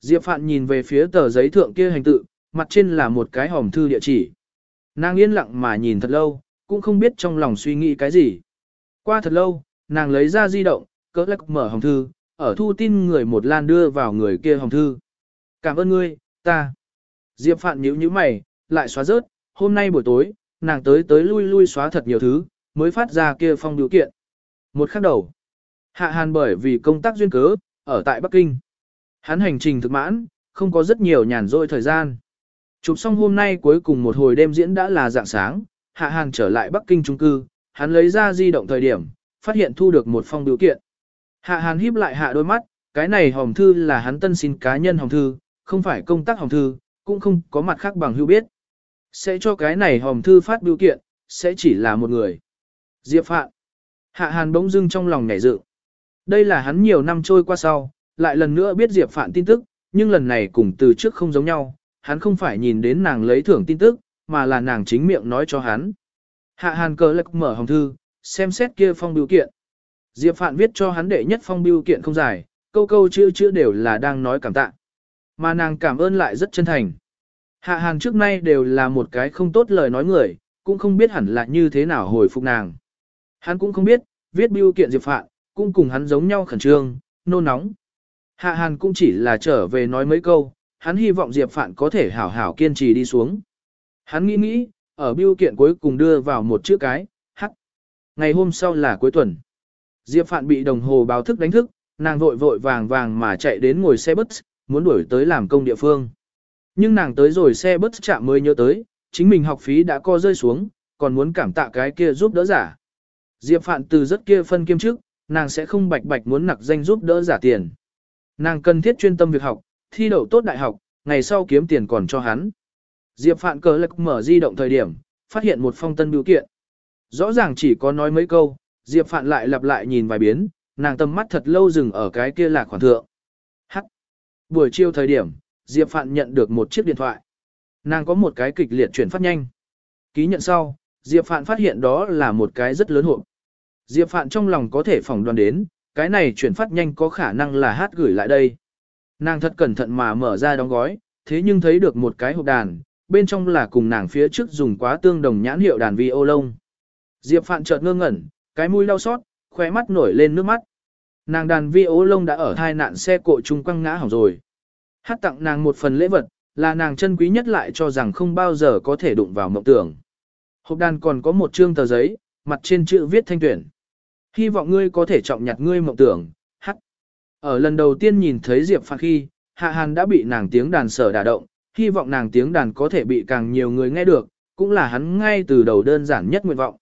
Diệp Phạn nhìn về phía tờ giấy thượng kia hành tự, mặt trên là một cái hòm thư địa chỉ. Nàng yên lặng mà nhìn thật lâu, cũng không biết trong lòng suy nghĩ cái gì. Qua thật lâu, nàng lấy ra di động, cỡ lắc mở hòm thư, ở thu tin người một lan đưa vào người kia hòm thư. Cảm ơn ngươi, ta. Diệp Phạn nhíu nhíu mày, lại xóa rớt, hôm nay buổi tối, nàng tới tới lui lui xóa thật nhiều thứ, mới phát ra kia phong điều kiện. Một khắc đầu, Hạ Hàn bởi vì công tác duyên cớ, ở tại Bắc Kinh. Hắn hành trình thực mãn, không có rất nhiều nhàn rỗi thời gian. Chụp xong hôm nay cuối cùng một hồi đêm diễn đã là dạng sáng, Hạ Hàn trở lại Bắc Kinh trung cư, hắn lấy ra di động thời điểm, phát hiện thu được một phong biểu kiện. Hạ Hàn híp lại hạ đôi mắt, cái này hòm thư là hắn tân xin cá nhân hòm thư, không phải công tác hòm thư, cũng không có mặt khác bằng hữu biết. Sẽ cho cái này hòm thư phát biểu kiện, sẽ chỉ là một người. Diệp Phạn. Hạ Hàn bỗng dưng trong lòng nhảy dự, Đây là hắn nhiều năm trôi qua sau, lại lần nữa biết Diệp Phạn tin tức, nhưng lần này cùng từ trước không giống nhau, hắn không phải nhìn đến nàng lấy thưởng tin tức, mà là nàng chính miệng nói cho hắn. Hạ Hàn cờ lạc mở hồng thư, xem xét kia phong biểu kiện. Diệp Phạn viết cho hắn đệ nhất phong biểu kiện không dài, câu câu chữ chữ đều là đang nói cảm tạ. Mà nàng cảm ơn lại rất chân thành. Hạ Hàn trước nay đều là một cái không tốt lời nói người, cũng không biết hẳn là như thế nào hồi phục nàng. Hắn cũng không biết, viết biểu kiện Diệp Phạn, cũng cùng hắn giống nhau khẩn trương, nôn nóng. Hạ Hàn cũng chỉ là trở về nói mấy câu, hắn hy vọng Diệp Phạn có thể hảo hảo kiên trì đi xuống. Hắn nghĩ nghĩ, ở biêu kiện cuối cùng đưa vào một chữ cái, hắc. Ngày hôm sau là cuối tuần. Diệp Phạn bị đồng hồ báo thức đánh thức, nàng vội vội vàng vàng mà chạy đến ngồi xe bus, muốn đuổi tới làm công địa phương. Nhưng nàng tới rồi xe bus chạm mới nhớ tới, chính mình học phí đã co rơi xuống, còn muốn cảm tạ cái kia giúp đỡ giả. Diệp Phạn từ rất kia phân kiêm trước, nàng sẽ không bạch bạch muốn nặc danh giúp đỡ giả tiền. Nàng cần thiết chuyên tâm việc học, thi đậu tốt đại học, ngày sau kiếm tiền còn cho hắn. Diệp Phạn cờ lực mở di động thời điểm, phát hiện một phong tân biểu kiện. Rõ ràng chỉ có nói mấy câu, Diệp Phạn lại lặp lại nhìn vài biến, nàng tầm mắt thật lâu dừng ở cái kia là khoản thượng. Hắc. Buổi chiều thời điểm, Diệp Phạn nhận được một chiếc điện thoại. Nàng có một cái kịch liệt chuyển phát nhanh. Ký nhận sau, Diệp Phạn phát hiện đó là một cái rất lớn hộp. Diệp Phạn trong lòng có thể phỏng đoán đến, cái này chuyển phát nhanh có khả năng là hát gửi lại đây. Nàng thật cẩn thận mà mở ra đóng gói, thế nhưng thấy được một cái hộp đàn, bên trong là cùng nàng phía trước dùng quá tương đồng nhãn hiệu đàn vi ô lông. Diệp Phạn chợt ngơ ngẩn, cái mũi đau xót, khóe mắt nổi lên nước mắt. Nàng đàn vi ô lông đã ở thai nạn xe cộ trung quăng ngã hỏng rồi. Hát tặng nàng một phần lễ vật, là nàng chân quý nhất lại cho rằng không bao giờ có thể đụng vào mộng tưởng. Hộp đàn còn có một trương tờ giấy, mặt trên chữ viết thanh tuyển. Hy vọng ngươi có thể trọng nhặt ngươi mộng tưởng, hắc. Ở lần đầu tiên nhìn thấy Diệp Phạn khi, Hạ Hàn đã bị nàng tiếng đàn sở đả động, hy vọng nàng tiếng đàn có thể bị càng nhiều người nghe được, cũng là hắn ngay từ đầu đơn giản nhất nguyện vọng.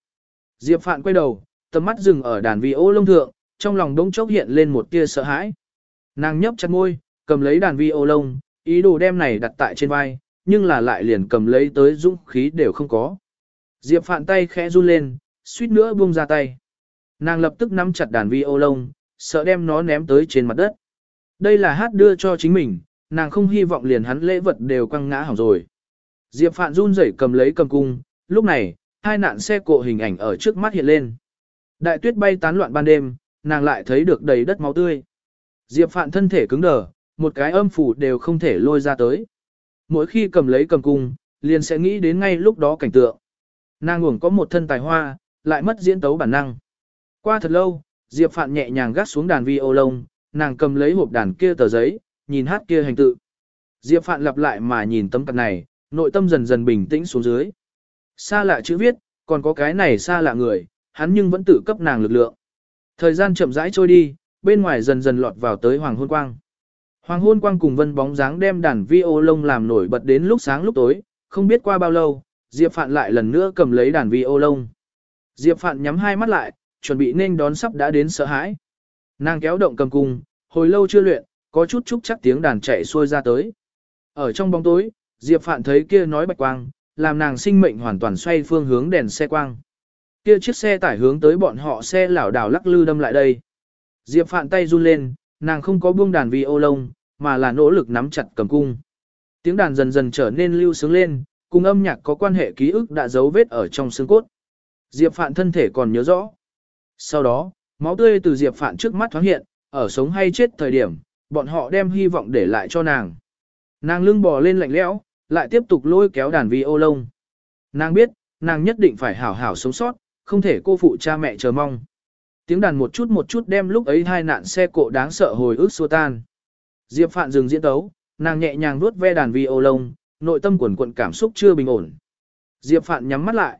Diệp Phạn quay đầu, tầm mắt dừng ở đàn vi ô lông thượng, trong lòng đống chốc hiện lên một tia sợ hãi. Nàng nhấp chặt môi, cầm lấy đàn vi ô lông, ý đồ đem này đặt tại trên vai, nhưng là lại liền cầm lấy tới dũng khí đều không có. Diệp Phạn tay khẽ run lên, suýt nữa buông ra tay. Nàng lập tức nắm chặt đàn vi ô lông, sợ đem nó ném tới trên mặt đất. Đây là hát đưa cho chính mình, nàng không hy vọng liền hắn lễ vật đều quăng ngã hỏng rồi. Diệp Phạn run rẩy cầm lấy cầm cung, lúc này, hai nạn xe cộ hình ảnh ở trước mắt hiện lên. Đại tuyết bay tán loạn ban đêm, nàng lại thấy được đầy đất máu tươi. Diệp Phạn thân thể cứng đờ, một cái âm phủ đều không thể lôi ra tới. Mỗi khi cầm lấy cầm cung, liền sẽ nghĩ đến ngay lúc đó cảnh tượng. Nàng uổng có một thân tài hoa, lại mất diễn tấu bản năng. Qua thật lâu, Diệp Phạn nhẹ nhàng gác xuống đàn vi ô lông, nàng cầm lấy hộp đàn kia tờ giấy, nhìn hát kia hành tự. Diệp Phạn lặp lại mà nhìn tấm card này, nội tâm dần dần bình tĩnh xuống dưới. Xa lạ chữ viết, còn có cái này xa lạ người, hắn nhưng vẫn tự cấp nàng lực lượng. Thời gian chậm rãi trôi đi, bên ngoài dần dần lọt vào tới hoàng hôn quang. Hoàng hôn quang cùng vân bóng dáng đem đàn vi ô lông làm nổi bật đến lúc sáng lúc tối, không biết qua bao lâu, Diệp Phạn lại lần nữa cầm lấy đàn vi ô lông. Diệp Phạn nhắm hai mắt lại, chuẩn bị nên đón sắp đã đến sợ hãi. Nàng kéo động cầm cung, hồi lâu chưa luyện, có chút chút chắc tiếng đàn chạy xuôi ra tới. Ở trong bóng tối, Diệp Phạn thấy kia nói bạch quang, làm nàng sinh mệnh hoàn toàn xoay phương hướng đèn xe quang. Kia chiếc xe tải hướng tới bọn họ xe lảo đảo lắc lư đâm lại đây. Diệp Phạn tay run lên, nàng không có buông đàn vi ô lông, mà là nỗ lực nắm chặt cầm cung. Tiếng đàn dần dần trở nên lưu sướng lên, cùng âm nhạc có quan hệ ký ức đã dấu vết ở trong xương cốt. Diệp Phạn thân thể còn nhớ rõ. Sau đó, máu tươi từ Diệp Phạn trước mắt thoáng hiện, ở sống hay chết thời điểm, bọn họ đem hy vọng để lại cho nàng. Nàng lưng bò lên lạnh lẽo, lại tiếp tục lôi kéo đàn vi ô lông. Nàng biết, nàng nhất định phải hảo hảo sống sót, không thể cô phụ cha mẹ chờ mong. Tiếng đàn một chút một chút đem lúc ấy hai nạn xe cộ đáng sợ hồi ức xua tan. Diệp Phạn dừng diễn tấu, nàng nhẹ nhàng nuốt ve đàn vi ô lông, nội tâm quần quận cảm xúc chưa bình ổn. Diệp Phạn nhắm mắt lại.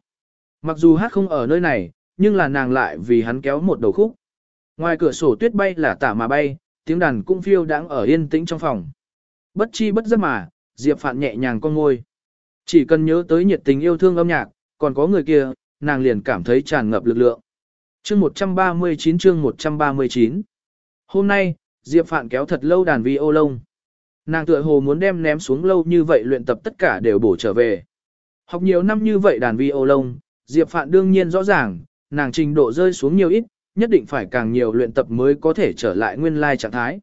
Mặc dù hát không ở nơi này, nhưng là nàng lại vì hắn kéo một đầu khúc. Ngoài cửa sổ tuyết bay là tả mà bay, tiếng đàn cũng phiêu đang ở yên tĩnh trong phòng. Bất chi bất giấc mà, Diệp Phạn nhẹ nhàng con ngôi. Chỉ cần nhớ tới nhiệt tình yêu thương âm nhạc, còn có người kia, nàng liền cảm thấy tràn ngập lực lượng. Chương 139 chương 139 Hôm nay, Diệp Phạn kéo thật lâu đàn vi ô lông. Nàng tựa hồ muốn đem ném xuống lâu như vậy luyện tập tất cả đều bổ trở về. Học nhiều năm như vậy đàn vi ô lông, Diệp Phạn đương nhiên rõ ràng, nàng trình độ rơi xuống nhiều ít, nhất định phải càng nhiều luyện tập mới có thể trở lại nguyên lai trạng thái.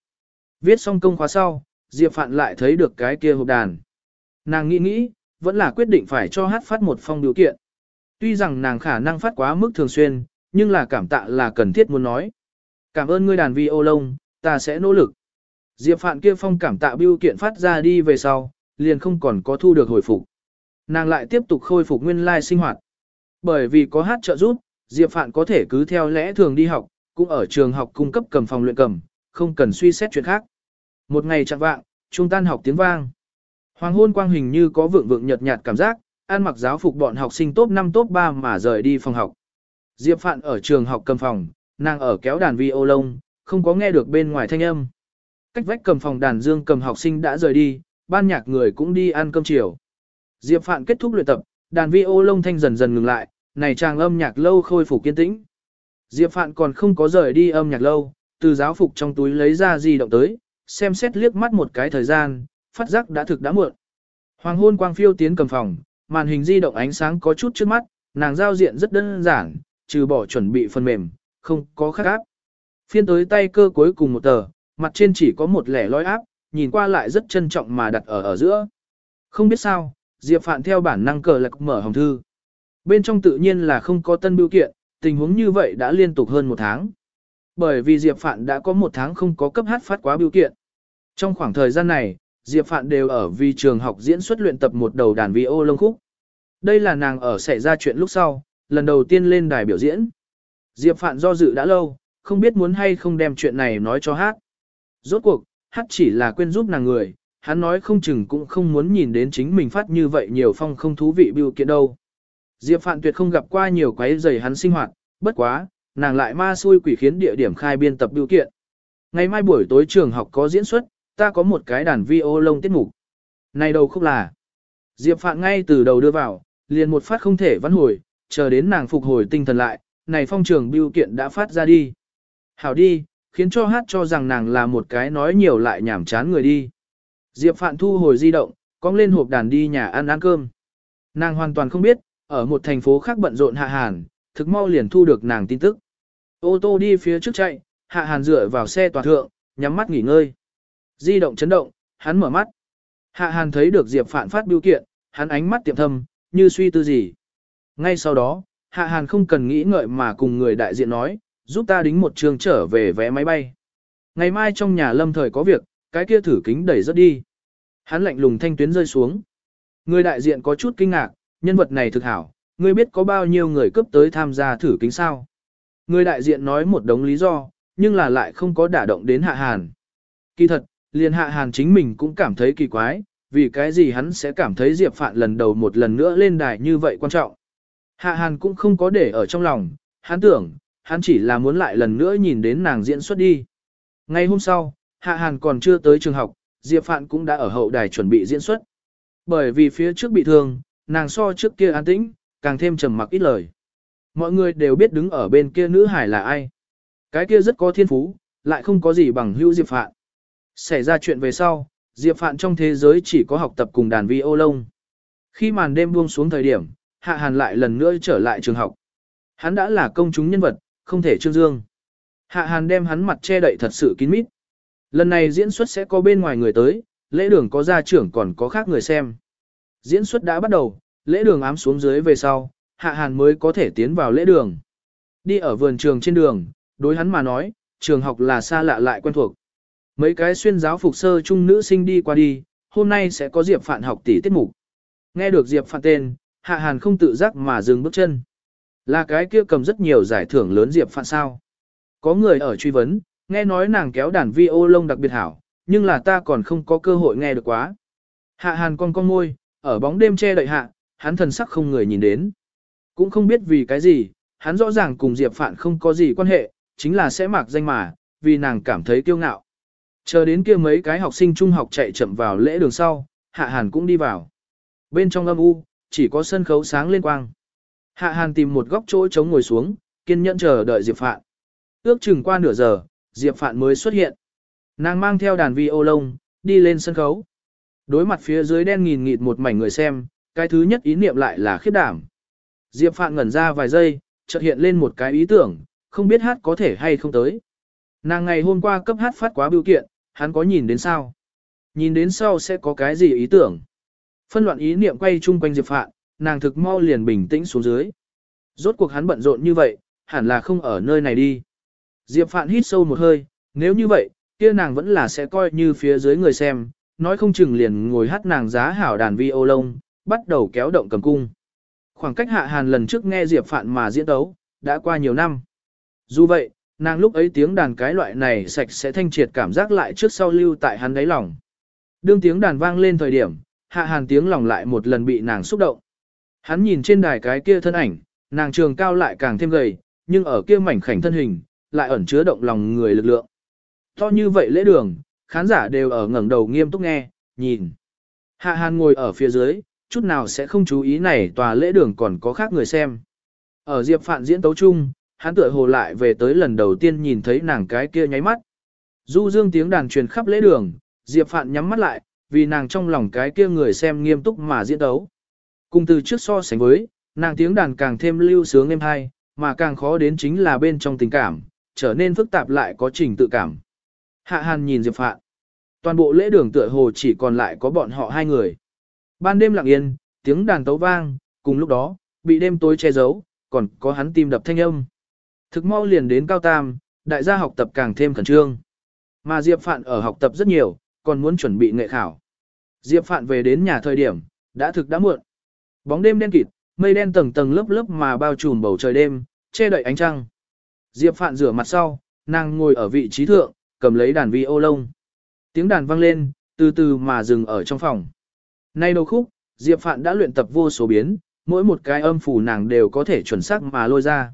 Viết xong công khóa sau, Diệp Phạn lại thấy được cái kia hộp đàn. Nàng nghĩ nghĩ, vẫn là quyết định phải cho hát phát một phong điều kiện. Tuy rằng nàng khả năng phát quá mức thường xuyên, nhưng là cảm tạ là cần thiết muốn nói. Cảm ơn ngươi đàn vi ô lông, ta sẽ nỗ lực. Diệp Phạn kia phong cảm tạ biểu kiện phát ra đi về sau, liền không còn có thu được hồi phục. Nàng lại tiếp tục khôi phục nguyên lai sinh hoạt. Bởi vì có hát trợ giúp, Diệp Phạn có thể cứ theo lẽ thường đi học, cũng ở trường học cung cấp cầm phòng luyện cầm, không cần suy xét chuyện khác. Một ngày chẳng vạng, trung tan học tiếng vang. Hoàng hôn quang hình như có vượng vượng nhợt nhạt cảm giác, ăn mặc giáo phục bọn học sinh top 5 top 3 mà rời đi phòng học. Diệp Phạn ở trường học cầm phòng, nàng ở kéo đàn vi ô lông, không có nghe được bên ngoài thanh âm. Cách vách cầm phòng đàn dương cầm học sinh đã rời đi, ban nhạc người cũng đi ăn cơm chiều. Diệp Phạn kết thúc luyện tập, đàn vi ô lông thanh dần dần ngừng lại, này chàng âm nhạc lâu khôi phục kiên tĩnh. Diệp Phạn còn không có rời đi âm nhạc lâu, từ giáo phục trong túi lấy ra di động tới, xem xét liếc mắt một cái thời gian, phát giác đã thực đã muộn. Hoàng hôn quang phiêu tiến cầm phòng, màn hình di động ánh sáng có chút trước mắt, nàng giao diện rất đơn giản, trừ bỏ chuẩn bị phần mềm, không có khác áp. Phiên tới tay cơ cuối cùng một tờ, mặt trên chỉ có một lẻ lói áp, nhìn qua lại rất trân trọng mà đặt ở ở giữa. Không biết sao, Diệp Phạn theo bản năng cờ lạc mở hồng thư. Bên trong tự nhiên là không có tân biểu kiện, tình huống như vậy đã liên tục hơn một tháng. Bởi vì Diệp Phạn đã có một tháng không có cấp hát phát quá biểu kiện. Trong khoảng thời gian này, Diệp Phạn đều ở vì trường học diễn xuất luyện tập một đầu đàn vi ô lông khúc. Đây là nàng ở xảy ra chuyện lúc sau, lần đầu tiên lên đài biểu diễn. Diệp Phạn do dự đã lâu, không biết muốn hay không đem chuyện này nói cho hát. Rốt cuộc, hát chỉ là quên giúp nàng người, hắn nói không chừng cũng không muốn nhìn đến chính mình phát như vậy nhiều phong không thú vị biểu kiện đâu. Diệp Phạn tuyệt không gặp qua nhiều quấy rầy hắn sinh hoạt, bất quá, nàng lại ma xui quỷ khiến địa điểm khai biên tập biểu kiện. Ngày mai buổi tối trường học có diễn xuất, ta có một cái đàn vi ô lông tiết mục. Này đầu khúc là. Diệp Phạn ngay từ đầu đưa vào, liền một phát không thể vãn hồi, chờ đến nàng phục hồi tinh thần lại, này phong trường biểu kiện đã phát ra đi. Hảo đi, khiến cho hát cho rằng nàng là một cái nói nhiều lại nhảm chán người đi. Diệp Phạn thu hồi di động, cong lên hộp đàn đi nhà ăn ăn cơm. Nàng hoàn toàn không biết, ở một thành phố khác bận rộn Hạ Hàn, thực mau liền thu được nàng tin tức. Ô tô đi phía trước chạy, Hạ Hàn dựa vào xe tòa thượng, nhắm mắt nghỉ ngơi. Di động chấn động, hắn mở mắt. Hạ Hàn thấy được Diệp Phạn phát biểu kiện, hắn ánh mắt tiệm thâm, như suy tư gì. Ngay sau đó, Hạ Hàn không cần nghĩ ngợi mà cùng người đại diện nói, giúp ta đính một trường trở về vé máy bay. Ngày mai trong nhà lâm thời có việc, cái kia thử kính đẩy rất đi. Hắn lạnh lùng thanh tuyến rơi xuống. Người đại diện có chút kinh ngạc, nhân vật này thực hảo, ngươi biết có bao nhiêu người cấp tới tham gia thử kính sao. Người đại diện nói một đống lý do, nhưng là lại không có đả động đến hạ hàn. Kỳ thật, liền hạ hàn chính mình cũng cảm thấy kỳ quái, vì cái gì hắn sẽ cảm thấy Diệp Phạn lần đầu một lần nữa lên đài như vậy quan trọng. Hạ hàn cũng không có để ở trong lòng, hắn tưởng, hắn chỉ là muốn lại lần nữa nhìn đến nàng diễn xuất đi. Ngay hôm sau, hạ hàn còn chưa tới trường học, Diệp Phạn cũng đã ở hậu đài chuẩn bị diễn xuất. Bởi vì phía trước bị thương, nàng so trước kia an tĩnh, càng thêm trầm mặc ít lời. Mọi người đều biết đứng ở bên kia nữ hải là ai. Cái kia rất có thiên phú, lại không có gì bằng hữu Diệp Phạn. Xảy ra chuyện về sau, Diệp Phạn trong thế giới chỉ có học tập cùng đàn vi ô lông. Khi màn đêm buông xuống thời điểm, Hạ Hàn lại lần nữa trở lại trường học. Hắn đã là công chúng nhân vật, không thể trương dương. Hạ Hàn đem hắn mặt che đậy thật sự kín mít. Lần này diễn xuất sẽ có bên ngoài người tới, lễ đường có gia trưởng còn có khác người xem. Diễn xuất đã bắt đầu, lễ đường ám xuống dưới về sau, Hạ Hàn mới có thể tiến vào lễ đường. Đi ở vườn trường trên đường, đối hắn mà nói, trường học là xa lạ lại quen thuộc. Mấy cái xuyên giáo phục sơ trung nữ sinh đi qua đi, hôm nay sẽ có Diệp Phạn học tỷ tiết mục. Nghe được Diệp Phạn tên, Hạ Hàn không tự giác mà dừng bước chân. Là cái kia cầm rất nhiều giải thưởng lớn Diệp Phạn sao. Có người ở truy vấn, nghe nói nàng kéo đàn vi ô lông đặc biệt hảo, nhưng là ta còn không có cơ hội nghe được quá. Hạ Hàn con con môi, ở bóng đêm che đậy hạ, hắn thần sắc không người nhìn đến. Cũng không biết vì cái gì, hắn rõ ràng cùng Diệp Phạn không có gì quan hệ, chính là sẽ mặc danh mà, vì nàng cảm thấy kiêu ngạo. Chờ đến kia mấy cái học sinh trung học chạy chậm vào lễ đường sau, Hạ Hàn cũng đi vào. Bên trong âm u, chỉ có sân khấu sáng lên quang. Hạ Hàn tìm một góc chỗ trống ngồi xuống, kiên nhẫn chờ đợi Diệp Phạn. Ước chừng qua nửa giờ, Diệp Phạn mới xuất hiện. Nàng mang theo đàn vi ô lông, đi lên sân khấu. Đối mặt phía dưới đen nghìn nghịt một mảnh người xem, cái thứ nhất ý niệm lại là khiếp đảm. Diệp Phạn ngẩn ra vài giây, chợt hiện lên một cái ý tưởng, không biết hát có thể hay không tới. Nàng ngày hôm qua cấp hát phát quá biểu kiện, hắn có nhìn đến sao? Nhìn đến sau sẽ có cái gì ý tưởng? Phân loạn ý niệm quay chung quanh Diệp Phạn, nàng thực mau liền bình tĩnh xuống dưới. Rốt cuộc hắn bận rộn như vậy, hẳn là không ở nơi này đi. Diệp Phạn hít sâu một hơi, nếu như vậy, kia nàng vẫn là sẽ coi như phía dưới người xem, nói không chừng liền ngồi hát nàng giá hảo đàn vi ô lông, bắt đầu kéo động cầm cung. Khoảng cách hạ hàn lần trước nghe Diệp Phạn mà diễn tấu đã qua nhiều năm. Dù vậy, nàng lúc ấy tiếng đàn cái loại này sạch sẽ thanh triệt cảm giác lại trước sau lưu tại hắn đáy lòng. Đương tiếng đàn vang lên thời điểm, hạ hàn tiếng lòng lại một lần bị nàng xúc động. Hắn nhìn trên đài cái kia thân ảnh, nàng trường cao lại càng thêm gầy, nhưng ở kia mảnh khảnh thân hình, lại ẩn chứa động lòng người lực lượng. To như vậy lễ đường, khán giả đều ở ngẩng đầu nghiêm túc nghe, nhìn. Hạ Hàn ngồi ở phía dưới, chút nào sẽ không chú ý này tòa lễ đường còn có khác người xem. Ở Diệp Phạn diễn tấu chung, hắn tựa hồ lại về tới lần đầu tiên nhìn thấy nàng cái kia nháy mắt. Du dương tiếng đàn truyền khắp lễ đường, Diệp Phạn nhắm mắt lại, vì nàng trong lòng cái kia người xem nghiêm túc mà diễn tấu. Cùng từ trước so sánh với, nàng tiếng đàn càng thêm lưu sướng êm hay, mà càng khó đến chính là bên trong tình cảm, trở nên phức tạp lại có trình tự cảm. Hạ Hàn nhìn Diệp Phạn. Toàn bộ lễ đường tựa hồ chỉ còn lại có bọn họ hai người. Ban đêm lặng yên, tiếng đàn tấu vang, cùng lúc đó, bị đêm tối che giấu, còn có hắn tim đập thanh âm. Thực mau liền đến cao tam, đại gia học tập càng thêm khẩn trương. Mà Diệp Phạn ở học tập rất nhiều, còn muốn chuẩn bị nghệ khảo. Diệp Phạn về đến nhà thời điểm, đã thực đã muộn. Bóng đêm đen kịt, mây đen tầng tầng lớp lớp mà bao trùm bầu trời đêm, che đậy ánh trăng. Diệp Phạn rửa mặt sau, nàng ngồi ở vị trí thượng, cầm lấy đàn vi ô lông. Tiếng đàn vang lên, từ từ mà dừng ở trong phòng. Nay đầu khúc, Diệp Phạn đã luyện tập vô số biến, mỗi một cái âm phủ nàng đều có thể chuẩn xác mà lôi ra.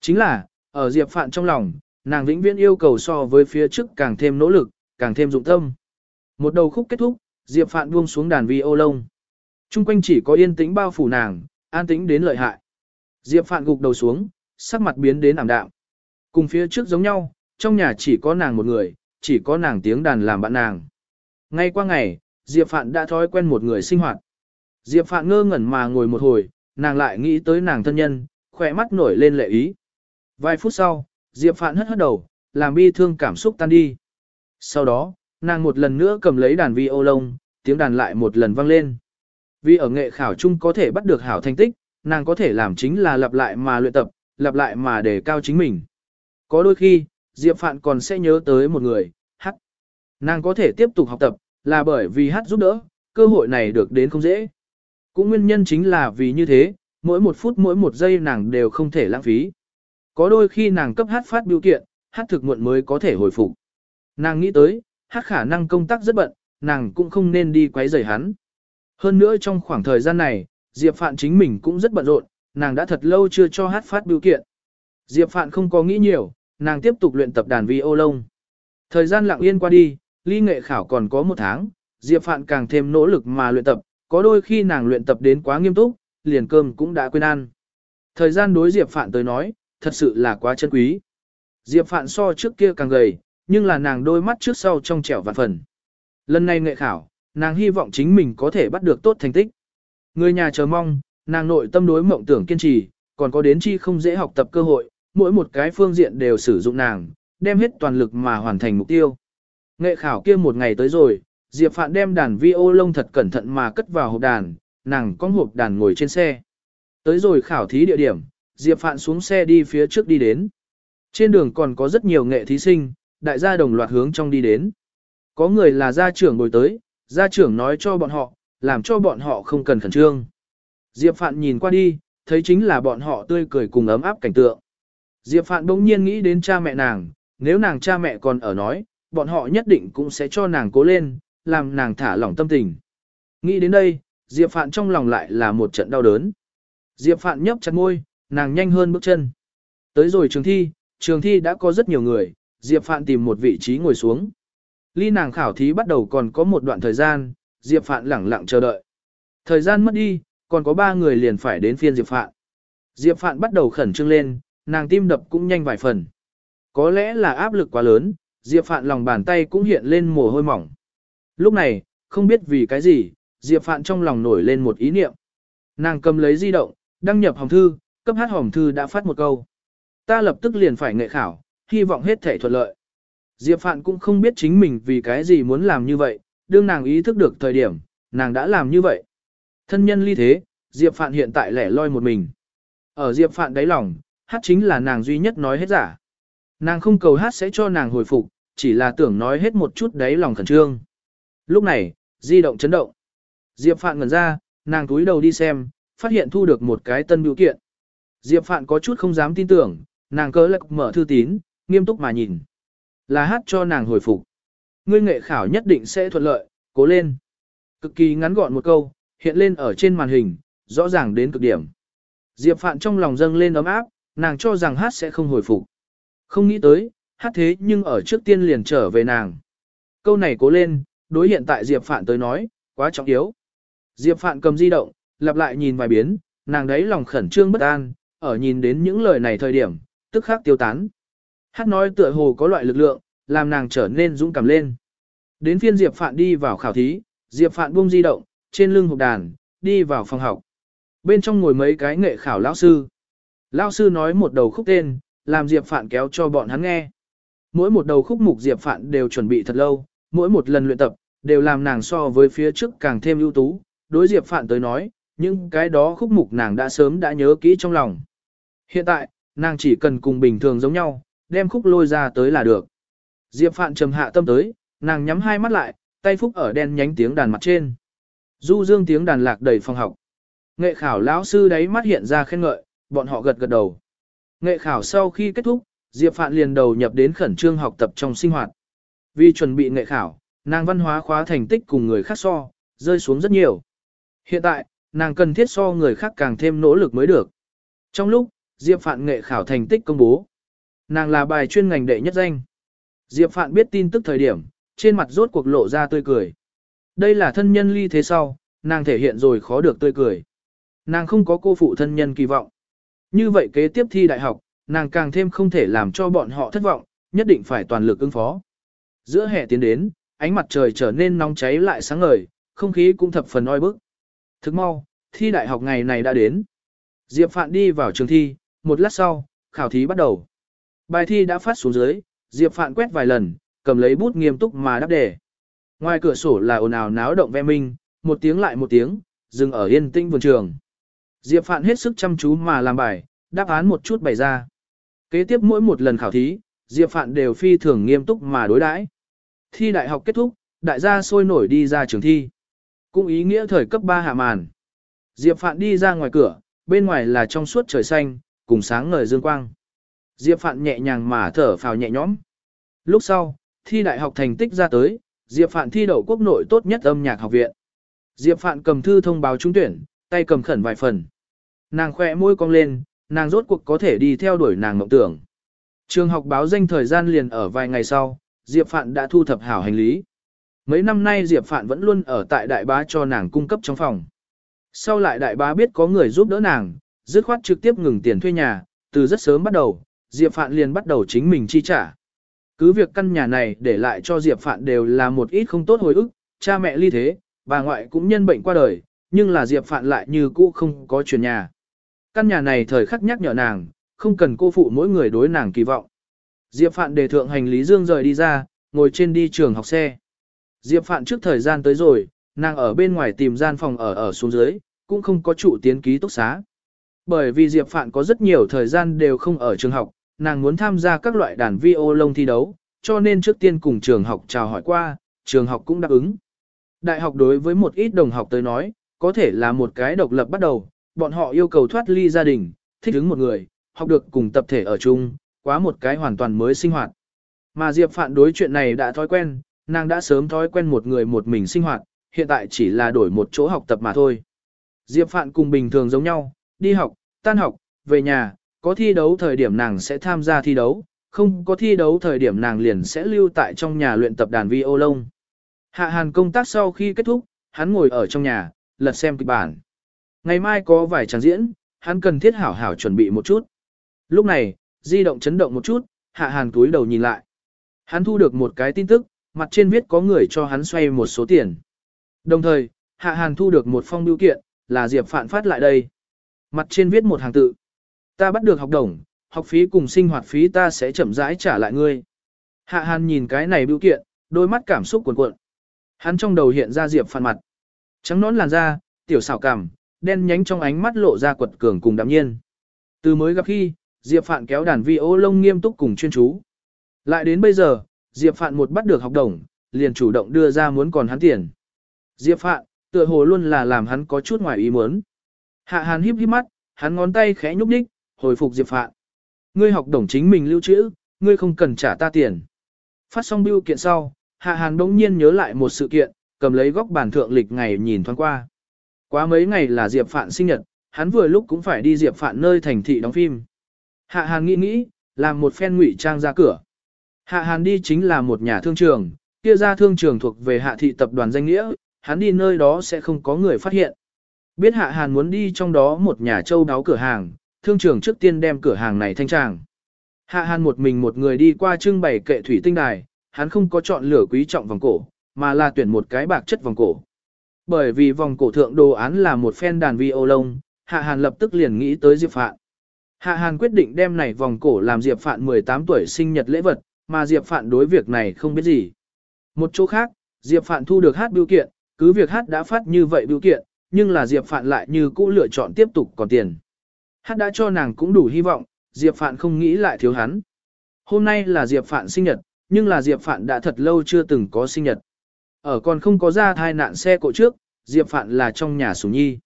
Chính là, ở Diệp Phạn trong lòng, nàng vĩnh viễn yêu cầu so với phía trước càng thêm nỗ lực, càng thêm dụng tâm. Một đầu khúc kết thúc, Diệp Phạn buông xuống đàn vi ô lông. Trung quanh chỉ có yên tĩnh bao phủ nàng, an tĩnh đến lợi hại. Diệp Phạn gục đầu xuống, sắc mặt biến đến ảm đạm. Cùng phía trước giống nhau, trong nhà chỉ có nàng một người, chỉ có nàng tiếng đàn làm bạn nàng. Ngay qua ngày, Diệp Phạn đã thói quen một người sinh hoạt. Diệp Phạn ngơ ngẩn mà ngồi một hồi, nàng lại nghĩ tới nàng thân nhân, khỏe mắt nổi lên lệ ý. Vài phút sau, Diệp Phạn hất hất đầu, làm bi thương cảm xúc tan đi. Sau đó, nàng một lần nữa cầm lấy đàn vi ô lông, tiếng đàn lại một lần vang lên. Vì ở nghệ khảo chung có thể bắt được hảo thành tích, nàng có thể làm chính là lặp lại mà luyện tập, lặp lại mà đề cao chính mình. Có đôi khi, Diệp Phạn còn sẽ nhớ tới một người, hát. Nàng có thể tiếp tục học tập, là bởi vì hát giúp đỡ, cơ hội này được đến không dễ. Cũng nguyên nhân chính là vì như thế, mỗi một phút mỗi một giây nàng đều không thể lãng phí. Có đôi khi nàng cấp hát phát biểu kiện, hát thực muộn mới có thể hồi phục. Nàng nghĩ tới, hát khả năng công tác rất bận, nàng cũng không nên đi quấy rầy hắn. Hơn nữa trong khoảng thời gian này, Diệp Phạn chính mình cũng rất bận rộn, nàng đã thật lâu chưa cho hát phát biểu kiện. Diệp Phạn không có nghĩ nhiều, nàng tiếp tục luyện tập đàn vi ô lông. Thời gian lặng yên qua đi, ly nghệ khảo còn có một tháng, Diệp Phạn càng thêm nỗ lực mà luyện tập, có đôi khi nàng luyện tập đến quá nghiêm túc, liền cơm cũng đã quên ăn. Thời gian đối Diệp Phạn tới nói, thật sự là quá chân quý. Diệp Phạn so trước kia càng gầy, nhưng là nàng đôi mắt trước sau trong trẻo vạn phần. Lần này nghệ khảo, nàng hy vọng chính mình có thể bắt được tốt thành tích. Người nhà chờ mong, nàng nội tâm đối mộng tưởng kiên trì, còn có đến chi không dễ học tập cơ hội, mỗi một cái phương diện đều sử dụng nàng, đem hết toàn lực mà hoàn thành mục tiêu. Nghệ khảo kia một ngày tới rồi, Diệp Phạn đem đàn vi ô lông thật cẩn thận mà cất vào hộp đàn, nàng có hộp đàn ngồi trên xe. Tới rồi khảo thí địa điểm, Diệp Phạn xuống xe đi phía trước đi đến. Trên đường còn có rất nhiều nghệ thí sinh, đại gia đồng loạt hướng trong đi đến. Có người là gia trưởng ngồi tới, gia trưởng nói cho bọn họ, làm cho bọn họ không cần khẩn trương. Diệp Phạn nhìn qua đi, thấy chính là bọn họ tươi cười cùng ấm áp cảnh tượng. Diệp Phạn bỗng nhiên nghĩ đến cha mẹ nàng, nếu nàng cha mẹ còn ở nói, bọn họ nhất định cũng sẽ cho nàng cố lên, làm nàng thả lỏng tâm tình. Nghĩ đến đây, Diệp Phạn trong lòng lại là một trận đau đớn. Diệp Phạn nhấp chặt môi, nàng nhanh hơn bước chân. Tới rồi trường thi, trường thi đã có rất nhiều người, Diệp Phạn tìm một vị trí ngồi xuống. Ly nàng khảo thí bắt đầu còn có một đoạn thời gian, Diệp Phạn lẳng lặng chờ đợi. Thời gian mất đi, còn có ba người liền phải đến phiên Diệp Phạn. Diệp Phạn bắt đầu khẩn trương lên, nàng tim đập cũng nhanh vài phần. Có lẽ là áp lực quá lớn, Diệp Phạn lòng bàn tay cũng hiện lên mồ hôi mỏng. Lúc này, không biết vì cái gì, Diệp Phạn trong lòng nổi lên một ý niệm. Nàng cầm lấy di động, đăng nhập hòm thư, cấp hát hòm thư đã phát một câu. Ta lập tức liền phải nghệ khảo, hy vọng hết thể thuận lợi. Diệp Phạn cũng không biết chính mình vì cái gì muốn làm như vậy, đương nàng ý thức được thời điểm, nàng đã làm như vậy. Thân nhân ly thế, Diệp Phạn hiện tại lẻ loi một mình. Ở Diệp Phạn đáy lòng, hát chính là nàng duy nhất nói hết giả. Nàng không cầu hát sẽ cho nàng hồi phục, chỉ là tưởng nói hết một chút đấy lòng khẩn trương. Lúc này, di động chấn động. Diệp Phạn ngẩn ra, nàng túi đầu đi xem, phát hiện thu được một cái tân biểu kiện. Diệp Phạn có chút không dám tin tưởng, nàng cớ lạc mở thư tín, nghiêm túc mà nhìn. Là hát cho nàng hồi phục. Ngươi nghệ khảo nhất định sẽ thuận lợi, cố lên. Cực kỳ ngắn gọn một câu, hiện lên ở trên màn hình, rõ ràng đến cực điểm. Diệp Phạn trong lòng dâng lên ấm áp, nàng cho rằng hát sẽ không hồi phục. Không nghĩ tới, hát thế nhưng ở trước tiên liền trở về nàng. Câu này cố lên, đối hiện tại Diệp Phạn tới nói, quá trọng yếu. Diệp Phạn cầm di động, lặp lại nhìn vài biến, nàng đấy lòng khẩn trương bất an, ở nhìn đến những lời này thời điểm, tức khắc tiêu tán. Hát nói tựa hồ có loại lực lượng, làm nàng trở nên dũng cảm lên. Đến phiên Diệp Phạn đi vào khảo thí, Diệp Phạn buông di động, trên lưng hộp đàn, đi vào phòng học. Bên trong ngồi mấy cái nghệ khảo lão sư. Lão sư nói một đầu khúc tên, làm Diệp Phạn kéo cho bọn hắn nghe. Mỗi một đầu khúc mục Diệp Phạn đều chuẩn bị thật lâu, mỗi một lần luyện tập, đều làm nàng so với phía trước càng thêm ưu tú. Đối Diệp Phạn tới nói, những cái đó khúc mục nàng đã sớm đã nhớ kỹ trong lòng. Hiện tại, nàng chỉ cần cùng bình thường giống nhau, đem khúc lôi ra tới là được. Diệp Phạn trầm hạ tâm tới, nàng nhắm hai mắt lại, tay phúc ở đen nhánh tiếng đàn mặt trên. Du dương tiếng đàn lạc đầy phòng học. Nghệ khảo lão sư đấy mắt hiện ra khen ngợi, bọn họ gật gật đầu. Nghệ khảo sau khi kết thúc, Diệp Phạn liền đầu nhập đến khẩn trương học tập trong sinh hoạt. Vì chuẩn bị nghệ khảo, nàng văn hóa khóa thành tích cùng người khác so, rơi xuống rất nhiều. Hiện tại, nàng cần thiết so người khác càng thêm nỗ lực mới được. Trong lúc, Diệp Phạn nghệ khảo thành tích công bố. Nàng là bài chuyên ngành đệ nhất danh. Diệp Phạn biết tin tức thời điểm, trên mặt rốt cuộc lộ ra tươi cười. Đây là thân nhân ly thế sau, nàng thể hiện rồi khó được tươi cười. Nàng không có cô phụ thân nhân kỳ vọng. Như vậy kế tiếp thi đại học, nàng càng thêm không thể làm cho bọn họ thất vọng, nhất định phải toàn lực ứng phó. Giữa hè tiến đến, ánh mặt trời trở nên nóng cháy lại sáng ngời, không khí cũng thập phần oi bức. Thức mau, thi đại học ngày này đã đến. Diệp Phạn đi vào trường thi, một lát sau, khảo thí bắt đầu. Bài thi đã phát xuống dưới, Diệp Phạn quét vài lần, cầm lấy bút nghiêm túc mà đáp đề. Ngoài cửa sổ là ồn ào náo động ve minh, một tiếng lại một tiếng, dừng ở yên tĩnh vườn trường. Diệp Phạn hết sức chăm chú mà làm bài, đáp án một chút bày ra. Kế tiếp mỗi một lần khảo thí, Diệp Phạn đều phi thường nghiêm túc mà đối đãi. Thi đại học kết thúc, đại gia sôi nổi đi ra trường thi. Cũng ý nghĩa thời cấp 3 hạ màn. Diệp Phạn đi ra ngoài cửa, bên ngoài là trong suốt trời xanh, cùng sáng ngời dương quang. Diệp Phạn nhẹ nhàng mà thở phào nhẹ nhõm. Lúc sau, thi đại học thành tích ra tới, Diệp Phạn thi đậu quốc nội tốt nhất âm nhạc học viện. Diệp Phạn cầm thư thông báo trúng tuyển, tay cầm khẩn vài phần. Nàng khỏe môi cong lên, nàng rốt cuộc có thể đi theo đuổi nàng mộng tưởng. Trường học báo danh thời gian liền ở vài ngày sau, Diệp Phạn đã thu thập hảo hành lý. Mấy năm nay Diệp Phạn vẫn luôn ở tại đại bá cho nàng cung cấp trong phòng. Sau lại đại bá biết có người giúp đỡ nàng, dứt khoát trực tiếp ngừng tiền thuê nhà, từ rất sớm bắt đầu, Diệp Phạn liền bắt đầu chính mình chi trả. Cứ việc căn nhà này để lại cho Diệp Phạn đều là một ít không tốt hồi ức, cha mẹ ly thế, bà ngoại cũng nhân bệnh qua đời, nhưng là Diệp Phạn lại như cũ không có chuyển nhà. Căn nhà này thời khắc nhắc nhở nàng, không cần cô phụ mỗi người đối nàng kỳ vọng. Diệp Phạn đề thượng hành lý dương rời đi ra, ngồi trên đi trường học xe. Diệp Phạn trước thời gian tới rồi, nàng ở bên ngoài tìm gian phòng ở ở xuống dưới, cũng không có chủ tiến ký túc xá. Bởi vì Diệp Phạn có rất nhiều thời gian đều không ở trường học, nàng muốn tham gia các loại đàn vi ô lông thi đấu, cho nên trước tiên cùng trường học chào hỏi qua, trường học cũng đáp ứng. Đại học đối với một ít đồng học tới nói, có thể là một cái độc lập bắt đầu, bọn họ yêu cầu thoát ly gia đình, thích ứng một người, học được cùng tập thể ở chung, quá một cái hoàn toàn mới sinh hoạt. Mà Diệp Phạn đối chuyện này đã thói quen, nàng đã sớm thói quen một người một mình sinh hoạt, hiện tại chỉ là đổi một chỗ học tập mà thôi. Diệp Phạn cùng bình thường giống nhau, đi học, tan học, về nhà, có thi đấu thời điểm nàng sẽ tham gia thi đấu, không có thi đấu thời điểm nàng liền sẽ lưu tại trong nhà luyện tập đàn vi ô lông. Hạ hàn công tác sau khi kết thúc, hắn ngồi ở trong nhà, lật xem kịch bản. Ngày mai có vài trang diễn, hắn cần thiết hảo hảo chuẩn bị một chút. Lúc này, di động chấn động một chút, hạ hàn túi đầu nhìn lại. Hắn thu được một cái tin tức, mặt trên viết có người cho hắn xoay một số tiền. Đồng thời, hạ hàn thu được một phong biểu kiện, là Diệp Phạn phát lại đây. Mặt trên viết một hàng tự. Ta bắt được học đồng, học phí cùng sinh hoạt phí ta sẽ chậm rãi trả lại ngươi. Hạ hàn nhìn cái này biểu kiện, đôi mắt cảm xúc cuồn cuộn. Hắn trong đầu hiện ra Diệp Phạn mặt. Trắng nón làn da, tiểu xảo cảm, đen nhánh trong ánh mắt lộ ra quật cường cùng đạm nhiên. Từ mới gặp khi, Diệp Phạn kéo đàn vi ô lông nghiêm túc cùng chuyên chú. Lại đến bây giờ, Diệp Phạn một bắt được học đồng, liền chủ động đưa ra muốn còn hắn tiền. Diệp Phạn, tựa hồ luôn là làm hắn có chút ngoài ý muốn. Hạ Hàn híp híp mắt, hắn ngón tay khẽ nhúc nhích, hồi phục Diệp Phạn. Ngươi học đồng chính mình lưu trữ, ngươi không cần trả ta tiền. Phát xong bưu kiện sau, Hạ Hàn đống nhiên nhớ lại một sự kiện, cầm lấy góc bàn thượng lịch ngày nhìn thoáng qua. Quá mấy ngày là Diệp Phạn sinh nhật, hắn vừa lúc cũng phải đi Diệp Phạn nơi thành thị đóng phim. Hạ Hàn nghĩ nghĩ, làm một phen ngụy trang ra cửa. Hạ Hàn đi chính là một nhà thương trường, kia ra thương trường thuộc về hạ thị tập đoàn danh nghĩa, hắn đi nơi đó sẽ không có người phát hiện. Biết Hạ Hàn muốn đi trong đó một nhà châu đáo cửa hàng, thương trường trước tiên đem cửa hàng này thanh tràng. Hạ Hàn một mình một người đi qua trưng bày kệ thủy tinh đài, hắn không có chọn lửa quý trọng vòng cổ, mà là tuyển một cái bạc chất vòng cổ. Bởi vì vòng cổ thượng đồ án là một phen đàn vi ô lông, Hạ Hàn lập tức liền nghĩ tới Diệp Phạn. Hạ Hàn quyết định đem này vòng cổ làm Diệp Phạn 18 tuổi sinh nhật lễ vật, mà Diệp Phạn đối việc này không biết gì. Một chỗ khác, Diệp Phạn thu được hát biểu kiện, cứ việc hát đã phát như vậy biểu kiện, nhưng là Diệp Phạn lại như cũ lựa chọn tiếp tục còn tiền. Hát đã cho nàng cũng đủ hy vọng, Diệp Phạn không nghĩ lại thiếu hắn. Hôm nay là Diệp Phạn sinh nhật, nhưng là Diệp Phạn đã thật lâu chưa từng có sinh nhật. Ở còn không có ra thai nạn xe cộ trước, Diệp Phạn là trong nhà sủng nhi.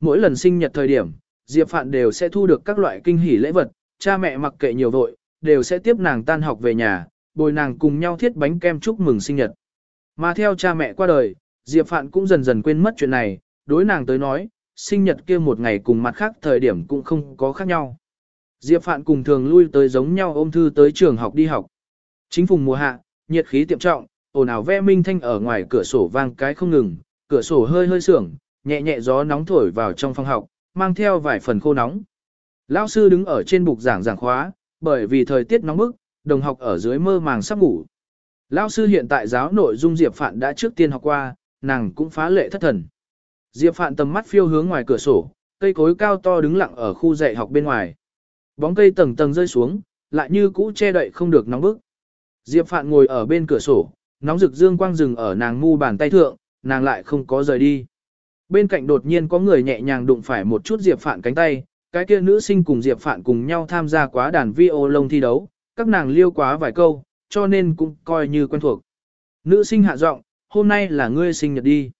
Mỗi lần sinh nhật thời điểm, Diệp Phạn đều sẽ thu được các loại kinh hỉ lễ vật, cha mẹ mặc kệ nhiều vội, đều sẽ tiếp nàng tan học về nhà, bồi nàng cùng nhau thiết bánh kem chúc mừng sinh nhật. Mà theo cha mẹ qua đời, Diệp Phạn cũng dần dần quên mất chuyện này, đối nàng tới nói, sinh nhật kia một ngày cùng mặt khác thời điểm cũng không có khác nhau. Diệp Phạn cùng thường lui tới giống nhau ôm thư tới trường học đi học. Chính phùng mùa hạ, nhiệt khí tiệm trọng, ồn ào ve minh thanh ở ngoài cửa sổ vang cái không ngừng, cửa sổ hơi hơi sưởng, nhẹ nhẹ gió nóng thổi vào trong phòng học, mang theo vài phần khô nóng. Lão sư đứng ở trên bục giảng giảng khóa, bởi vì thời tiết nóng bức, đồng học ở dưới mơ màng sắp ngủ. Lão sư hiện tại giáo nội dung Diệp Phạn đã trước tiên học qua, nàng cũng phá lệ thất thần. Diệp Phạn tầm mắt phiêu hướng ngoài cửa sổ, cây cối cao to đứng lặng ở khu dạy học bên ngoài. Bóng cây tầng tầng rơi xuống, lại như cũ che đậy không được nóng bức. Diệp Phạn ngồi ở bên cửa sổ, nóng rực dương quang rừng ở nàng mu bàn tay thượng, nàng lại không có rời đi. Bên cạnh đột nhiên có người nhẹ nhàng đụng phải một chút Diệp Phạn cánh tay, cái kia nữ sinh cùng Diệp Phạn cùng nhau tham gia quá đàn vi ô lông thi đấu, các nàng liêu quá vài câu, cho nên cũng coi như quen thuộc. Nữ sinh hạ giọng, hôm nay là ngươi sinh nhật đi.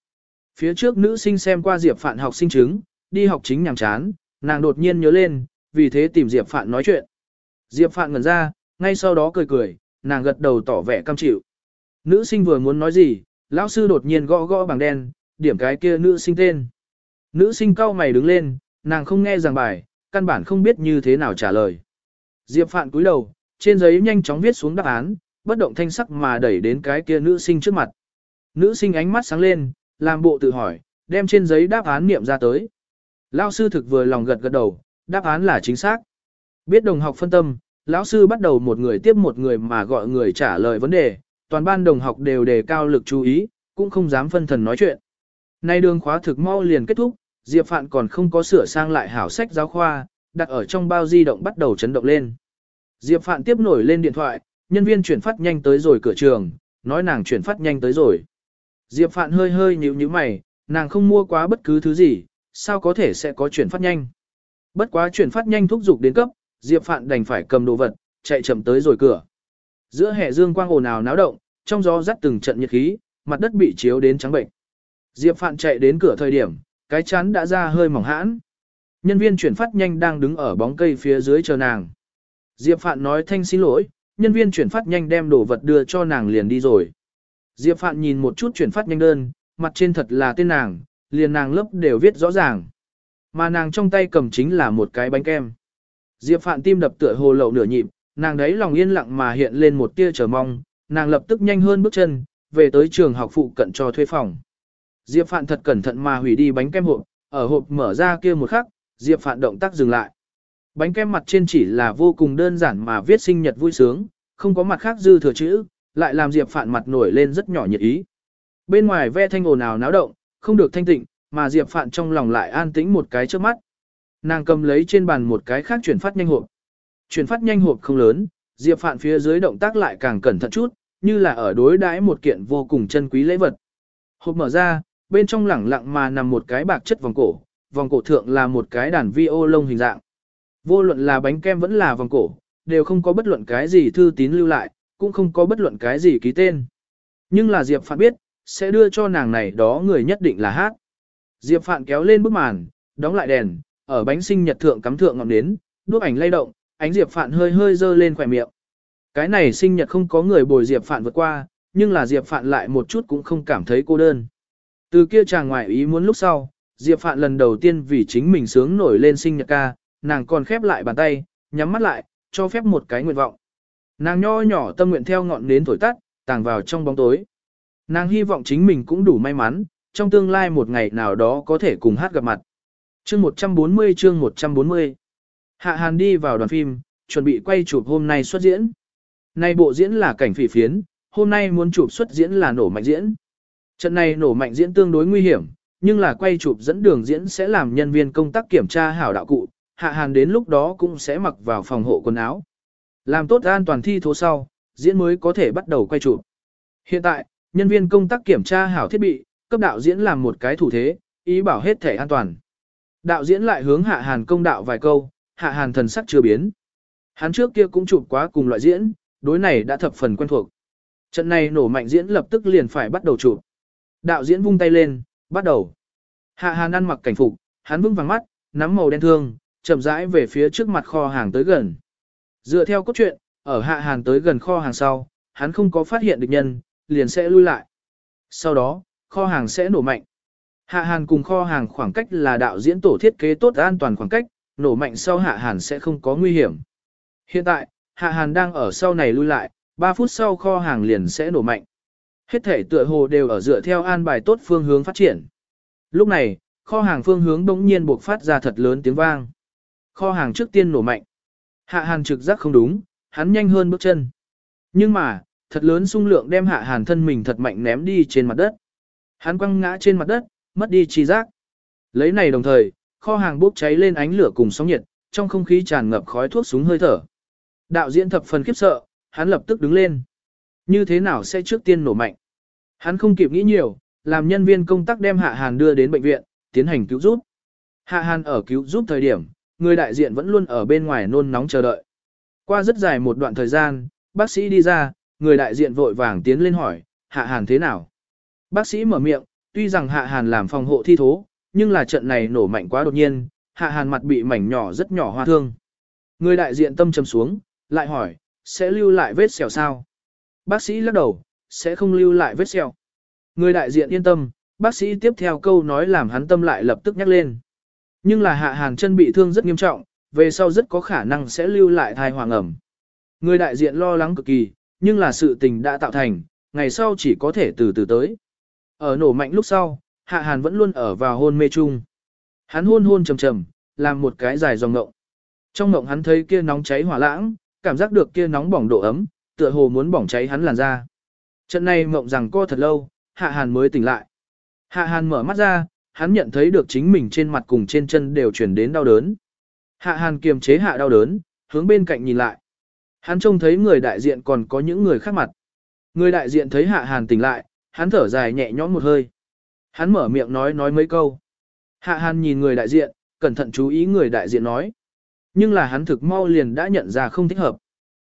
Phía trước nữ sinh xem qua Diệp Phạn học sinh chứng, đi học chính nhàng chán, nàng đột nhiên nhớ lên, vì thế tìm Diệp Phạn nói chuyện. Diệp Phạn ngẩn ra, ngay sau đó cười cười, nàng gật đầu tỏ vẻ cam chịu. Nữ sinh vừa muốn nói gì, lão sư đột nhiên gõ gõ bằng đen, điểm cái kia nữ sinh tên. Nữ sinh cau mày đứng lên, nàng không nghe giảng bài, căn bản không biết như thế nào trả lời. Diệp Phạn cúi đầu, trên giấy nhanh chóng viết xuống đáp án, bất động thanh sắc mà đẩy đến cái kia nữ sinh trước mặt. Nữ sinh ánh mắt sáng lên, làm bộ tự hỏi, đem trên giấy đáp án niệm ra tới. Lão sư thực vừa lòng gật gật đầu, đáp án là chính xác. Biết đồng học phân tâm, lão sư bắt đầu một người tiếp một người mà gọi người trả lời vấn đề, toàn ban đồng học đều đề cao lực chú ý, cũng không dám phân thần nói chuyện. Nay đường khóa thực mau liền kết thúc, Diệp Phạn còn không có sửa sang lại hảo sách giáo khoa, đặt ở trong bao di động bắt đầu chấn động lên. Diệp Phạn tiếp nổi lên điện thoại, nhân viên chuyển phát nhanh tới rồi cửa trường, nói nàng chuyển phát nhanh tới rồi. Diệp Phạn hơi hơi nhíu nhíu mày, nàng không mua quá bất cứ thứ gì, sao có thể sẽ có chuyển phát nhanh. Bất quá chuyển phát nhanh thúc giục đến cấp, Diệp Phạn đành phải cầm đồ vật, chạy chậm tới rồi cửa. Giữa hệ dương quang ồn ào náo động, trong gió rắt từng trận nhiệt khí, mặt đất bị chiếu đến trắng bệnh. Diệp Phạn chạy đến cửa thời điểm, cái chán đã ra hơi mỏng hãn. Nhân viên chuyển phát nhanh đang đứng ở bóng cây phía dưới chờ nàng. Diệp Phạn nói thanh xin lỗi, nhân viên chuyển phát nhanh đem đồ vật đưa cho nàng liền đi rồi. Diệp Phạn nhìn một chút chuyển phát nhanh đơn, mặt trên thật là tên nàng, liền nàng lớp đều viết rõ ràng. Mà nàng trong tay cầm chính là một cái bánh kem. Diệp Phạn tim đập tựa hồ lậu nửa nhịp, nàng đấy lòng yên lặng mà hiện lên một tia chờ mong, nàng lập tức nhanh hơn bước chân, về tới trường học phụ cận cho thuê phòng. Diệp Phạn thật cẩn thận mà hủy đi bánh kem hộp, ở hộp mở ra kia một khắc, Diệp Phạn động tác dừng lại. Bánh kem mặt trên chỉ là vô cùng đơn giản mà viết sinh nhật vui sướng, không có mặt khác dư thừa chữ, lại làm Diệp Phạn mặt nổi lên rất nhỏ nhiệt ý. Bên ngoài ve thanh ồn ào náo động, không được thanh tịnh, mà Diệp Phạn trong lòng lại an tĩnh một cái trước mắt. Nàng cầm lấy trên bàn một cái khác chuyển phát nhanh hộp. Chuyển phát nhanh hộp không lớn, Diệp Phạn phía dưới động tác lại càng cẩn thận chút, như là ở đối đãi một kiện vô cùng chân quý lễ vật. Hộp mở ra, bên trong lẳng lặng mà nằm một cái bạc chất vòng cổ, vòng cổ thượng là một cái đàn vi ô lông hình dạng. Vô luận là bánh kem vẫn là vòng cổ, đều không có bất luận cái gì thư tín lưu lại, cũng không có bất luận cái gì ký tên. Nhưng là Diệp Phạn biết, sẽ đưa cho nàng này đó người nhất định là hát. Diệp Phạn kéo lên bức màn, đóng lại đèn, ở bánh sinh nhật thượng cắm thượng ngọn nến, đuốc ảnh lay động, ánh Diệp Phạn hơi hơi dơ lên khỏe miệng. Cái này sinh nhật không có người bồi Diệp Phạn vượt qua, nhưng là Diệp Phạn lại một chút cũng không cảm thấy cô đơn. Từ kia chàng ngoại ý muốn lúc sau, Diệp Phạn lần đầu tiên vì chính mình sướng nổi lên sinh nhật ca, nàng còn khép lại bàn tay, nhắm mắt lại, cho phép một cái nguyện vọng. Nàng nho nhỏ tâm nguyện theo ngọn nến thổi tắt, tàng vào trong bóng tối. Nàng hy vọng chính mình cũng đủ may mắn, trong tương lai một ngày nào đó có thể cùng hát gặp mặt. Chương 140 chương 140 Hạ Hàn đi vào đoàn phim, chuẩn bị quay chụp hôm nay xuất diễn. Nay bộ diễn là cảnh phỉ phiến, hôm nay muốn chụp xuất diễn là nổ mạnh diễn. Trận này nổ mạnh diễn tương đối nguy hiểm, nhưng là quay chụp dẫn đường diễn sẽ làm nhân viên công tác kiểm tra hảo đạo cụ, Hạ Hàn đến lúc đó cũng sẽ mặc vào phòng hộ quần áo. Làm tốt an toàn thi thố sau, diễn mới có thể bắt đầu quay chụp. Hiện tại, nhân viên công tác kiểm tra hảo thiết bị, cấp đạo diễn làm một cái thủ thế, ý bảo hết thể an toàn. Đạo diễn lại hướng Hạ Hàn công đạo vài câu, Hạ Hàn thần sắc chưa biến. Hắn trước kia cũng chụp quá cùng loại diễn, đối này đã thập phần quen thuộc. Trận này nổ mạnh diễn lập tức liền phải bắt đầu chụp. Đạo diễn vung tay lên, bắt đầu. Hạ Hàn ăn mặc cảnh phục, hắn vững vàng mắt, nắm màu đen thương, chậm rãi về phía trước mặt kho hàng tới gần. Dựa theo cốt truyện, ở Hạ Hàn tới gần kho hàng sau, hắn không có phát hiện địch nhân, liền sẽ lui lại. Sau đó, kho hàng sẽ nổ mạnh. Hạ Hàn cùng kho hàng khoảng cách là đạo diễn tổ thiết kế tốt an toàn khoảng cách, nổ mạnh sau Hạ Hàn sẽ không có nguy hiểm. Hiện tại, Hạ Hàn đang ở sau này lui lại, 3 phút sau kho hàng liền sẽ nổ mạnh. Hết thể tựa hồ đều ở dựa theo an bài tốt phương hướng phát triển. Lúc này, kho hàng phương hướng bỗng nhiên buộc phát ra thật lớn tiếng vang. Kho hàng trước tiên nổ mạnh. Hạ Hàn trực giác không đúng, hắn nhanh hơn bước chân. Nhưng mà, thật lớn xung lượng đem Hạ Hàn thân mình thật mạnh ném đi trên mặt đất. Hắn quăng ngã trên mặt đất, mất đi chi giác. Lấy này đồng thời, kho hàng bốc cháy lên ánh lửa cùng sóng nhiệt, trong không khí tràn ngập khói thuốc súng hơi thở. Đạo diễn thập phần khiếp sợ, hắn lập tức đứng lên. Như thế nào sẽ trước tiên nổ mạnh? Hắn không kịp nghĩ nhiều, làm nhân viên công tác đem Hạ Hàn đưa đến bệnh viện, tiến hành cứu giúp. Hạ Hàn ở cứu giúp thời điểm, người đại diện vẫn luôn ở bên ngoài nôn nóng chờ đợi. Qua rất dài một đoạn thời gian, bác sĩ đi ra, người đại diện vội vàng tiến lên hỏi, Hạ Hàn thế nào? Bác sĩ mở miệng, tuy rằng Hạ Hàn làm phòng hộ thi thố, nhưng là trận này nổ mạnh quá đột nhiên, Hạ Hàn mặt bị mảnh nhỏ rất nhỏ hoa thương. Người đại diện tâm trầm xuống, lại hỏi, sẽ lưu lại vết sẹo sao? Bác sĩ lắc đầu, sẽ không lưu lại vết sẹo. Người đại diện yên tâm, bác sĩ tiếp theo câu nói làm hắn tâm lại lập tức nhắc lên. Nhưng là hạ hàn chân bị thương rất nghiêm trọng, về sau rất có khả năng sẽ lưu lại thai hoàng ẩm. Người đại diện lo lắng cực kỳ, nhưng là sự tình đã tạo thành, ngày sau chỉ có thể từ từ tới. Ở nổ mạnh lúc sau, hạ hàn vẫn luôn ở vào hôn mê chung. Hắn hôn hôn trầm trầm, làm một cái dài dòng ngộng. Trong ngộng hắn thấy kia nóng cháy hỏa lãng, cảm giác được kia nóng bỏng độ ấm, tựa hồ muốn bỏng cháy hắn làn da. Trận này ngộng rằng co thật lâu, hạ hàn mới tỉnh lại. Hạ hàn mở mắt ra, hắn nhận thấy được chính mình trên mặt cùng trên chân đều chuyển đến đau đớn. Hạ hàn kiềm chế hạ đau đớn, hướng bên cạnh nhìn lại. Hắn trông thấy người đại diện còn có những người khác mặt. Người đại diện thấy hạ hàn tỉnh lại, hắn thở dài nhẹ nhõm một hơi. Hắn mở miệng nói nói mấy câu. Hạ hàn nhìn người đại diện, cẩn thận chú ý người đại diện nói. Nhưng là hắn thực mau liền đã nhận ra không thích hợp.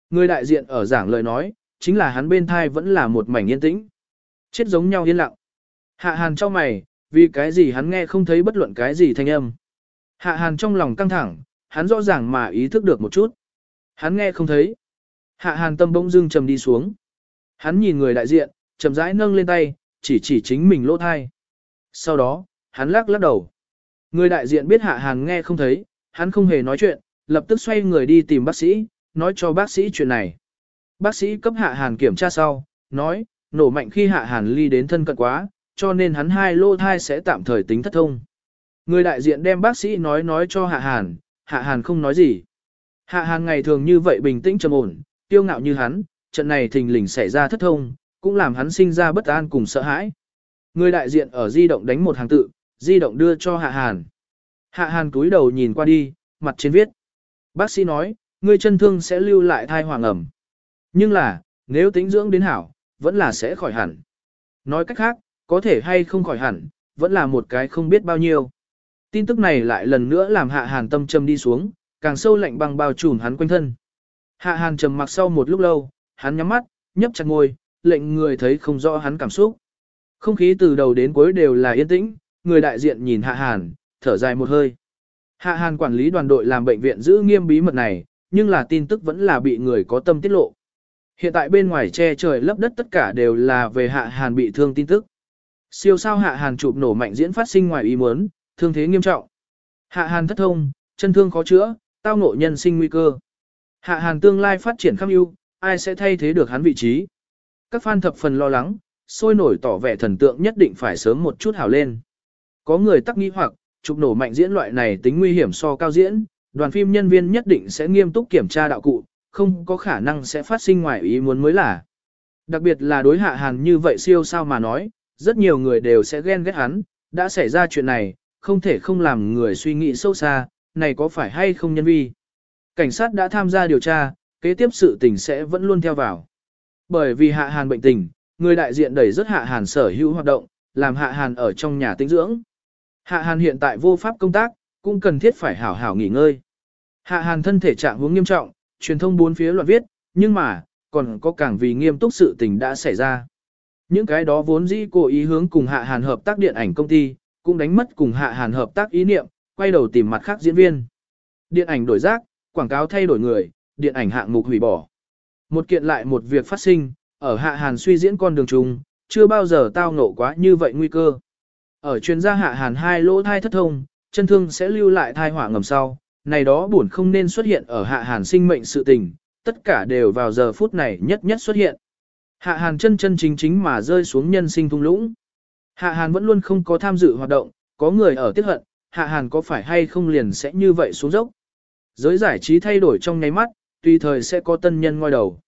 Người đại diện ở giảng lời nói, chính là hắn bên thai vẫn là một mảnh yên tĩnh. Chết giống nhau yên lặng. Hạ hàn cho mày, vì cái gì hắn nghe không thấy bất luận cái gì thanh âm. Hạ hàn trong lòng căng thẳng, hắn rõ ràng mà ý thức được một chút. Hắn nghe không thấy. Hạ hàn tâm bỗng dưng trầm đi xuống. Hắn nhìn người đại diện, chậm rãi nâng lên tay, chỉ chỉ chính mình lỗ thai. Sau đó, hắn lắc lắc đầu. Người đại diện biết hạ hàn nghe không thấy, hắn không hề nói chuyện, lập tức xoay người đi tìm bác sĩ, nói cho bác sĩ chuyện này. Bác sĩ cấp hạ hàn kiểm tra sau, nói, nổ mạnh khi hạ hàn ly đến thân cận quá, cho nên hắn hai lô thai sẽ tạm thời tính thất thông. Người đại diện đem bác sĩ nói nói cho hạ hàn, hạ hàn không nói gì. Hạ hàn ngày thường như vậy bình tĩnh trầm ổn, tiêu ngạo như hắn, trận này thình lình xảy ra thất thông, cũng làm hắn sinh ra bất an cùng sợ hãi. Người đại diện ở di động đánh một hàng tự, di động đưa cho hạ hàn. Hạ hàn cúi đầu nhìn qua đi, mặt trên viết. Bác sĩ nói, người chân thương sẽ lưu lại thai hoàng ẩm. Nhưng là, nếu tính dưỡng đến hảo, vẫn là sẽ khỏi hẳn. Nói cách khác, có thể hay không khỏi hẳn, vẫn là một cái không biết bao nhiêu. Tin tức này lại lần nữa làm hạ hàn tâm trầm đi xuống, càng sâu lạnh băng bao trùm hắn quanh thân. Hạ hàn trầm mặc sau một lúc lâu, hắn nhắm mắt, nhấp chặt ngôi, lệnh người thấy không rõ hắn cảm xúc. Không khí từ đầu đến cuối đều là yên tĩnh, người đại diện nhìn hạ hàn, thở dài một hơi. Hạ hàn quản lý đoàn đội làm bệnh viện giữ nghiêm bí mật này, nhưng là tin tức vẫn là bị người có tâm tiết lộ. Hiện tại bên ngoài che trời lấp đất tất cả đều là về hạ hàn bị thương tin tức. Siêu sao hạ hàn chụp nổ mạnh diễn phát sinh ngoài ý muốn, thương thế nghiêm trọng. Hạ hàn thất thông, chân thương khó chữa, tao ngộ nhân sinh nguy cơ. Hạ hàn tương lai phát triển kham ưu, ai sẽ thay thế được hắn vị trí. Các fan thập phần lo lắng, sôi nổi tỏ vẻ thần tượng nhất định phải sớm một chút hảo lên. Có người tắc nghi hoặc, chụp nổ mạnh diễn loại này tính nguy hiểm so cao diễn, đoàn phim nhân viên nhất định sẽ nghiêm túc kiểm tra đạo cụ, không có khả năng sẽ phát sinh ngoài ý muốn mới là. Đặc biệt là đối hạ hàn như vậy siêu sao mà nói, rất nhiều người đều sẽ ghen ghét hắn, đã xảy ra chuyện này, không thể không làm người suy nghĩ sâu xa, này có phải hay không nhân vi. Cảnh sát đã tham gia điều tra, kế tiếp sự tình sẽ vẫn luôn theo vào. Bởi vì hạ hàn bệnh tình, người đại diện đẩy rất hạ hàn sở hữu hoạt động, làm hạ hàn ở trong nhà tĩnh dưỡng. Hạ hàn hiện tại vô pháp công tác, cũng cần thiết phải hảo hảo nghỉ ngơi. Hạ hàn thân thể trạng huống nghiêm trọng, truyền thông bốn phía loạn viết, nhưng mà, còn có càng vì nghiêm túc sự tình đã xảy ra. Những cái đó vốn dĩ cố ý hướng cùng Hạ Hàn hợp tác điện ảnh công ty, cũng đánh mất cùng Hạ Hàn hợp tác ý niệm, quay đầu tìm mặt khác diễn viên. Điện ảnh đổi rác, quảng cáo thay đổi người, điện ảnh hạng mục hủy bỏ. Một kiện lại một việc phát sinh, ở Hạ Hàn suy diễn con đường trùng, chưa bao giờ tao ngộ quá như vậy nguy cơ. Ở chuyên gia Hạ Hàn hai lỗ thai thất thông, chân thương sẽ lưu lại thai họa ngầm sau, này đó buồn không nên xuất hiện ở Hạ Hàn sinh mệnh sự tình, tất cả đều vào giờ phút này nhất nhất xuất hiện. Hạ Hàn chân chân chính chính mà rơi xuống nhân sinh thung lũng. Hạ Hàn vẫn luôn không có tham dự hoạt động, có người ở tiết hận, Hạ Hàn có phải hay không liền sẽ như vậy xuống dốc. Giới giải trí thay đổi trong nháy mắt, tùy thời sẽ có tân nhân ngoi đầu.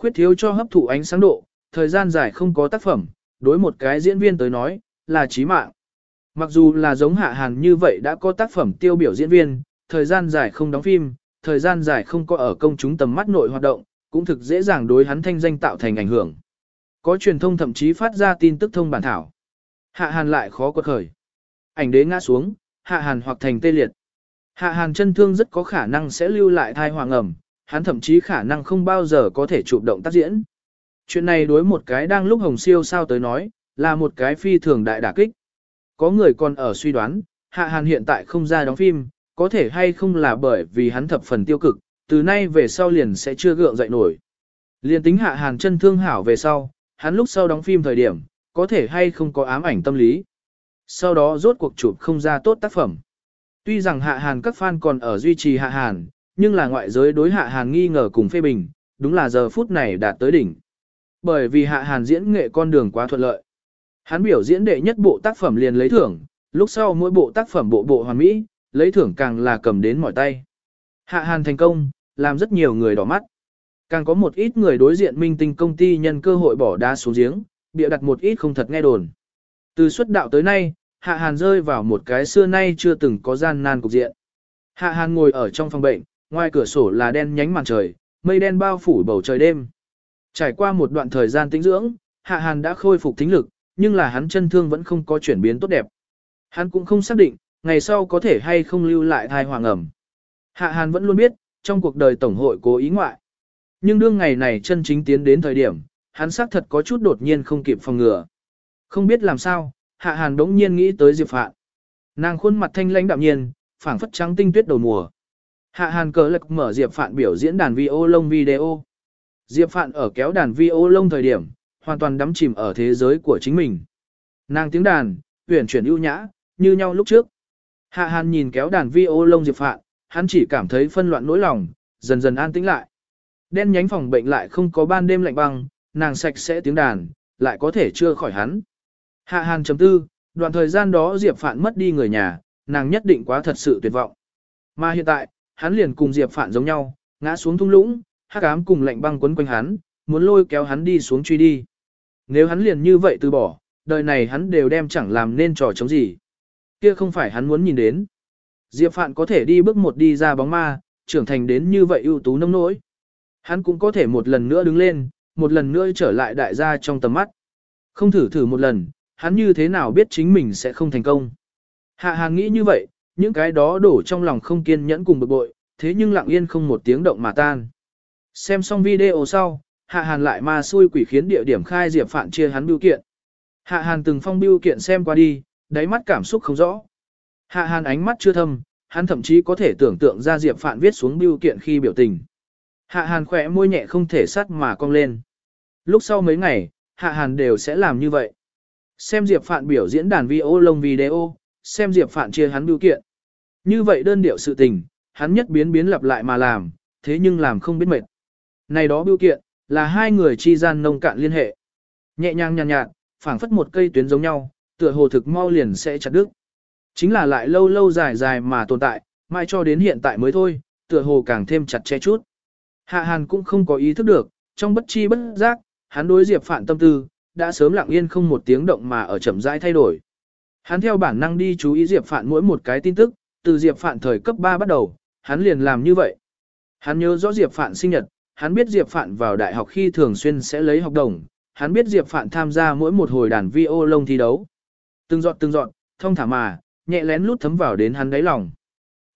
Khuyết thiếu cho hấp thụ ánh sáng độ, thời gian dài không có tác phẩm, đối một cái diễn viên tới nói, là chí mạng. Mặc dù là giống Hạ Hàn như vậy đã có tác phẩm tiêu biểu diễn viên, thời gian dài không đóng phim, thời gian dài không có ở công chúng tầm mắt nội hoạt động, cũng thực dễ dàng đối hắn thanh danh tạo thành ảnh hưởng. Có truyền thông thậm chí phát ra tin tức thông bản thảo. Hạ Hàn lại khó quật khởi. Ảnh đế ngã xuống, Hạ Hàn hoặc thành tê liệt. Hạ Hàn chân thương rất có khả năng sẽ lưu lại thai hoàng ẩm, hắn thậm chí khả năng không bao giờ có thể chụp động tác diễn. Chuyện này đối một cái đang lúc hồng siêu sao tới nói, là một cái phi thường đại đả kích. Có người còn ở suy đoán, Hạ Hàn hiện tại không ra đóng phim, có thể hay không là bởi vì hắn thập phần tiêu cực, từ nay về sau liền sẽ chưa gượng dậy nổi. Liền tính hạ hàn chân thương hảo về sau, hắn lúc sau đóng phim thời điểm, có thể hay không có ám ảnh tâm lý. Sau đó rốt cuộc chụp không ra tốt tác phẩm. Tuy rằng hạ hàn các fan còn ở duy trì hạ hàn, nhưng là ngoại giới đối hạ hàn nghi ngờ cùng phê bình, đúng là giờ phút này đạt tới đỉnh. Bởi vì hạ hàn diễn nghệ con đường quá thuận lợi. Hắn biểu diễn đệ nhất bộ tác phẩm liền lấy thưởng, lúc sau mỗi bộ tác phẩm bộ bộ hoàn mỹ, lấy thưởng càng là cầm đến mỏi tay. Hạ hàn thành công, làm rất nhiều người đỏ mắt. Càng có một ít người đối diện minh tinh công ty nhân cơ hội bỏ đá xuống giếng, bịa đặt một ít không thật nghe đồn. Từ xuất đạo tới nay, Hạ Hàn rơi vào một cái xưa nay chưa từng có gian nan cục diện. Hạ Hàn ngồi ở trong phòng bệnh, ngoài cửa sổ là đen nhánh màn trời, mây đen bao phủ bầu trời đêm. Trải qua một đoạn thời gian tĩnh dưỡng, Hạ Hàn đã khôi phục tính lực, nhưng là hắn chân thương vẫn không có chuyển biến tốt đẹp. Hắn cũng không xác định, ngày sau có thể hay không lưu lại thai hoàng ẩm. Hạ Hàn vẫn luôn biết, trong cuộc đời Tổng hội cố ý ngoại. Nhưng đương ngày này chân chính tiến đến thời điểm, hắn xác thật có chút đột nhiên không kịp phòng ngừa. Không biết làm sao, Hạ Hàn đống nhiên nghĩ tới Diệp Phạn. Nàng khuôn mặt thanh lãnh đạm nhiên, phảng phất trắng tinh tuyết đầu mùa. Hạ Hàn cờ lực mở Diệp Phạn biểu diễn đàn vi ô lông video. Diệp Phạn ở kéo đàn vi ô lông thời điểm, hoàn toàn đắm chìm ở thế giới của chính mình. Nàng tiếng đàn, huyền chuyển ưu nhã, như nhau lúc trước. Hạ Hàn nhìn kéo đàn vi ô lông Diệp Phạn, hắn chỉ cảm thấy phân loạn nỗi lòng, dần dần an tĩnh lại. Đen nhánh phòng bệnh lại không có ban đêm lạnh băng, nàng sạch sẽ tiếng đàn, lại có thể chưa khỏi hắn. Hạ Hàn chấm tư, đoạn thời gian đó Diệp Phạn mất đi người nhà, nàng nhất định quá thật sự tuyệt vọng. Mà hiện tại, hắn liền cùng Diệp Phạn giống nhau, ngã xuống thung lũng, hắc ám cùng lạnh băng quấn quanh hắn, muốn lôi kéo hắn đi xuống truy đi. Nếu hắn liền như vậy từ bỏ, đời này hắn đều đem chẳng làm nên trò chống gì. Kia không phải hắn muốn nhìn đến. Diệp Phạn có thể đi bước một đi ra bóng ma, trưởng thành đến như vậy ưu tú nông nỗi. Hắn cũng có thể một lần nữa đứng lên, một lần nữa trở lại đại gia trong tầm mắt. Không thử thử một lần, hắn như thế nào biết chính mình sẽ không thành công. Hạ Hàng nghĩ như vậy, những cái đó đổ trong lòng không kiên nhẫn cùng bực bội, thế nhưng lặng yên không một tiếng động mà tan. Xem xong video sau, Hạ Hàn lại ma xui quỷ khiến địa điểm khai Diệp Phạn chia hắn biểu kiện. Hạ Hàn từng phong biểu kiện xem qua đi, đáy mắt cảm xúc không rõ. Hạ Hàn ánh mắt chưa thâm, hắn thậm chí có thể tưởng tượng ra Diệp Phạn viết xuống biểu kiện khi biểu tình. Hạ Hàn khỏe môi nhẹ không thể sắt mà cong lên. Lúc sau mấy ngày, Hạ Hàn đều sẽ làm như vậy. Xem Diệp Phạn biểu diễn đàn vi ô lông video, xem Diệp Phạn chia hắn biểu kiện. Như vậy đơn điệu sự tình, hắn nhất biến biến lặp lại mà làm, thế nhưng làm không biết mệt. Này đó biểu kiện, là hai người chi gian nông cạn liên hệ. Nhẹ nhàng nhàn nhạt, nhạt phảng phất một cây tuyến giống nhau, tựa hồ thực mau liền sẽ chặt đứt. Chính là lại lâu lâu dài dài mà tồn tại, mãi cho đến hiện tại mới thôi, tựa hồ càng thêm chặt chẽ chút. Hạ Hàn cũng không có ý thức được, trong bất chi bất giác, hắn đối Diệp Phạn tâm tư, đã sớm lặng yên không một tiếng động mà ở chậm rãi thay đổi. Hắn theo bản năng đi chú ý Diệp Phạn mỗi một cái tin tức, từ Diệp Phạn thời cấp 3 bắt đầu, hắn liền làm như vậy. Hắn nhớ rõ Diệp Phạn sinh nhật, hắn biết Diệp Phạn vào đại học khi thường xuyên sẽ lấy học đồng, hắn biết Diệp Phạn tham gia mỗi một hồi đàn vi ô lông thi đấu. Từng giọt từng giọt, thông thả mà, nhẹ lén lút thấm vào đến hắn đáy lòng.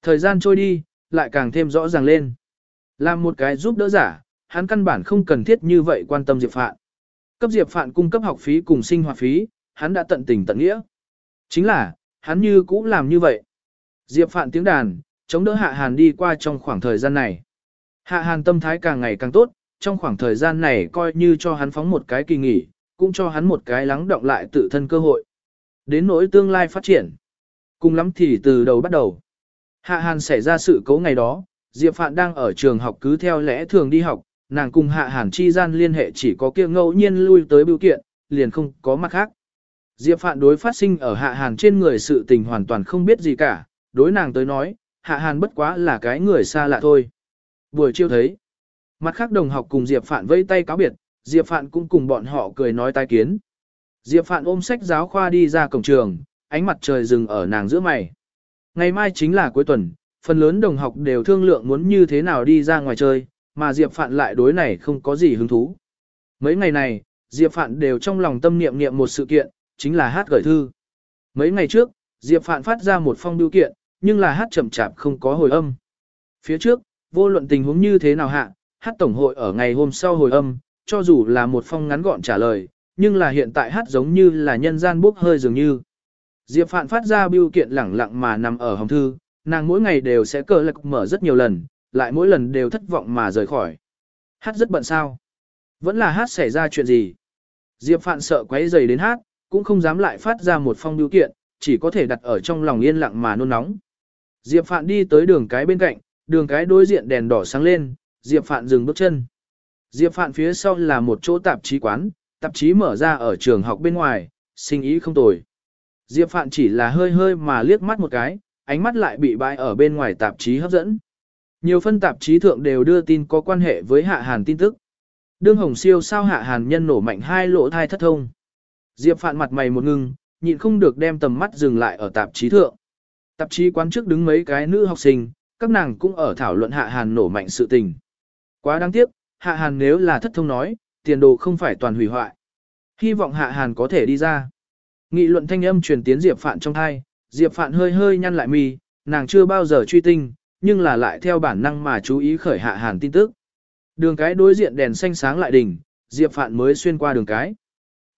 Thời gian trôi đi, lại càng thêm rõ ràng lên. Làm một cái giúp đỡ giả, hắn căn bản không cần thiết như vậy quan tâm Diệp Phạn. Cấp Diệp Phạn cung cấp học phí cùng sinh hoạt phí, hắn đã tận tình tận nghĩa. Chính là, hắn như cũ làm như vậy. Diệp Phạn tiếng đàn, chống đỡ Hạ Hàn đi qua trong khoảng thời gian này. Hạ Hàn tâm thái càng ngày càng tốt, trong khoảng thời gian này coi như cho hắn phóng một cái kỳ nghỉ, cũng cho hắn một cái lắng động lại tự thân cơ hội. Đến nỗi tương lai phát triển. Cùng lắm thì từ đầu bắt đầu. Hạ Hàn xảy ra sự cố ngày đó, Diệp Phạn đang ở trường học cứ theo lẽ thường đi học, nàng cùng Hạ Hàn chi gian liên hệ chỉ có kia ngẫu nhiên lui tới biểu kiện, liền không có mặt khác. Diệp Phạn đối phát sinh ở Hạ Hàn trên người sự tình hoàn toàn không biết gì cả, đối nàng tới nói, Hạ Hàn bất quá là cái người xa lạ thôi. Buổi chiều thấy, mặt khác đồng học cùng Diệp Phạn vây tay cáo biệt, Diệp Phạn cũng cùng bọn họ cười nói tai kiến. Diệp Phạn ôm sách giáo khoa đi ra cổng trường, ánh mặt trời dừng ở nàng giữa mày. Ngày mai chính là cuối tuần, phần lớn đồng học đều thương lượng muốn như thế nào đi ra ngoài chơi, mà Diệp Phạn lại đối này không có gì hứng thú. Mấy ngày này, Diệp Phạn đều trong lòng tâm niệm niệm một sự kiện, chính là hát gửi thư. Mấy ngày trước, Diệp Phạn phát ra một phong biểu kiện, nhưng là hát chậm chạp không có hồi âm. Phía trước, vô luận tình huống như thế nào hạ, hát tổng hội ở ngày hôm sau hồi âm, cho dù là một phong ngắn gọn trả lời, nhưng là hiện tại hát giống như là nhân gian bốc hơi dường như. Diệp Phạn phát ra biêu kiện lẳng lặng mà nằm ở hồng thư, nàng mỗi ngày đều sẽ cờ lạc mở rất nhiều lần, lại mỗi lần đều thất vọng mà rời khỏi. Hát rất bận sao? Vẫn là hát xảy ra chuyện gì? Diệp Phạn sợ quấy rầy đến hát, cũng không dám lại phát ra một phong biêu kiện, chỉ có thể đặt ở trong lòng yên lặng mà nôn nóng. Diệp Phạn đi tới đường cái bên cạnh, đường cái đối diện đèn đỏ sáng lên, Diệp Phạn dừng bước chân. Diệp Phạn phía sau là một chỗ tạp chí quán, tạp chí mở ra ở trường học bên ngoài, sinh ý không tồi. Diệp Phạn chỉ là hơi hơi mà liếc mắt một cái, ánh mắt lại bị bãi ở bên ngoài tạp chí hấp dẫn. Nhiều phân tạp chí thượng đều đưa tin có quan hệ với Hạ Hàn tin tức. Đương Hồng Siêu sao Hạ Hàn nhân nổ mạnh hai lỗ thai thất thông. Diệp Phạn mặt mày một ngưng, nhịn không được đem tầm mắt dừng lại ở tạp chí thượng. Tạp chí quán trước đứng mấy cái nữ học sinh, các nàng cũng ở thảo luận Hạ Hàn nổ mạnh sự tình. Quá đáng tiếc, Hạ Hàn nếu là thất thông nói, tiền đồ không phải toàn hủy hoại. Hy vọng Hạ Hàn có thể đi ra. Nghị luận thanh âm truyền tiến Diệp Phạn trong thai, Diệp Phạn hơi hơi nhăn lại mi, nàng chưa bao giờ truy tinh, nhưng là lại theo bản năng mà chú ý khởi Hạ Hàn tin tức. Đường cái đối diện đèn xanh sáng lại đỉnh, Diệp Phạn mới xuyên qua đường cái.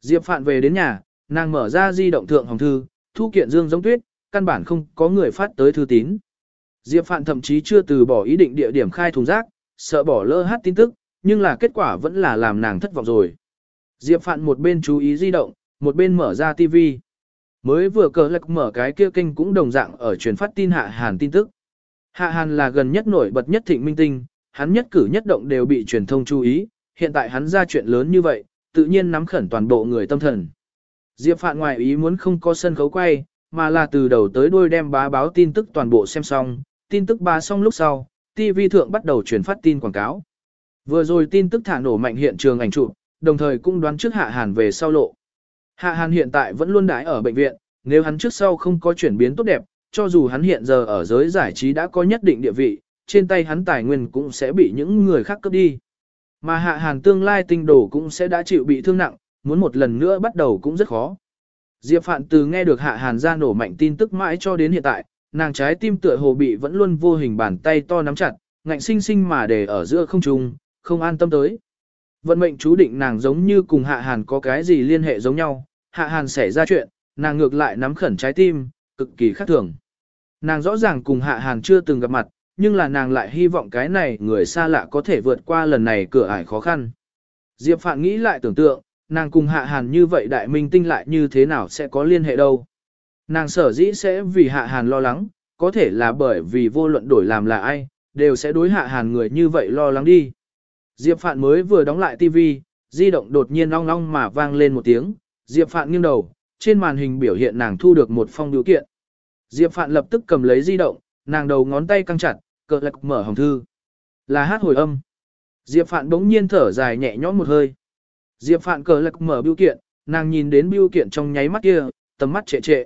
Diệp Phạn về đến nhà, nàng mở ra di động thượng hồng thư, thu kiện dương giống tuyết, căn bản không có người phát tới thư tín. Diệp Phạn thậm chí chưa từ bỏ ý định địa điểm khai thùng rác, sợ bỏ lỡ hát tin tức, nhưng là kết quả vẫn là làm nàng thất vọng rồi. Diệp Phạn một bên chú ý di động, một bên mở ra TV. Mới vừa cờ lạc mở cái kia kênh cũng đồng dạng ở truyền phát tin Hạ Hàn tin tức. Hạ Hàn là gần nhất nổi bật nhất thịnh minh tinh, hắn nhất cử nhất động đều bị truyền thông chú ý, hiện tại hắn ra chuyện lớn như vậy, tự nhiên nắm khẩn toàn bộ người tâm thần. Diệp Phạn ngoài ý muốn không có sân khấu quay, mà là từ đầu tới đuôi đem bá báo tin tức toàn bộ xem xong, tin tức bá xong lúc sau, TV thượng bắt đầu truyền phát tin quảng cáo. Vừa rồi tin tức thả nổ mạnh hiện trường ảnh chụp, đồng thời cũng đoán trước Hạ Hàn về sau lộ. Hạ Hàn hiện tại vẫn luôn đãi ở bệnh viện, nếu hắn trước sau không có chuyển biến tốt đẹp, cho dù hắn hiện giờ ở giới giải trí đã có nhất định địa vị, trên tay hắn tài nguyên cũng sẽ bị những người khác cướp đi. Mà Hạ Hàn tương lai tinh đồ cũng sẽ đã chịu bị thương nặng, muốn một lần nữa bắt đầu cũng rất khó. Diệp Phạn từ nghe được Hạ Hàn ra nổ mạnh tin tức mãi cho đến hiện tại, nàng trái tim tựa hồ bị vẫn luôn vô hình bàn tay to nắm chặt, ngạnh sinh sinh mà để ở giữa không trung, không an tâm tới. Vận mệnh chú định nàng giống như cùng Hạ Hàn có cái gì liên hệ giống nhau, Hạ Hàn xảy ra chuyện, nàng ngược lại nắm khẩn trái tim, cực kỳ khác thường. Nàng rõ ràng cùng Hạ Hàn chưa từng gặp mặt, nhưng là nàng lại hy vọng cái này người xa lạ có thể vượt qua lần này cửa ải khó khăn. Diệp Phạn nghĩ lại tưởng tượng, nàng cùng Hạ Hàn như vậy đại minh tinh lại như thế nào sẽ có liên hệ đâu. Nàng sở dĩ sẽ vì Hạ Hàn lo lắng, có thể là bởi vì vô luận đổi làm là ai, đều sẽ đối Hạ Hàn người như vậy lo lắng đi. Diệp Phạn mới vừa đóng lại TV, di động đột nhiên long long mà vang lên một tiếng, Diệp Phạn nghiêng đầu, trên màn hình biểu hiện nàng thu được một phong điều kiện. Diệp Phạn lập tức cầm lấy di động, nàng đầu ngón tay căng chặt, cờ lạc mở hồng thư. Là hát hồi âm. Diệp Phạn bỗng nhiên thở dài nhẹ nhõm một hơi. Diệp Phạn cờ lạc mở biểu kiện, nàng nhìn đến biểu kiện trong nháy mắt kia, tầm mắt trệ trệ.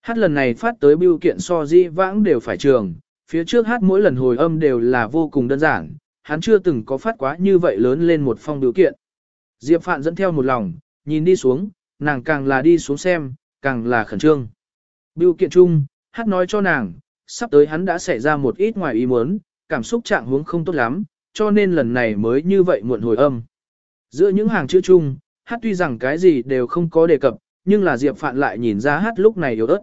Hát lần này phát tới biểu kiện so di vãng đều phải trường, phía trước hát mỗi lần hồi âm đều là vô cùng đơn giản, hắn chưa từng có phát quá như vậy lớn lên một phong biểu kiện. Diệp Phạn dẫn theo một lòng, nhìn đi xuống, nàng càng là đi xuống xem, càng là khẩn trương. Biểu kiện chung, hát nói cho nàng, sắp tới hắn đã xảy ra một ít ngoài ý muốn, cảm xúc trạng huống không tốt lắm, cho nên lần này mới như vậy muộn hồi âm. Giữa những hàng chữ chung, hát tuy rằng cái gì đều không có đề cập, nhưng là Diệp Phạn lại nhìn ra hát lúc này yếu ớt.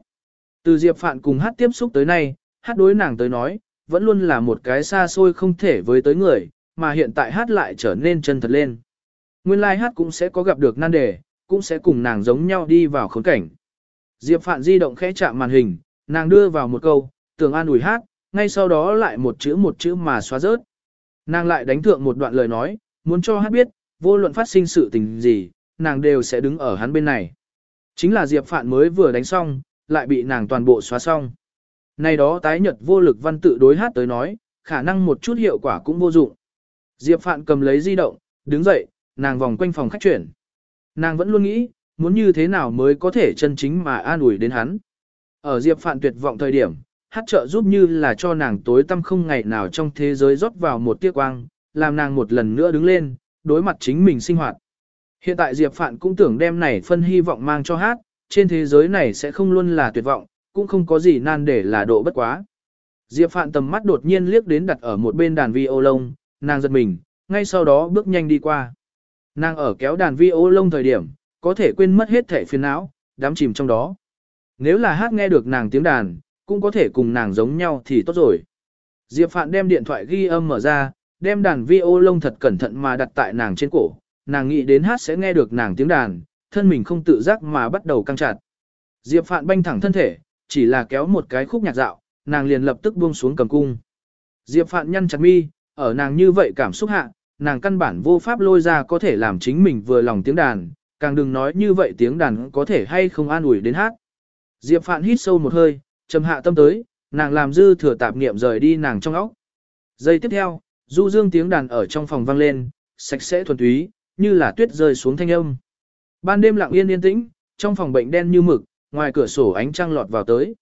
Từ Diệp Phạn cùng hát tiếp xúc tới nay, hát đối nàng tới nói, vẫn luôn là một cái xa xôi không thể với tới người, mà hiện tại hát lại trở nên chân thật lên. Nguyên lai like hát cũng sẽ có gặp được nan đề, cũng sẽ cùng nàng giống nhau đi vào khốn cảnh. Diệp Phạn di động khẽ chạm màn hình, nàng đưa vào một câu, tưởng an ủi hát, ngay sau đó lại một chữ một chữ mà xóa rớt. Nàng lại đánh thượng một đoạn lời nói, muốn cho hát biết, vô luận phát sinh sự tình gì, nàng đều sẽ đứng ở hắn bên này. Chính là Diệp Phạn mới vừa đánh xong, lại bị nàng toàn bộ xóa xong. Này đó tái nhật vô lực văn tự đối hát tới nói, khả năng một chút hiệu quả cũng vô dụng. Diệp Phạn cầm lấy di động, đứng dậy, nàng vòng quanh phòng khách chuyển. Nàng vẫn luôn nghĩ, muốn như thế nào mới có thể chân chính mà an ủi đến hắn. Ở Diệp Phạn tuyệt vọng thời điểm, hát trợ giúp như là cho nàng tối tăm không ngày nào trong thế giới rót vào một tia quang, làm nàng một lần nữa đứng lên, đối mặt chính mình sinh hoạt. Hiện tại Diệp Phạn cũng tưởng đem này phân hy vọng mang cho hát, trên thế giới này sẽ không luôn là tuyệt vọng, cũng không có gì nan để là độ bất quá. Diệp Phạn tầm mắt đột nhiên liếc đến đặt ở một bên đàn vi ô lông, nàng giật mình, ngay sau đó bước nhanh đi qua. Nàng ở kéo đàn vi ô lông thời điểm, có thể quên mất hết thể phiền não, đắm chìm trong đó. Nếu là hát nghe được nàng tiếng đàn, cũng có thể cùng nàng giống nhau thì tốt rồi. Diệp Phạn đem điện thoại ghi âm mở ra, đem đàn vi ô lông thật cẩn thận mà đặt tại nàng trên cổ, nàng nghĩ đến hát sẽ nghe được nàng tiếng đàn, thân mình không tự giác mà bắt đầu căng chặt. Diệp Phạn banh thẳng thân thể, chỉ là kéo một cái khúc nhạc dạo, nàng liền lập tức buông xuống cầm cung. Diệp Phạn nhăn chặt mi, ở nàng như vậy cảm xúc hạ, nàng căn bản vô pháp lôi ra có thể làm chính mình vừa lòng tiếng đàn, càng đừng nói như vậy tiếng đàn có thể hay không an ủi đến hát. Diệp Phạn hít sâu một hơi, trầm hạ tâm tới, nàng làm dư thừa tạp niệm rời đi nàng trong óc. Giây tiếp theo, du dương tiếng đàn ở trong phòng vang lên, sạch sẽ thuần túy, như là tuyết rơi xuống thanh âm. Ban đêm lặng yên yên tĩnh, trong phòng bệnh đen như mực, ngoài cửa sổ ánh trăng lọt vào tới.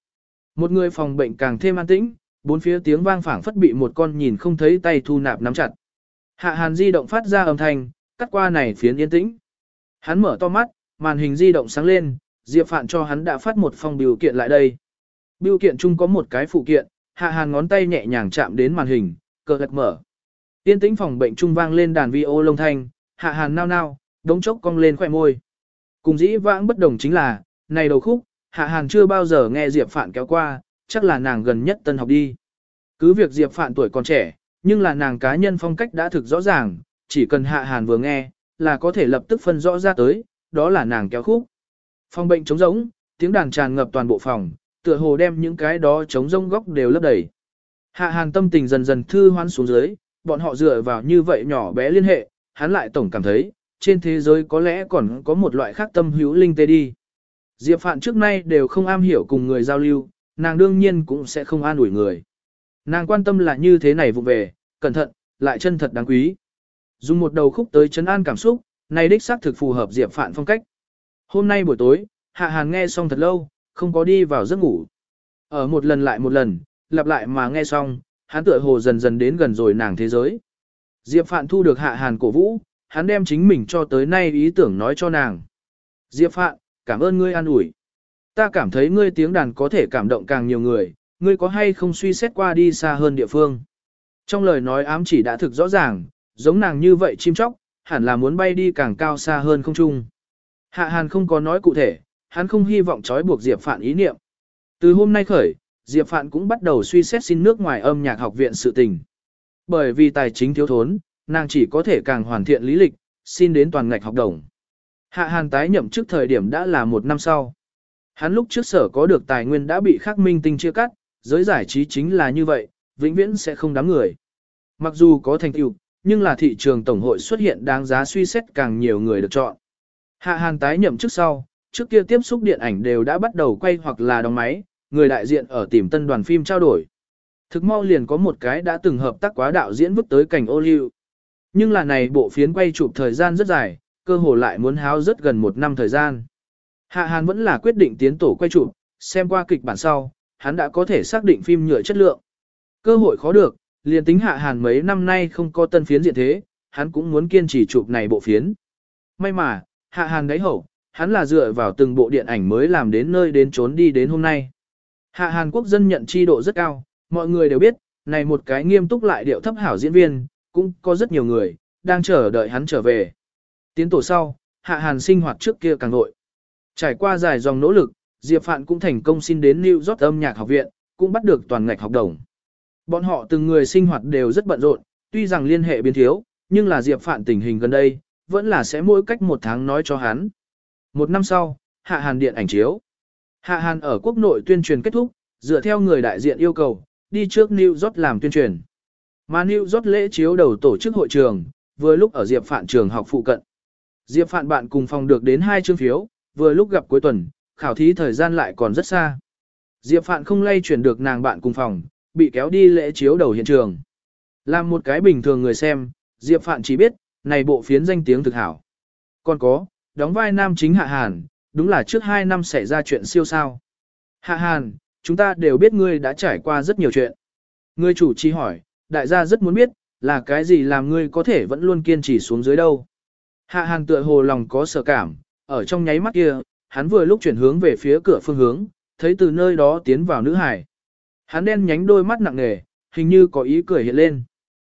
Một người phòng bệnh càng thêm an tĩnh, bốn phía tiếng vang phảng phất bị một con nhìn không thấy tay thu nạp nắm chặt. Hạ Hàn di động phát ra âm thanh, cắt qua này phiến yên tĩnh. Hắn mở to mắt, màn hình di động sáng lên, Diệp Phạn cho hắn đã phát một phong biểu kiện lại đây. Biểu kiện chung có một cái phụ kiện, Hạ Hàn ngón tay nhẹ nhàng chạm đến màn hình, cờ gật mở. Tiên tĩnh phòng bệnh trung vang lên đàn vi ô lông thanh, Hạ Hàn nao nao, đống chốc cong lên khỏe môi. Cùng dĩ vãng bất đồng chính là, này đầu khúc, Hạ Hàn chưa bao giờ nghe Diệp Phạn kéo qua, chắc là nàng gần nhất tân học đi. Cứ việc Diệp Phạn tuổi còn trẻ, nhưng là nàng cá nhân phong cách đã thực rõ ràng, chỉ cần Hạ Hàn vừa nghe, là có thể lập tức phân rõ ra tới, đó là nàng kéo khúc. Phòng bệnh trống rỗng, tiếng đàn tràn ngập toàn bộ phòng, tựa hồ đem những cái đó trống rỗng góc đều lấp đầy. Hạ Hàn tâm tình dần dần thư hoán xuống dưới, bọn họ dựa vào như vậy nhỏ bé liên hệ, hắn lại tổng cảm thấy, trên thế giới có lẽ còn có một loại khác tâm hữu linh tê đi. Diệp Phạn trước nay đều không am hiểu cùng người giao lưu, nàng đương nhiên cũng sẽ không an ủi người. Nàng quan tâm là như thế này vụ về, cẩn thận, lại chân thật đáng quý. Dùng một đầu khúc tới chấn an cảm xúc, này đích xác thực phù hợp Diệp Phạn phong cách. Hôm nay buổi tối, Hạ Hàn nghe xong thật lâu, không có đi vào giấc ngủ. Ở một lần lại một lần, lặp lại mà nghe xong, hắn tựa hồ dần dần đến gần rồi nàng thế giới. Diệp Phạn thu được Hạ Hàn cổ vũ, hắn đem chính mình cho tới nay ý tưởng nói cho nàng. Diệp Phạn, cảm ơn ngươi an ủi. Ta cảm thấy ngươi tiếng đàn có thể cảm động càng nhiều người, ngươi có hay không suy xét qua đi xa hơn địa phương. Trong lời nói ám chỉ đã thực rõ ràng, giống nàng như vậy chim chóc, hẳn là muốn bay đi càng cao xa hơn không trung. Hạ Hàn không có nói cụ thể, hắn không hy vọng trói buộc Diệp Phạn ý niệm. Từ hôm nay khởi, Diệp Phạn cũng bắt đầu suy xét xin nước ngoài âm nhạc học viện sự tình. Bởi vì tài chính thiếu thốn, nàng chỉ có thể càng hoàn thiện lý lịch, xin đến toàn ngạch học đồng. Hạ Hàn tái nhậm trước thời điểm đã là một năm sau. Hắn lúc trước sở có được tài nguyên đã bị khắc minh tinh chia cắt, giới giải trí chính là như vậy, vĩnh viễn sẽ không đáng người. Mặc dù có thành tựu, nhưng là thị trường tổng hội xuất hiện đáng giá suy xét càng nhiều người được chọn. Hạ Hàn tái nhậm trước sau, trước kia tiếp xúc điện ảnh đều đã bắt đầu quay hoặc là đóng máy, người đại diện ở tìm tân đoàn phim trao đổi. Thực mau liền có một cái đã từng hợp tác quá đạo diễn vứt tới cảnh ô liu. Nhưng là này bộ phiến quay chụp thời gian rất dài, cơ hồ lại muốn háo rất gần một năm thời gian. Hạ Hàn vẫn là quyết định tiến tổ quay chụp, xem qua kịch bản sau, hắn đã có thể xác định phim nhựa chất lượng. Cơ hội khó được, liền tính Hạ Hàn mấy năm nay không có tân phiến diện thế, hắn cũng muốn kiên trì chụp này bộ phiến. May mà, Hạ Hàn đáy hậu, hắn là dựa vào từng bộ điện ảnh mới làm đến nơi đến trốn đi đến hôm nay. Hạ Hàn Quốc dân nhận chi độ rất cao, mọi người đều biết, này một cái nghiêm túc lại điệu thấp hảo diễn viên, cũng có rất nhiều người, đang chờ đợi hắn trở về. Tiến tổ sau, Hạ Hàn sinh hoạt trước kia càng nội. Trải qua dài dòng nỗ lực, Diệp Phạn cũng thành công xin đến New York âm nhạc học viện, cũng bắt được toàn ngạch học đồng. Bọn họ từng người sinh hoạt đều rất bận rộn, tuy rằng liên hệ biến thiếu, nhưng là Diệp Phạn tình hình gần đây, vẫn là sẽ mỗi cách một tháng nói cho hắn. Một năm sau, Hạ Hàn điện ảnh chiếu. Hạ Hàn ở quốc nội tuyên truyền kết thúc, dựa theo người đại diện yêu cầu, đi trước New York làm tuyên truyền. Mà New York lễ chiếu đầu tổ chức hội trường, vừa lúc ở Diệp Phạn trường học phụ cận. Diệp Phạn bạn cùng phòng được đến hai chương phiếu, vừa lúc gặp cuối tuần, khảo thí thời gian lại còn rất xa. Diệp Phạn không lay chuyển được nàng bạn cùng phòng, bị kéo đi lễ chiếu đầu hiện trường. Làm một cái bình thường người xem, Diệp Phạn chỉ biết, này bộ phiến danh tiếng thực hảo. Còn có, đóng vai nam chính Hạ Hàn, đúng là trước hai năm xảy ra chuyện siêu sao. Hạ Hàn, chúng ta đều biết ngươi đã trải qua rất nhiều chuyện. Ngươi chủ trì hỏi, đại gia rất muốn biết, là cái gì làm ngươi có thể vẫn luôn kiên trì xuống dưới đâu. Hạ Hàn tựa hồ lòng có sợ cảm, ở trong nháy mắt kia, hắn vừa lúc chuyển hướng về phía cửa phương hướng, thấy từ nơi đó tiến vào nữ hải. Hắn đen nhánh đôi mắt nặng nề, hình như có ý cười hiện lên.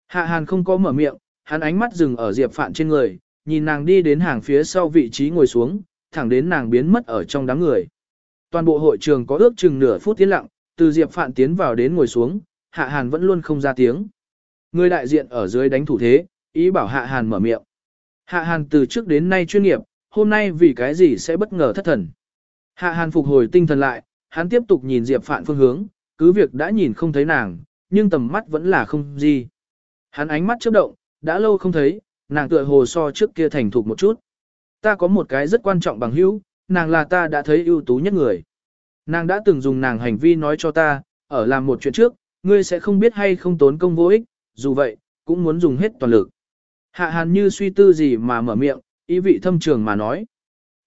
Hạ Hàn không có mở miệng, hắn ánh mắt dừng ở Diệp Phạn trên người, nhìn nàng đi đến hàng phía sau vị trí ngồi xuống, thẳng đến nàng biến mất ở trong đám người. Toàn bộ hội trường có ước chừng nửa phút tiến lặng, từ Diệp Phạn tiến vào đến ngồi xuống, Hạ Hàn vẫn luôn không ra tiếng. Người đại diện ở dưới đánh thủ thế, ý bảo Hạ Hàn mở miệng. Hạ Hàn từ trước đến nay chuyên nghiệp, hôm nay vì cái gì sẽ bất ngờ thất thần. Hạ Hàn phục hồi tinh thần lại, hắn tiếp tục nhìn Diệp Phạn phương hướng, cứ việc đã nhìn không thấy nàng, nhưng tầm mắt vẫn là không gì. Hắn ánh mắt chớp động, đã lâu không thấy, nàng tựa hồ so trước kia thành thục một chút. Ta có một cái rất quan trọng bằng hữu, nàng là ta đã thấy ưu tú nhất người. Nàng đã từng dùng nàng hành vi nói cho ta, ở làm một chuyện trước, ngươi sẽ không biết hay không tốn công vô ích, dù vậy, cũng muốn dùng hết toàn lực. Hạ hàn như suy tư gì mà mở miệng, ý vị thâm trường mà nói.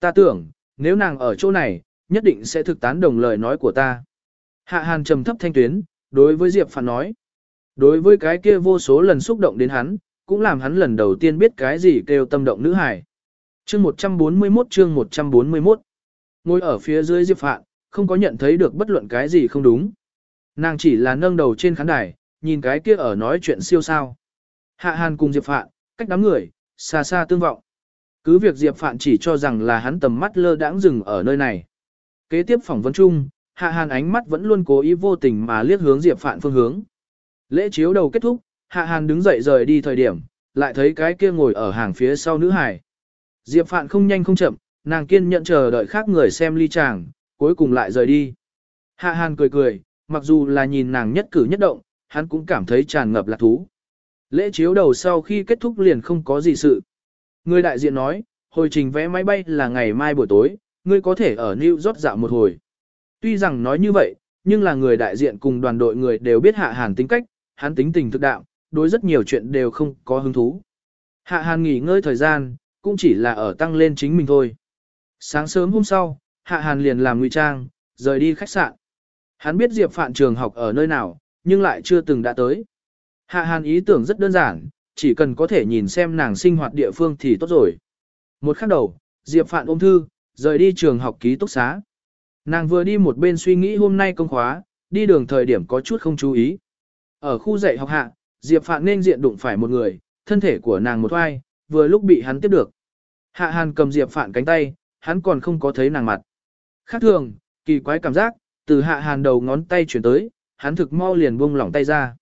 Ta tưởng, nếu nàng ở chỗ này, nhất định sẽ thực tán đồng lời nói của ta. Hạ hàn trầm thấp thanh tuyến, đối với Diệp Phạn nói. Đối với cái kia vô số lần xúc động đến hắn, cũng làm hắn lần đầu tiên biết cái gì kêu tâm động nữ hải. Chương 141 chương 141 Ngồi ở phía dưới Diệp Phạn, không có nhận thấy được bất luận cái gì không đúng. Nàng chỉ là nâng đầu trên khán đài, nhìn cái kia ở nói chuyện siêu sao. Hạ Hàn cùng Diệp Phạn, cách đám người, xa xa tương vọng. Cứ việc Diệp Phạn chỉ cho rằng là hắn tầm mắt lơ đãng dừng ở nơi này. Kế tiếp phỏng vấn chung, Hạ Hàn ánh mắt vẫn luôn cố ý vô tình mà liếc hướng Diệp Phạn phương hướng. Lễ chiếu đầu kết thúc, Hạ Hàn đứng dậy rời đi thời điểm, lại thấy cái kia ngồi ở hàng phía sau nữ hải. Diệp Phạn không nhanh không chậm, nàng kiên nhận chờ đợi khác người xem ly chàng, cuối cùng lại rời đi. Hạ Hàn cười cười, mặc dù là nhìn nàng nhất cử nhất động, hắn cũng cảm thấy tràn ngập lạc thú. Lễ chiếu đầu sau khi kết thúc liền không có gì sự. Người đại diện nói, hồi trình vé máy bay là ngày mai buổi tối, ngươi có thể ở New York dạo một hồi. Tuy rằng nói như vậy, nhưng là người đại diện cùng đoàn đội người đều biết Hạ Hàn tính cách, hắn tính tình thực đạo, đối rất nhiều chuyện đều không có hứng thú. Hạ Hàn nghỉ ngơi thời gian, cũng chỉ là ở tăng lên chính mình thôi. Sáng sớm hôm sau, Hạ Hàn liền làm ngụy trang, rời đi khách sạn. Hắn biết Diệp Phạn trường học ở nơi nào, nhưng lại chưa từng đã tới. Hạ Hàn ý tưởng rất đơn giản, chỉ cần có thể nhìn xem nàng sinh hoạt địa phương thì tốt rồi. Một khắc đầu, Diệp Phạn ôm thư, rời đi trường học ký túc xá. Nàng vừa đi một bên suy nghĩ hôm nay công khóa, đi đường thời điểm có chút không chú ý. Ở khu dạy học hạ, Diệp Phạn nên diện đụng phải một người, thân thể của nàng một oai, vừa lúc bị hắn tiếp được. Hạ Hàn cầm Diệp Phạn cánh tay, hắn còn không có thấy nàng mặt. Khác thường, kỳ quái cảm giác, từ Hạ Hàn đầu ngón tay chuyển tới, hắn thực mau liền buông lỏng tay ra.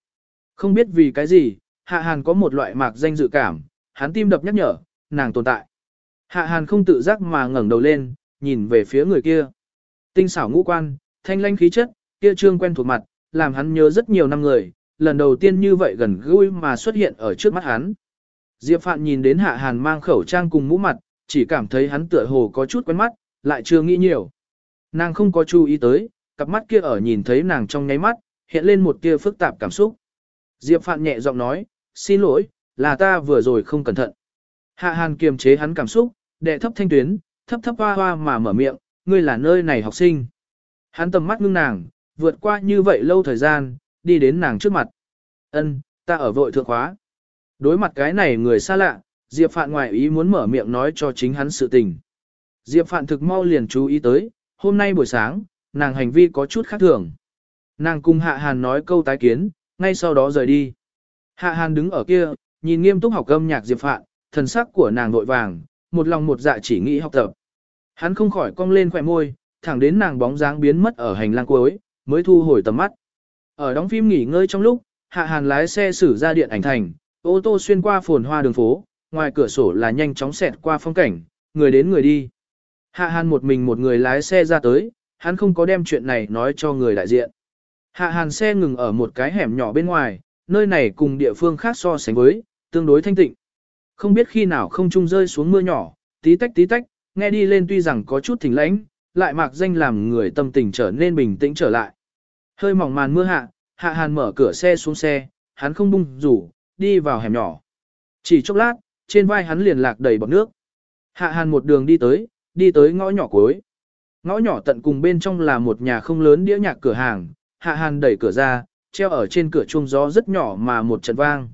Không biết vì cái gì, Hạ Hàn có một loại mạc danh dự cảm, hắn tim đập nhắc nhở, nàng tồn tại. Hạ Hàn không tự giác mà ngẩng đầu lên, nhìn về phía người kia. Tinh xảo ngũ quan, thanh lanh khí chất, kia trương quen thuộc mặt, làm hắn nhớ rất nhiều năm người, lần đầu tiên như vậy gần gũi mà xuất hiện ở trước mắt hắn. Diệp Phạn nhìn đến Hạ Hàn mang khẩu trang cùng mũ mặt, chỉ cảm thấy hắn tựa hồ có chút quen mắt, lại chưa nghĩ nhiều. Nàng không có chú ý tới, cặp mắt kia ở nhìn thấy nàng trong nháy mắt, hiện lên một tia phức tạp cảm xúc. Diệp Phạn nhẹ giọng nói, xin lỗi, là ta vừa rồi không cẩn thận. Hạ Hàn kiềm chế hắn cảm xúc, đệ thấp thanh tuyến, thấp thấp hoa hoa mà mở miệng, ngươi là nơi này học sinh. Hắn tầm mắt ngưng nàng, vượt qua như vậy lâu thời gian, đi đến nàng trước mặt. Ân, ta ở vội thượng khóa. Đối mặt cái này người xa lạ, Diệp Phạn ngoài ý muốn mở miệng nói cho chính hắn sự tình. Diệp Phạn thực mau liền chú ý tới, hôm nay buổi sáng, nàng hành vi có chút khác thường. Nàng cùng Hạ Hàn nói câu tái kiến, ngay sau đó rời đi. Hạ Hàn đứng ở kia, nhìn nghiêm túc học âm nhạc Diệp Phạn, thần sắc của nàng nội vàng, một lòng một dạ chỉ nghĩ học tập. Hắn không khỏi cong lên khỏe môi, thẳng đến nàng bóng dáng biến mất ở hành lang cuối, mới thu hồi tầm mắt. Ở đóng phim nghỉ ngơi trong lúc, Hạ Hàn lái xe xử ra điện ảnh thành, ô tô xuyên qua phồn hoa đường phố, ngoài cửa sổ là nhanh chóng xẹt qua phong cảnh, người đến người đi. Hạ Hàn một mình một người lái xe ra tới, hắn không có đem chuyện này nói cho người đại diện. Hạ Hàn xe ngừng ở một cái hẻm nhỏ bên ngoài, nơi này cùng địa phương khác so sánh với, tương đối thanh tịnh. Không biết khi nào không trung rơi xuống mưa nhỏ, tí tách tí tách, nghe đi lên tuy rằng có chút thỉnh lãnh, lại mạc danh làm người tâm tình trở nên bình tĩnh trở lại. Hơi mỏng màn mưa hạ, Hạ Hàn mở cửa xe xuống xe, hắn không bung rủ, đi vào hẻm nhỏ. Chỉ chốc lát, trên vai hắn liền lạc đầy bọt nước. Hạ Hàn một đường đi tới, đi tới ngõ nhỏ cuối. Ngõ nhỏ tận cùng bên trong là một nhà không lớn đĩa nhạc cửa hàng, Hạ Hàn đẩy cửa ra, treo ở trên cửa chuông gió rất nhỏ mà một trận vang.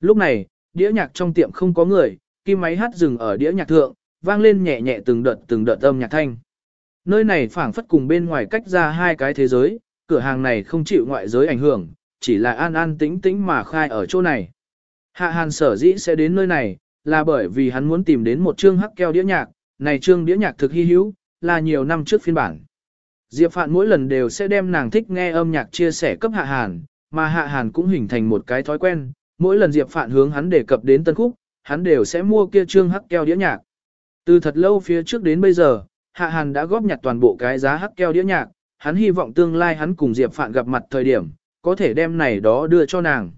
Lúc này, đĩa nhạc trong tiệm không có người, kim máy hát dừng ở đĩa nhạc thượng, vang lên nhẹ nhẹ từng đợt từng đợt âm nhạc thanh. Nơi này phảng phất cùng bên ngoài cách ra hai cái thế giới, cửa hàng này không chịu ngoại giới ảnh hưởng, chỉ là an an tĩnh tĩnh mà khai ở chỗ này. Hạ Hàn sở dĩ sẽ đến nơi này, là bởi vì hắn muốn tìm đến một chương hắc keo đĩa nhạc, này chương đĩa nhạc thực hy hữu, là nhiều năm trước phiên bản. Diệp Phạn mỗi lần đều sẽ đem nàng thích nghe âm nhạc chia sẻ cấp Hạ Hàn, mà Hạ Hàn cũng hình thành một cái thói quen, mỗi lần Diệp Phạn hướng hắn đề cập đến tân khúc, hắn đều sẽ mua kia trương hắc keo đĩa nhạc. Từ thật lâu phía trước đến bây giờ, Hạ Hàn đã góp nhặt toàn bộ cái giá hắc keo đĩa nhạc, hắn hy vọng tương lai hắn cùng Diệp Phạn gặp mặt thời điểm, có thể đem này đó đưa cho nàng.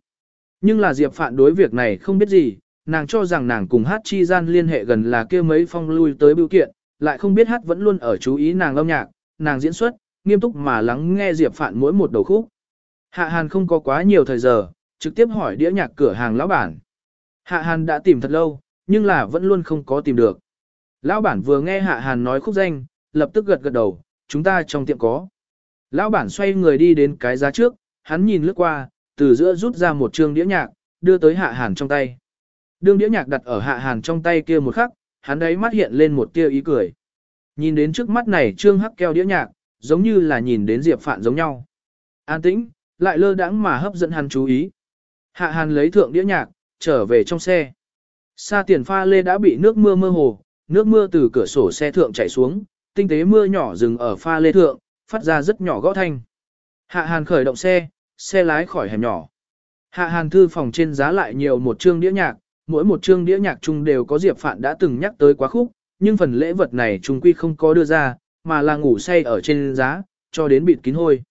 Nhưng là Diệp Phạn đối việc này không biết gì, nàng cho rằng nàng cùng hát chi gian liên hệ gần là kia mấy phong lui tới biểu kiện, lại không biết hát vẫn luôn ở chú ý nàng âm nhạc, nàng diễn xuất, nghiêm túc mà lắng nghe Diệp Phạn mỗi một đầu khúc. Hạ Hàn không có quá nhiều thời giờ, trực tiếp hỏi đĩa nhạc cửa hàng lão bản. Hạ Hàn đã tìm thật lâu, nhưng là vẫn luôn không có tìm được. Lão bản vừa nghe Hạ Hàn nói khúc danh, lập tức gật gật đầu, chúng ta trong tiệm có. Lão bản xoay người đi đến cái giá trước, hắn nhìn lướt qua, từ giữa rút ra một chương đĩa nhạc, đưa tới Hạ Hàn trong tay. Đương đĩa nhạc đặt ở Hạ Hàn trong tay kia một khắc, hắn đấy mắt hiện lên một tia ý cười. Nhìn đến trước mắt này trương hắc keo đĩa nhạc, giống như là nhìn đến Diệp Phạn giống nhau. An tĩnh, lại lơ đãng mà hấp dẫn hắn chú ý. Hạ Hàn lấy thượng đĩa nhạc, trở về trong xe. Xa tiền pha lê đã bị nước mưa mơ hồ, nước mưa từ cửa sổ xe thượng chảy xuống, tinh tế mưa nhỏ dừng ở pha lê thượng, phát ra rất nhỏ gõ thanh. Hạ Hàn khởi động xe, xe lái khỏi hẻm nhỏ. Hạ Hàn thư phòng trên giá lại nhiều một chương đĩa nhạc, mỗi một chương đĩa nhạc chung đều có Diệp Phạn đã từng nhắc tới quá khúc, nhưng phần lễ vật này chung quy không có đưa ra, mà là ngủ say ở trên giá, cho đến bịt kín hôi.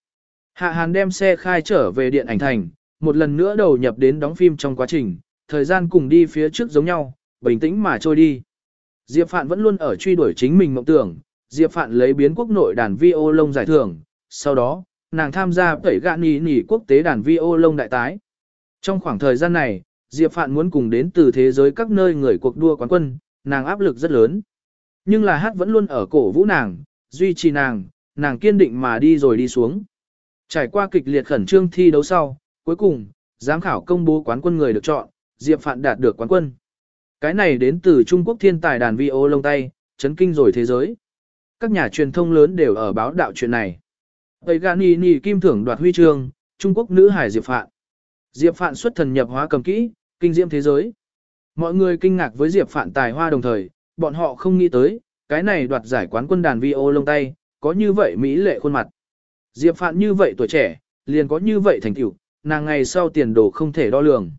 Hạ Hàn đem xe khai trở về điện ảnh thành, một lần nữa đầu nhập đến đóng phim trong quá trình, thời gian cùng đi phía trước giống nhau, bình tĩnh mà trôi đi. Diệp Phạn vẫn luôn ở truy đuổi chính mình mộng tưởng, Diệp Phạn lấy biến quốc nội đàn vi ô lông giải thưởng, sau đó, nàng tham gia tẩy gạn nỉ nỉ quốc tế đàn vi ô lông đại tái. Trong khoảng thời gian này, Diệp Phạn muốn cùng đến từ thế giới các nơi người cuộc đua quán quân, nàng áp lực rất lớn. Nhưng là hát vẫn luôn ở cổ vũ nàng, duy trì nàng, nàng kiên định mà đi rồi đi xuống. Trải qua kịch liệt khẩn trương thi đấu sau, cuối cùng, giám khảo công bố quán quân người được chọn, Diệp Phạn đạt được quán quân. Cái này đến từ Trung Quốc thiên tài đàn vi ô lông tay, chấn kinh rồi thế giới. Các nhà truyền thông lớn đều ở báo đạo chuyện này. Tây Gani Nì Kim thưởng đoạt huy chương, Trung Quốc nữ hải Diệp Phạn. Diệp Phạn xuất thần nhập hóa cầm kỹ, kinh diễm thế giới. Mọi người kinh ngạc với Diệp Phạn tài hoa đồng thời, bọn họ không nghĩ tới, cái này đoạt giải quán quân đàn vi ô lông tay, có như vậy mỹ lệ khuôn mặt. Diệp Phạn như vậy tuổi trẻ, liền có như vậy thành tựu, nàng ngày sau tiền đồ không thể đo lường.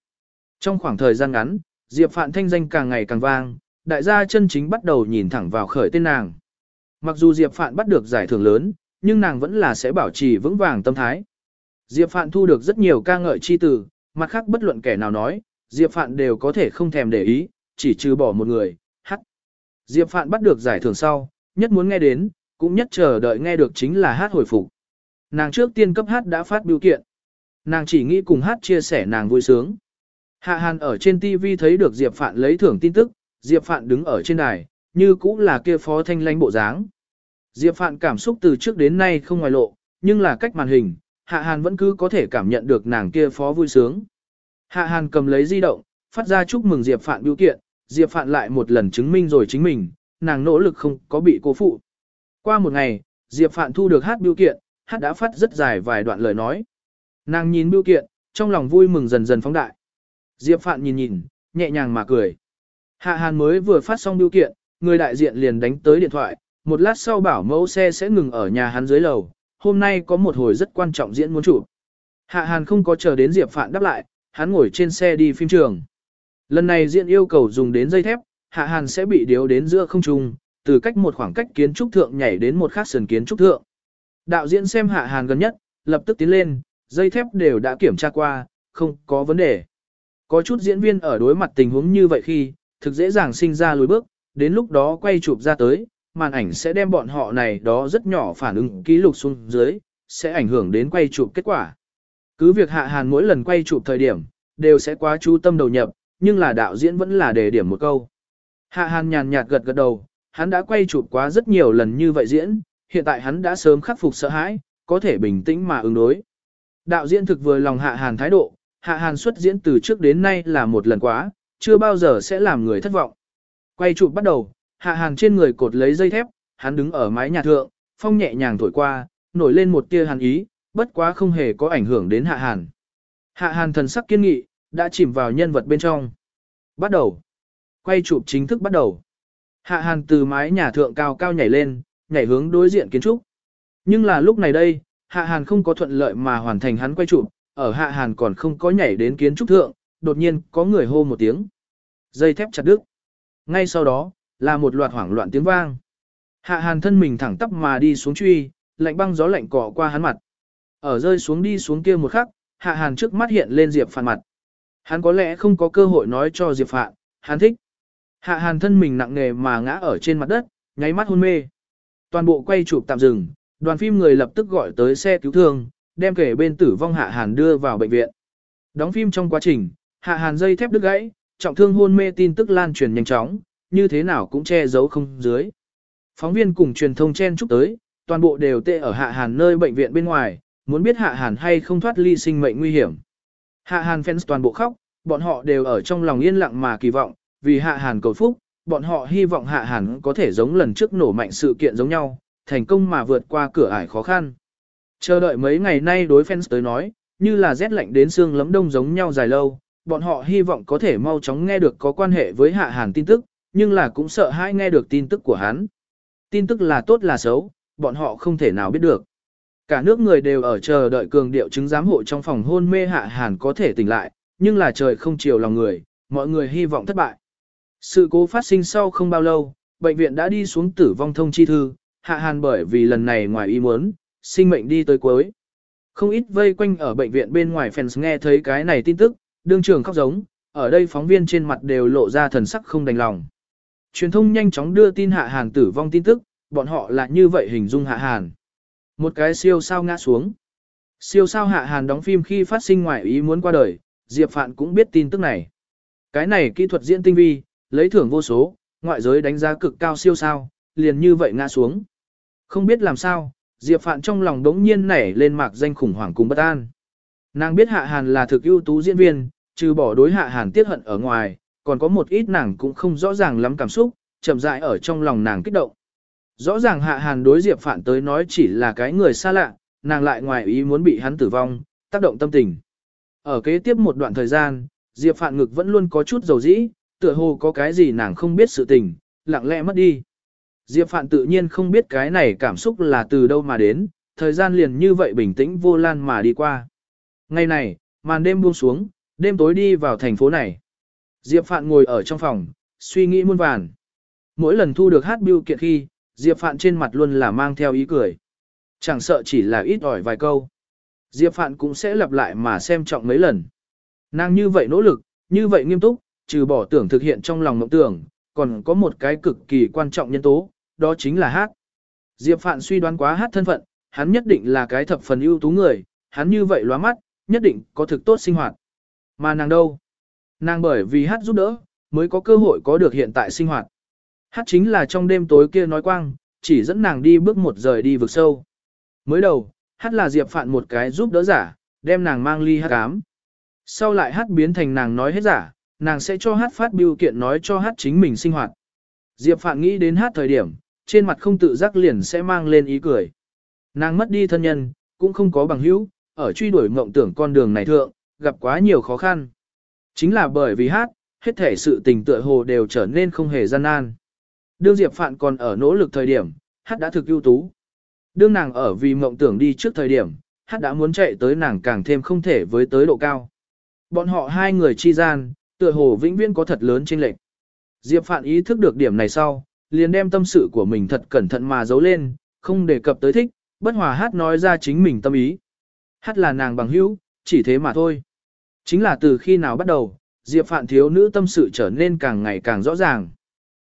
Trong khoảng thời gian ngắn, Diệp Phạn thanh danh càng ngày càng vang, đại gia chân chính bắt đầu nhìn thẳng vào khởi tên nàng. Mặc dù Diệp Phạn bắt được giải thưởng lớn, nhưng nàng vẫn là sẽ bảo trì vững vàng tâm thái. Diệp Phạn thu được rất nhiều ca ngợi chi từ, mặt khác bất luận kẻ nào nói, Diệp Phạn đều có thể không thèm để ý, chỉ trừ bỏ một người, hát. Diệp Phạn bắt được giải thưởng sau, nhất muốn nghe đến, cũng nhất chờ đợi nghe được chính là hát hồi phục. Nàng trước tiên cấp hát đã phát biểu kiện. Nàng chỉ nghĩ cùng hát chia sẻ nàng vui sướng. Hạ Hàn ở trên TV thấy được Diệp Phạn lấy thưởng tin tức, Diệp Phạn đứng ở trên đài, như cũng là kia phó thanh lãnh bộ dáng. Diệp Phạn cảm xúc từ trước đến nay không ngoài lộ, nhưng là cách màn hình, Hạ Hàn vẫn cứ có thể cảm nhận được nàng kia phó vui sướng. Hạ Hàn cầm lấy di động, phát ra chúc mừng Diệp Phạn biểu kiện, Diệp Phạn lại một lần chứng minh rồi chính mình, nàng nỗ lực không có bị cố phụ. Qua một ngày, Diệp Phạn thu được hát biểu kiện, hát đã phát rất dài vài đoạn lời nói. Nàng nhìn biểu kiện, trong lòng vui mừng dần dần phóng đại. Diệp Phạn nhìn nhìn, nhẹ nhàng mà cười. Hạ Hàn mới vừa phát xong biểu kiện, người đại diện liền đánh tới điện thoại, một lát sau bảo mẫu xe sẽ ngừng ở nhà hắn dưới lầu, hôm nay có một hồi rất quan trọng diễn muốn chụp. Hạ Hàn không có chờ đến Diệp Phạn đáp lại, hắn ngồi trên xe đi phim trường. Lần này diễn yêu cầu dùng đến dây thép, Hạ Hàn sẽ bị điếu đến giữa không trung, từ cách một khoảng cách kiến trúc thượng nhảy đến một khác sườn kiến trúc thượng. Đạo diễn xem Hạ Hàn gần nhất, lập tức tiến lên, dây thép đều đã kiểm tra qua, không có vấn đề. Có chút diễn viên ở đối mặt tình huống như vậy khi, thực dễ dàng sinh ra lùi bước, đến lúc đó quay chụp ra tới, màn ảnh sẽ đem bọn họ này đó rất nhỏ phản ứng ký lục xuống dưới, sẽ ảnh hưởng đến quay chụp kết quả. Cứ việc hạ hàn mỗi lần quay chụp thời điểm, đều sẽ quá chú tâm đầu nhập, nhưng là đạo diễn vẫn là đề điểm một câu. Hạ hàn nhàn nhạt gật gật đầu, hắn đã quay chụp quá rất nhiều lần như vậy diễn, hiện tại hắn đã sớm khắc phục sợ hãi, có thể bình tĩnh mà ứng đối. Đạo diễn thực vừa lòng hạ hàn thái độ, hạ hàn xuất diễn từ trước đến nay là một lần quá, chưa bao giờ sẽ làm người thất vọng. Quay chụp bắt đầu, hạ hàn trên người cột lấy dây thép, hắn đứng ở mái nhà thượng, phong nhẹ nhàng thổi qua, nổi lên một tia hàn ý, bất quá không hề có ảnh hưởng đến hạ hàn. Hạ hàn thần sắc kiên nghị, đã chìm vào nhân vật bên trong. Bắt đầu. Quay chụp chính thức bắt đầu. Hạ hàn từ mái nhà thượng cao cao nhảy lên, nhảy hướng đối diện kiến trúc. Nhưng là lúc này đây, hạ hàn không có thuận lợi mà hoàn thành hắn quay chụp, ở hạ hàn còn không có nhảy đến kiến trúc thượng, đột nhiên có người hô một tiếng. Dây thép chặt đứt. Ngay sau đó, là một loạt hoảng loạn tiếng vang. Hạ hàn thân mình thẳng tắp mà đi xuống truy, lạnh băng gió lạnh cọ qua hắn mặt. Ở rơi xuống đi xuống kia một khắc, hạ hàn trước mắt hiện lên Diệp Phạn mặt. Hắn có lẽ không có cơ hội nói cho Diệp Phạn, hắn thích. Hạ hàn thân mình nặng nề mà ngã ở trên mặt đất, nháy mắt hôn mê. Toàn bộ quay chụp tạm dừng, đoàn phim người lập tức gọi tới xe cứu thương, đem kể bên tử vong hạ hàn đưa vào bệnh viện. Đóng phim trong quá trình, hạ hàn dây thép đứt gãy, trọng thương hôn mê tin tức lan truyền nhanh chóng, như thế nào cũng che giấu không dưới. Phóng viên cùng truyền thông chen chúc tới, toàn bộ đều tệ ở Hạ Hàn nơi bệnh viện bên ngoài, muốn biết Hạ Hàn hay không thoát ly sinh mệnh nguy hiểm. Hạ Hàn fans toàn bộ khóc, bọn họ đều ở trong lòng yên lặng mà kỳ vọng, vì Hạ Hàn cầu phúc, bọn họ hy vọng Hạ Hàn có thể giống lần trước nổ mạnh sự kiện giống nhau, thành công mà vượt qua cửa ải khó khăn. Chờ đợi mấy ngày nay đối fans tới nói, như là rét lạnh đến xương lấm đông giống nhau dài lâu, bọn họ hy vọng có thể mau chóng nghe được có quan hệ với Hạ Hàn tin tức, nhưng là cũng sợ hãi nghe được tin tức của hắn. Tin tức là tốt là xấu, bọn họ không thể nào biết được. Cả nước người đều ở chờ đợi cường điệu chứng giám hộ trong phòng hôn mê Hạ Hàn có thể tỉnh lại, nhưng là trời không chiều lòng người, mọi người hy vọng thất bại. Sự cố phát sinh sau không bao lâu, bệnh viện đã đi xuống tử vong thông chi thư, Hạ Hàn bởi vì lần này ngoài ý muốn, sinh mệnh đi tới cuối. Không ít vây quanh ở bệnh viện bên ngoài fans nghe thấy cái này tin tức, đương trường khóc giống, ở đây phóng viên trên mặt đều lộ ra thần sắc không đành lòng. Truyền thông nhanh chóng đưa tin Hạ Hàn tử vong tin tức, bọn họ là như vậy hình dung Hạ Hàn. Một cái siêu sao ngã xuống. Siêu sao Hạ Hàn đóng phim khi phát sinh ngoại ý muốn qua đời, Diệp Phạn cũng biết tin tức này. Cái này kỹ thuật diễn tinh vi, lấy thưởng vô số, ngoại giới đánh giá cực cao siêu sao, liền như vậy ngã xuống. Không biết làm sao, Diệp Phạn trong lòng đống nhiên nảy lên mạc danh khủng hoảng cùng bất an. Nàng biết Hạ Hàn là thực ưu tú diễn viên, trừ bỏ đối Hạ Hàn tiết hận ở ngoài, còn có một ít nàng cũng không rõ ràng lắm cảm xúc, chậm rãi ở trong lòng nàng kích động. Rõ ràng Hạ Hàn đối Diệp Phạn tới nói chỉ là cái người xa lạ, nàng lại ngoài ý muốn bị hắn tử vong, tác động tâm tình. Ở kế tiếp một đoạn thời gian, Diệp Phạn ngực vẫn luôn có chút dầu dĩ, tựa hồ có cái gì nàng không biết sự tình, lặng lẽ mất đi. Diệp Phạn tự nhiên không biết cái này cảm xúc là từ đâu mà đến, thời gian liền như vậy bình tĩnh vô lan mà đi qua. Ngày này, màn đêm buông xuống, đêm tối đi vào thành phố này. Diệp Phạn ngồi ở trong phòng, suy nghĩ muôn vàn. Mỗi lần thu được hát biêu kiện khi, Diệp Phạn trên mặt luôn là mang theo ý cười. Chẳng sợ chỉ là ít ỏi vài câu. Diệp Phạn cũng sẽ lặp lại mà xem trọng mấy lần. Nàng như vậy nỗ lực, như vậy nghiêm túc, trừ bỏ tưởng thực hiện trong lòng mộng tưởng, còn có một cái cực kỳ quan trọng nhân tố, đó chính là hát. Diệp Phạn suy đoán quá hát thân phận, hắn nhất định là cái thập phần ưu tú người, hắn như vậy lóa mắt, nhất định có thực tốt sinh hoạt. Mà nàng đâu? Nàng bởi vì hát giúp đỡ, mới có cơ hội có được hiện tại sinh hoạt. Hát chính là trong đêm tối kia nói quang, chỉ dẫn nàng đi bước một rời đi vực sâu. Mới đầu, hát là Diệp Phạn một cái giúp đỡ giả, đem nàng mang ly hát cám. Sau lại hát biến thành nàng nói hết giả, nàng sẽ cho hát phát biểu kiện nói cho hát chính mình sinh hoạt. Diệp Phạn nghĩ đến hát thời điểm, trên mặt không tự giác liền sẽ mang lên ý cười. Nàng mất đi thân nhân, cũng không có bằng hữu, ở truy đuổi mộng tưởng con đường này thượng, gặp quá nhiều khó khăn. Chính là bởi vì hát, hết thể sự tình tựa hồ đều trở nên không hề gian nan. Đương Diệp Phạn còn ở nỗ lực thời điểm, hát đã thực ưu tú. Đương nàng ở vì mộng tưởng đi trước thời điểm, hát đã muốn chạy tới nàng càng thêm không thể với tới độ cao. Bọn họ hai người chi gian, tựa hồ vĩnh viễn có thật lớn chênh lệch. Diệp Phạn ý thức được điểm này sau, liền đem tâm sự của mình thật cẩn thận mà giấu lên, không đề cập tới thích, bất hòa hát nói ra chính mình tâm ý. Hát là nàng bằng hữu, chỉ thế mà thôi. Chính là từ khi nào bắt đầu, Diệp Phạn thiếu nữ tâm sự trở nên càng ngày càng rõ ràng.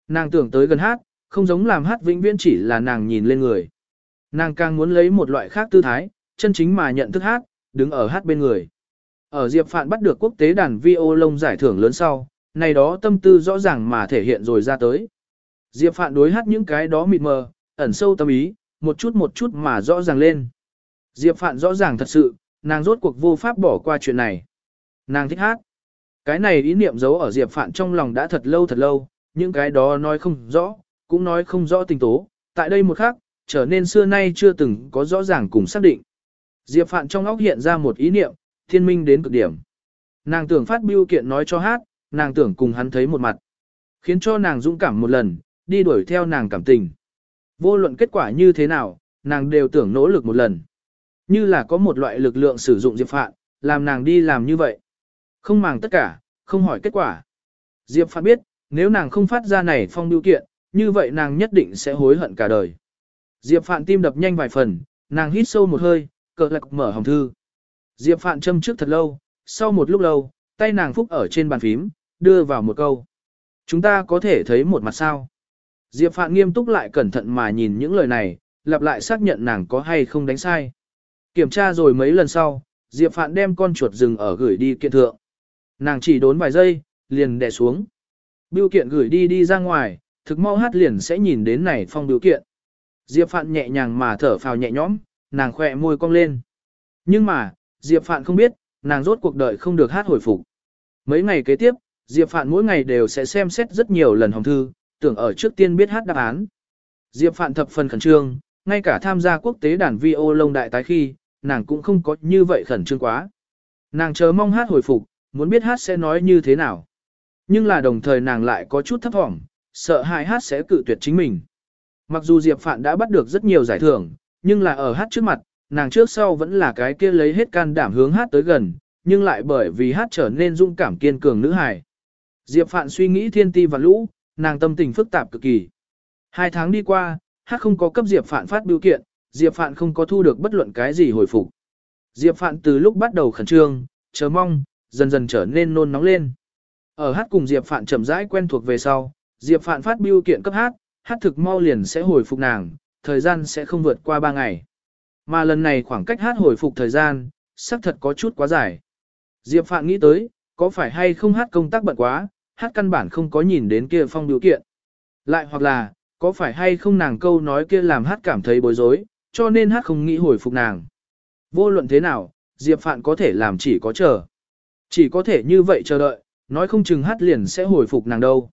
Nàng tưởng tới gần hát, không giống làm hát vĩnh viễn chỉ là nàng nhìn lên người. Nàng càng muốn lấy một loại khác tư thái, chân chính mà nhận thức hát, đứng ở hát bên người. Ở Diệp Phạn bắt được quốc tế đàn vi ô lông giải thưởng lớn sau, này đó tâm tư rõ ràng mà thể hiện rồi ra tới. Diệp Phạn đối hát những cái đó mịt mờ, ẩn sâu tâm ý, một chút một chút mà rõ ràng lên. Diệp Phạn rõ ràng thật sự, nàng rốt cuộc vô pháp bỏ qua chuyện này. Nàng thích hát. Cái này ý niệm giấu ở Diệp Phạn trong lòng đã thật lâu thật lâu, những cái đó nói không rõ, cũng nói không rõ tình tố. Tại đây một khắc, trở nên xưa nay chưa từng có rõ ràng cùng xác định. Diệp Phạn trong óc hiện ra một ý niệm, thiên minh đến cực điểm. Nàng tưởng phát biêu kiện nói cho hát, nàng tưởng cùng hắn thấy một mặt. Khiến cho nàng dũng cảm một lần, đi đuổi theo nàng cảm tình. Vô luận kết quả như thế nào, nàng đều tưởng nỗ lực một lần. Như là có một loại lực lượng sử dụng Diệp Phạn, làm nàng đi làm như vậy. Không màng tất cả, không hỏi kết quả. Diệp Phạn biết, nếu nàng không phát ra này phong biểu kiện, như vậy nàng nhất định sẽ hối hận cả đời. Diệp Phạn tim đập nhanh vài phần, nàng hít sâu một hơi, cờ lạc mở hồng thư. Diệp Phạn châm trước thật lâu, sau một lúc lâu, tay nàng phúc ở trên bàn phím, đưa vào một câu. Chúng ta có thể thấy một mặt sao. Diệp Phạn nghiêm túc lại cẩn thận mà nhìn những lời này, lặp lại xác nhận nàng có hay không đánh sai. Kiểm tra rồi mấy lần sau, Diệp Phạn đem con chuột rừng ở gửi đi kiện thượng. Nàng chỉ đốn vài giây, liền đè xuống. Biêu kiện gửi đi đi ra ngoài, thực mau hát liền sẽ nhìn đến này phong biêu kiện. Diệp Phạn nhẹ nhàng mà thở phào nhẹ nhõm, nàng khỏe môi cong lên. Nhưng mà, Diệp Phạn không biết, nàng rốt cuộc đời không được hát hồi phục. Mấy ngày kế tiếp, Diệp Phạn mỗi ngày đều sẽ xem xét rất nhiều lần hồng thư, tưởng ở trước tiên biết hát đáp án. Diệp Phạn thập phần khẩn trương, ngay cả tham gia quốc tế đàn vi ô lông đại tái khi, nàng cũng không có như vậy khẩn trương quá. Nàng chờ mong hát hồi phục, muốn biết hát sẽ nói như thế nào. Nhưng là đồng thời nàng lại có chút thấp thỏm, sợ hại hát sẽ cự tuyệt chính mình. Mặc dù Diệp Phạn đã bắt được rất nhiều giải thưởng, nhưng là ở hát trước mặt, nàng trước sau vẫn là cái kia lấy hết can đảm hướng hát tới gần, nhưng lại bởi vì hát trở nên dung cảm kiên cường nữ hài. Diệp Phạn suy nghĩ thiên ti và lũ, nàng tâm tình phức tạp cực kỳ. Hai tháng đi qua, hát không có cấp Diệp Phạn phát biểu kiện, Diệp Phạn không có thu được bất luận cái gì hồi phục. Diệp Phạn từ lúc bắt đầu khẩn trương, chờ mong, dần dần trở nên nôn nóng lên. Ở hát cùng Diệp Phạn chậm rãi quen thuộc về sau, Diệp Phạn phát biểu kiện cấp hát, hát thực mau liền sẽ hồi phục nàng, thời gian sẽ không vượt qua 3 ngày. Mà lần này khoảng cách hát hồi phục thời gian, xác thật có chút quá dài. Diệp Phạn nghĩ tới, có phải hay không hát công tác bận quá, hát căn bản không có nhìn đến kia phong điều kiện. Lại hoặc là, có phải hay không nàng câu nói kia làm hát cảm thấy bối rối, cho nên hát không nghĩ hồi phục nàng. Vô luận thế nào, Diệp Phạn có thể làm chỉ có chờ. Chỉ có thể như vậy chờ đợi, nói không chừng hát liền sẽ hồi phục nàng đâu.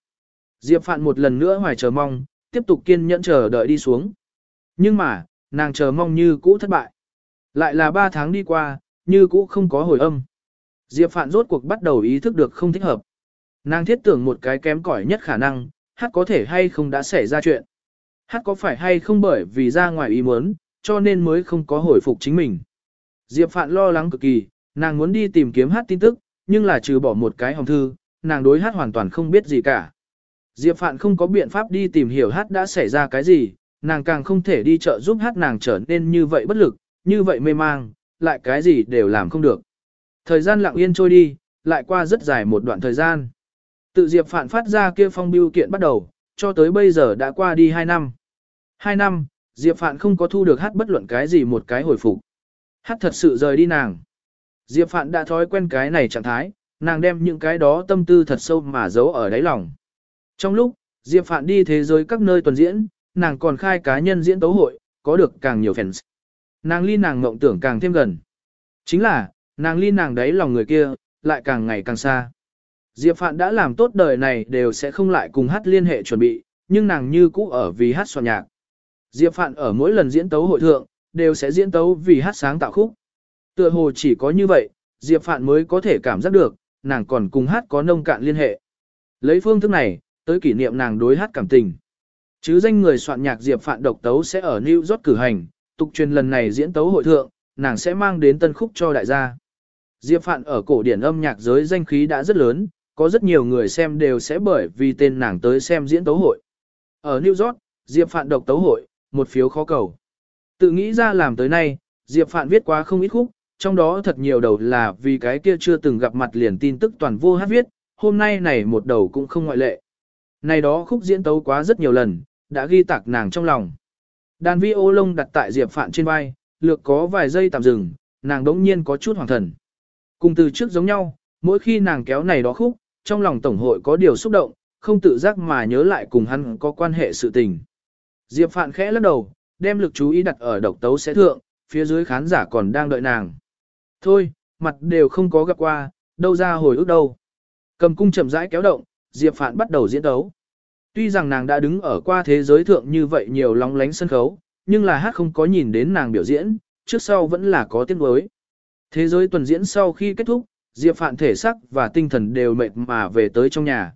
Diệp Phạn một lần nữa hoài chờ mong, tiếp tục kiên nhẫn chờ đợi đi xuống. Nhưng mà, nàng chờ mong như cũ thất bại. Lại là ba tháng đi qua, như cũ không có hồi âm. Diệp Phạn rốt cuộc bắt đầu ý thức được không thích hợp. Nàng thiết tưởng một cái kém cỏi nhất khả năng, hát có thể hay không đã xảy ra chuyện. Hát có phải hay không bởi vì ra ngoài ý muốn, cho nên mới không có hồi phục chính mình. Diệp Phạn lo lắng cực kỳ, nàng muốn đi tìm kiếm hát tin tức, nhưng là trừ bỏ một cái hồng thư, nàng đối hát hoàn toàn không biết gì cả. Diệp Phạn không có biện pháp đi tìm hiểu hát đã xảy ra cái gì, nàng càng không thể đi chợ giúp hát nàng trở nên như vậy bất lực, như vậy mê mang, lại cái gì đều làm không được. Thời gian lặng yên trôi đi, lại qua rất dài một đoạn thời gian. Tự Diệp Phạn phát ra kia phong biêu kiện bắt đầu, cho tới bây giờ đã qua đi 2 năm. 2 năm, Diệp Phạn không có thu được hát bất luận cái gì một cái hồi phục. Hát thật sự rời đi nàng. Diệp Phạn đã thói quen cái này trạng thái, nàng đem những cái đó tâm tư thật sâu mà giấu ở đáy lòng. Trong lúc, Diệp Phạn đi thế giới các nơi tuần diễn, nàng còn khai cá nhân diễn tấu hội, có được càng nhiều fans. Nàng ly nàng mộng tưởng càng thêm gần. Chính là, nàng ly nàng đáy lòng người kia, lại càng ngày càng xa. Diệp Phạn đã làm tốt đời này đều sẽ không lại cùng hát liên hệ chuẩn bị, nhưng nàng như cũ ở vì hát soạn nhạc. Diệp Phạn ở mỗi lần diễn tấu hội thượng, đều sẽ diễn tấu vì hát sáng tạo khúc. Tựa hồ chỉ có như vậy, Diệp Phạn mới có thể cảm giác được, nàng còn cùng hát có nông cạn liên hệ. Lấy phương thức này, tới kỷ niệm nàng đối hát cảm tình. Chứ danh người soạn nhạc Diệp Phạn độc tấu sẽ ở New York cử hành, tục truyền lần này diễn tấu hội thượng, nàng sẽ mang đến tân khúc cho đại gia. Diệp Phạn ở cổ điển âm nhạc giới danh khí đã rất lớn, có rất nhiều người xem đều sẽ bởi vì tên nàng tới xem diễn tấu hội. Ở New York, Diệp Phạn độc tấu hội, một phiếu khó cầu. Tự nghĩ ra làm tới nay, Diệp Phạn viết quá không ít khúc, trong đó thật nhiều đầu là vì cái kia chưa từng gặp mặt liền tin tức toàn vô hát viết, hôm nay này một đầu cũng không ngoại lệ. Này đó khúc diễn tấu quá rất nhiều lần, đã ghi tạc nàng trong lòng. Đàn vi ô lông đặt tại Diệp Phạn trên vai, lược có vài giây tạm dừng, nàng đống nhiên có chút hoàng thần. Cùng từ trước giống nhau, mỗi khi nàng kéo này đó khúc, trong lòng tổng hội có điều xúc động, không tự giác mà nhớ lại cùng hắn có quan hệ sự tình. Diệp Phạn khẽ lắc đầu, đem lực chú ý đặt ở độc tấu sẽ thượng, phía dưới khán giả còn đang đợi nàng. Thôi, mặt đều không có gặp qua, đâu ra hồi ức đâu. Cầm cung chậm rãi kéo động, Diệp Phạn bắt đầu diễn đấu Tuy rằng nàng đã đứng ở qua thế giới thượng như vậy nhiều lóng lánh sân khấu, nhưng là hát không có nhìn đến nàng biểu diễn, trước sau vẫn là có tiếng đối. Thế giới tuần diễn sau khi kết thúc, Diệp Phạn thể sắc và tinh thần đều mệt mà về tới trong nhà.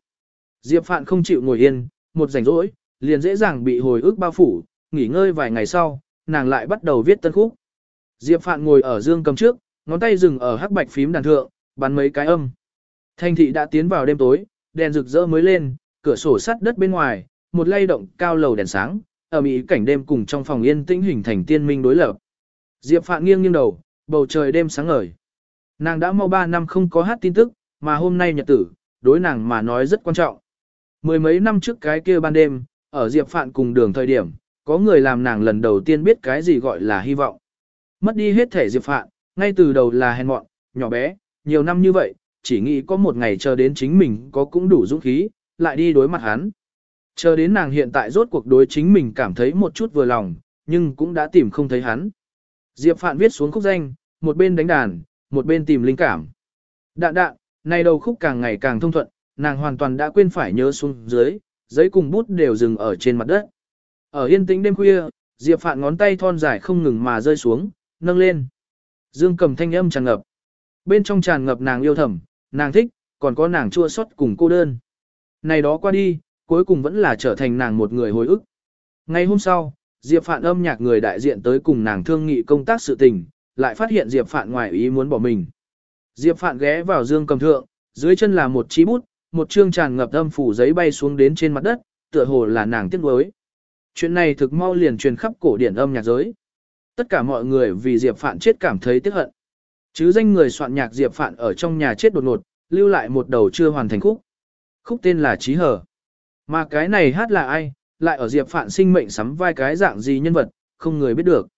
Diệp Phạn không chịu ngồi yên, một rảnh rỗi, liền dễ dàng bị hồi ức bao phủ, nghỉ ngơi vài ngày sau, nàng lại bắt đầu viết tân khúc. Diệp Phạn ngồi ở dương cầm trước, ngón tay dừng ở hắc bạch phím đàn thượng, bắn mấy cái âm. Thanh thị đã tiến vào đêm tối, đèn rực rỡ mới lên, cửa sổ sắt đất bên ngoài, một lay động cao lầu đèn sáng, ở mỹ cảnh đêm cùng trong phòng yên tĩnh hình thành tiên minh đối lập. Diệp Phạn nghiêng nghiêng đầu, bầu trời đêm sáng ngời. Nàng đã mau 3 năm không có hát tin tức, mà hôm nay nhật tử, đối nàng mà nói rất quan trọng. Mười mấy năm trước cái kia ban đêm, ở Diệp Phạn cùng đường thời điểm, có người làm nàng lần đầu tiên biết cái gì gọi là hy vọng. Mất đi hết thể Diệp Phạn, ngay từ đầu là hèn mọn, nhỏ bé, nhiều năm như vậy, chỉ nghĩ có một ngày chờ đến chính mình có cũng đủ dũng khí, lại đi đối mặt hắn. Chờ đến nàng hiện tại rốt cuộc đối chính mình cảm thấy một chút vừa lòng, nhưng cũng đã tìm không thấy hắn. Diệp Phạn viết xuống khúc danh, một bên đánh đàn, một bên tìm linh cảm. Đạn đạn, nay đầu khúc càng ngày càng thông thuận, nàng hoàn toàn đã quên phải nhớ xuống dưới, giấy cùng bút đều dừng ở trên mặt đất. Ở yên tĩnh đêm khuya, Diệp Phạn ngón tay thon dài không ngừng mà rơi xuống, nâng lên. Dương cầm thanh âm tràn ngập. Bên trong tràn ngập nàng yêu thầm, nàng thích, còn có nàng chua xót cùng cô đơn. Này đó qua đi, cuối cùng vẫn là trở thành nàng một người hồi ức. Ngày hôm sau, Diệp Phạn âm nhạc người đại diện tới cùng nàng thương nghị công tác sự tình, lại phát hiện Diệp Phạn ngoài ý muốn bỏ mình. Diệp Phạn ghé vào dương cầm thượng, dưới chân là một chí bút, một chương tràn ngập âm phủ giấy bay xuống đến trên mặt đất, tựa hồ là nàng tiếc nuối. Chuyện này thực mau liền truyền khắp cổ điển âm nhạc giới. Tất cả mọi người vì Diệp Phạn chết cảm thấy tiếc hận. Chứ danh người soạn nhạc Diệp Phạn ở trong nhà chết đột ngột, lưu lại một đầu chưa hoàn thành khúc. Khúc tên là Chí Hở. Mà cái này hát là ai, lại ở Diệp Phạn sinh mệnh sắm vai cái dạng gì nhân vật, không người biết được.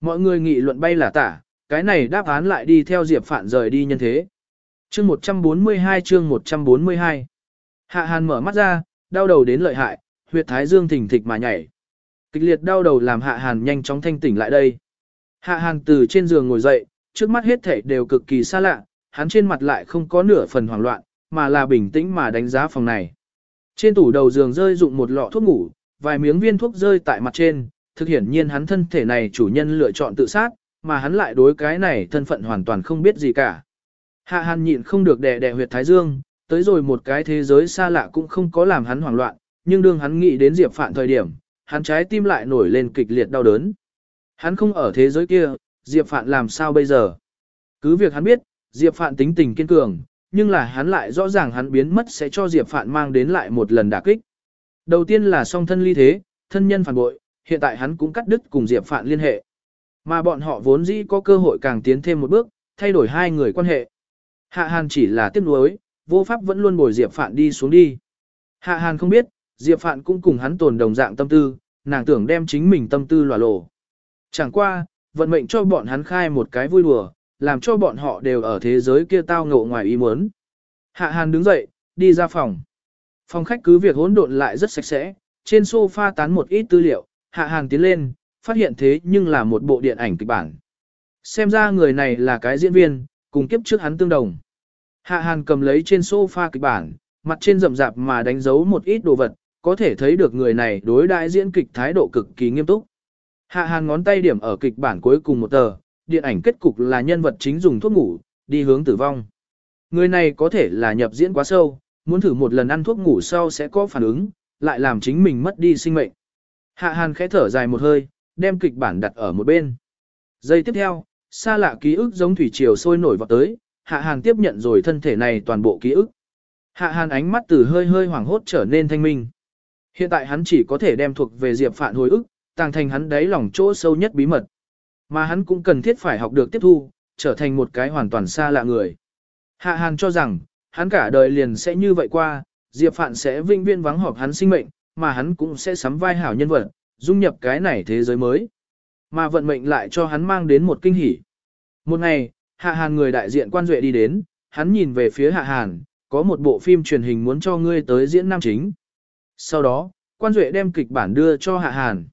Mọi người nghị luận bay là tả, cái này đáp án lại đi theo Diệp Phạn rời đi nhân thế. Chương 142 chương 142 Hạ Hàn mở mắt ra, đau đầu đến lợi hại, huyệt thái dương thỉnh thịch mà nhảy. Kịch liệt đau đầu làm Hạ Hàn nhanh chóng thanh tỉnh lại đây. Hạ Hàn từ trên giường ngồi dậy, trước mắt hết thảy đều cực kỳ xa lạ, hắn trên mặt lại không có nửa phần hoảng loạn, mà là bình tĩnh mà đánh giá phòng này. Trên tủ đầu giường rơi dụng một lọ thuốc ngủ, vài miếng viên thuốc rơi tại mặt trên, thực hiển nhiên hắn thân thể này chủ nhân lựa chọn tự sát, mà hắn lại đối cái này thân phận hoàn toàn không biết gì cả. Hạ Hàn nhịn không được đè đè huyệt thái dương, tới rồi một cái thế giới xa lạ cũng không có làm hắn hoảng loạn, nhưng đương hắn nghĩ đến Diệp Phạn thời điểm, hắn trái tim lại nổi lên kịch liệt đau đớn. Hắn không ở thế giới kia, Diệp Phạn làm sao bây giờ? Cứ việc hắn biết, Diệp Phạn tính tình kiên cường, nhưng là hắn lại rõ ràng hắn biến mất sẽ cho Diệp Phạn mang đến lại một lần đả kích. Đầu tiên là song thân ly thế, thân nhân phản bội, hiện tại hắn cũng cắt đứt cùng Diệp Phạn liên hệ. Mà bọn họ vốn dĩ có cơ hội càng tiến thêm một bước, thay đổi hai người quan hệ. Hạ Hàn chỉ là tiếc nuối, vô pháp vẫn luôn bồi Diệp Phạn đi xuống đi. Hạ Hàn không biết, Diệp Phạn cũng cùng hắn tồn đồng dạng tâm tư, nàng tưởng đem chính mình tâm tư lòa lộ. Chẳng qua, vận mệnh cho bọn hắn khai một cái vui đùa, làm cho bọn họ đều ở thế giới kia tao ngộ ngoài ý muốn. Hạ Hàn đứng dậy, đi ra phòng. Phòng khách cứ việc hỗn độn lại rất sạch sẽ, trên sofa tán một ít tư liệu, Hạ Hàn tiến lên, phát hiện thế nhưng là một bộ điện ảnh kịch bản. Xem ra người này là cái diễn viên, cùng kiếp trước hắn tương đồng. Hạ Hàn cầm lấy trên sofa kịch bản, mặt trên rậm rạp mà đánh dấu một ít đồ vật, có thể thấy được người này đối đại diễn kịch thái độ cực kỳ nghiêm túc. Hạ Hàn ngón tay điểm ở kịch bản cuối cùng một tờ, điện ảnh kết cục là nhân vật chính dùng thuốc ngủ, đi hướng tử vong. Người này có thể là nhập diễn quá sâu, muốn thử một lần ăn thuốc ngủ sau sẽ có phản ứng, lại làm chính mình mất đi sinh mệnh. Hạ Hàn khẽ thở dài một hơi, đem kịch bản đặt ở một bên. Giây tiếp theo, xa lạ ký ức giống thủy triều sôi nổi vào tới, Hạ Hàn tiếp nhận rồi thân thể này toàn bộ ký ức. Hạ Hàn ánh mắt từ hơi hơi hoảng hốt trở nên thanh minh. Hiện tại hắn chỉ có thể đem thuộc về Diệp Phạn hồi ức, tàng thành hắn đáy lòng chỗ sâu nhất bí mật. Mà hắn cũng cần thiết phải học được tiếp thu, trở thành một cái hoàn toàn xa lạ người. Hạ Hàn cho rằng, hắn cả đời liền sẽ như vậy qua, Diệp Phạn sẽ vinh viên vắng họp hắn sinh mệnh, mà hắn cũng sẽ sắm vai hảo nhân vật, dung nhập cái này thế giới mới. Mà vận mệnh lại cho hắn mang đến một kinh hỉ. Một ngày, Hạ Hàn người đại diện quan duệ đi đến, hắn nhìn về phía Hạ Hàn, có một bộ phim truyền hình muốn cho ngươi tới diễn nam chính. Sau đó, quan duệ đem kịch bản đưa cho Hạ Hàn.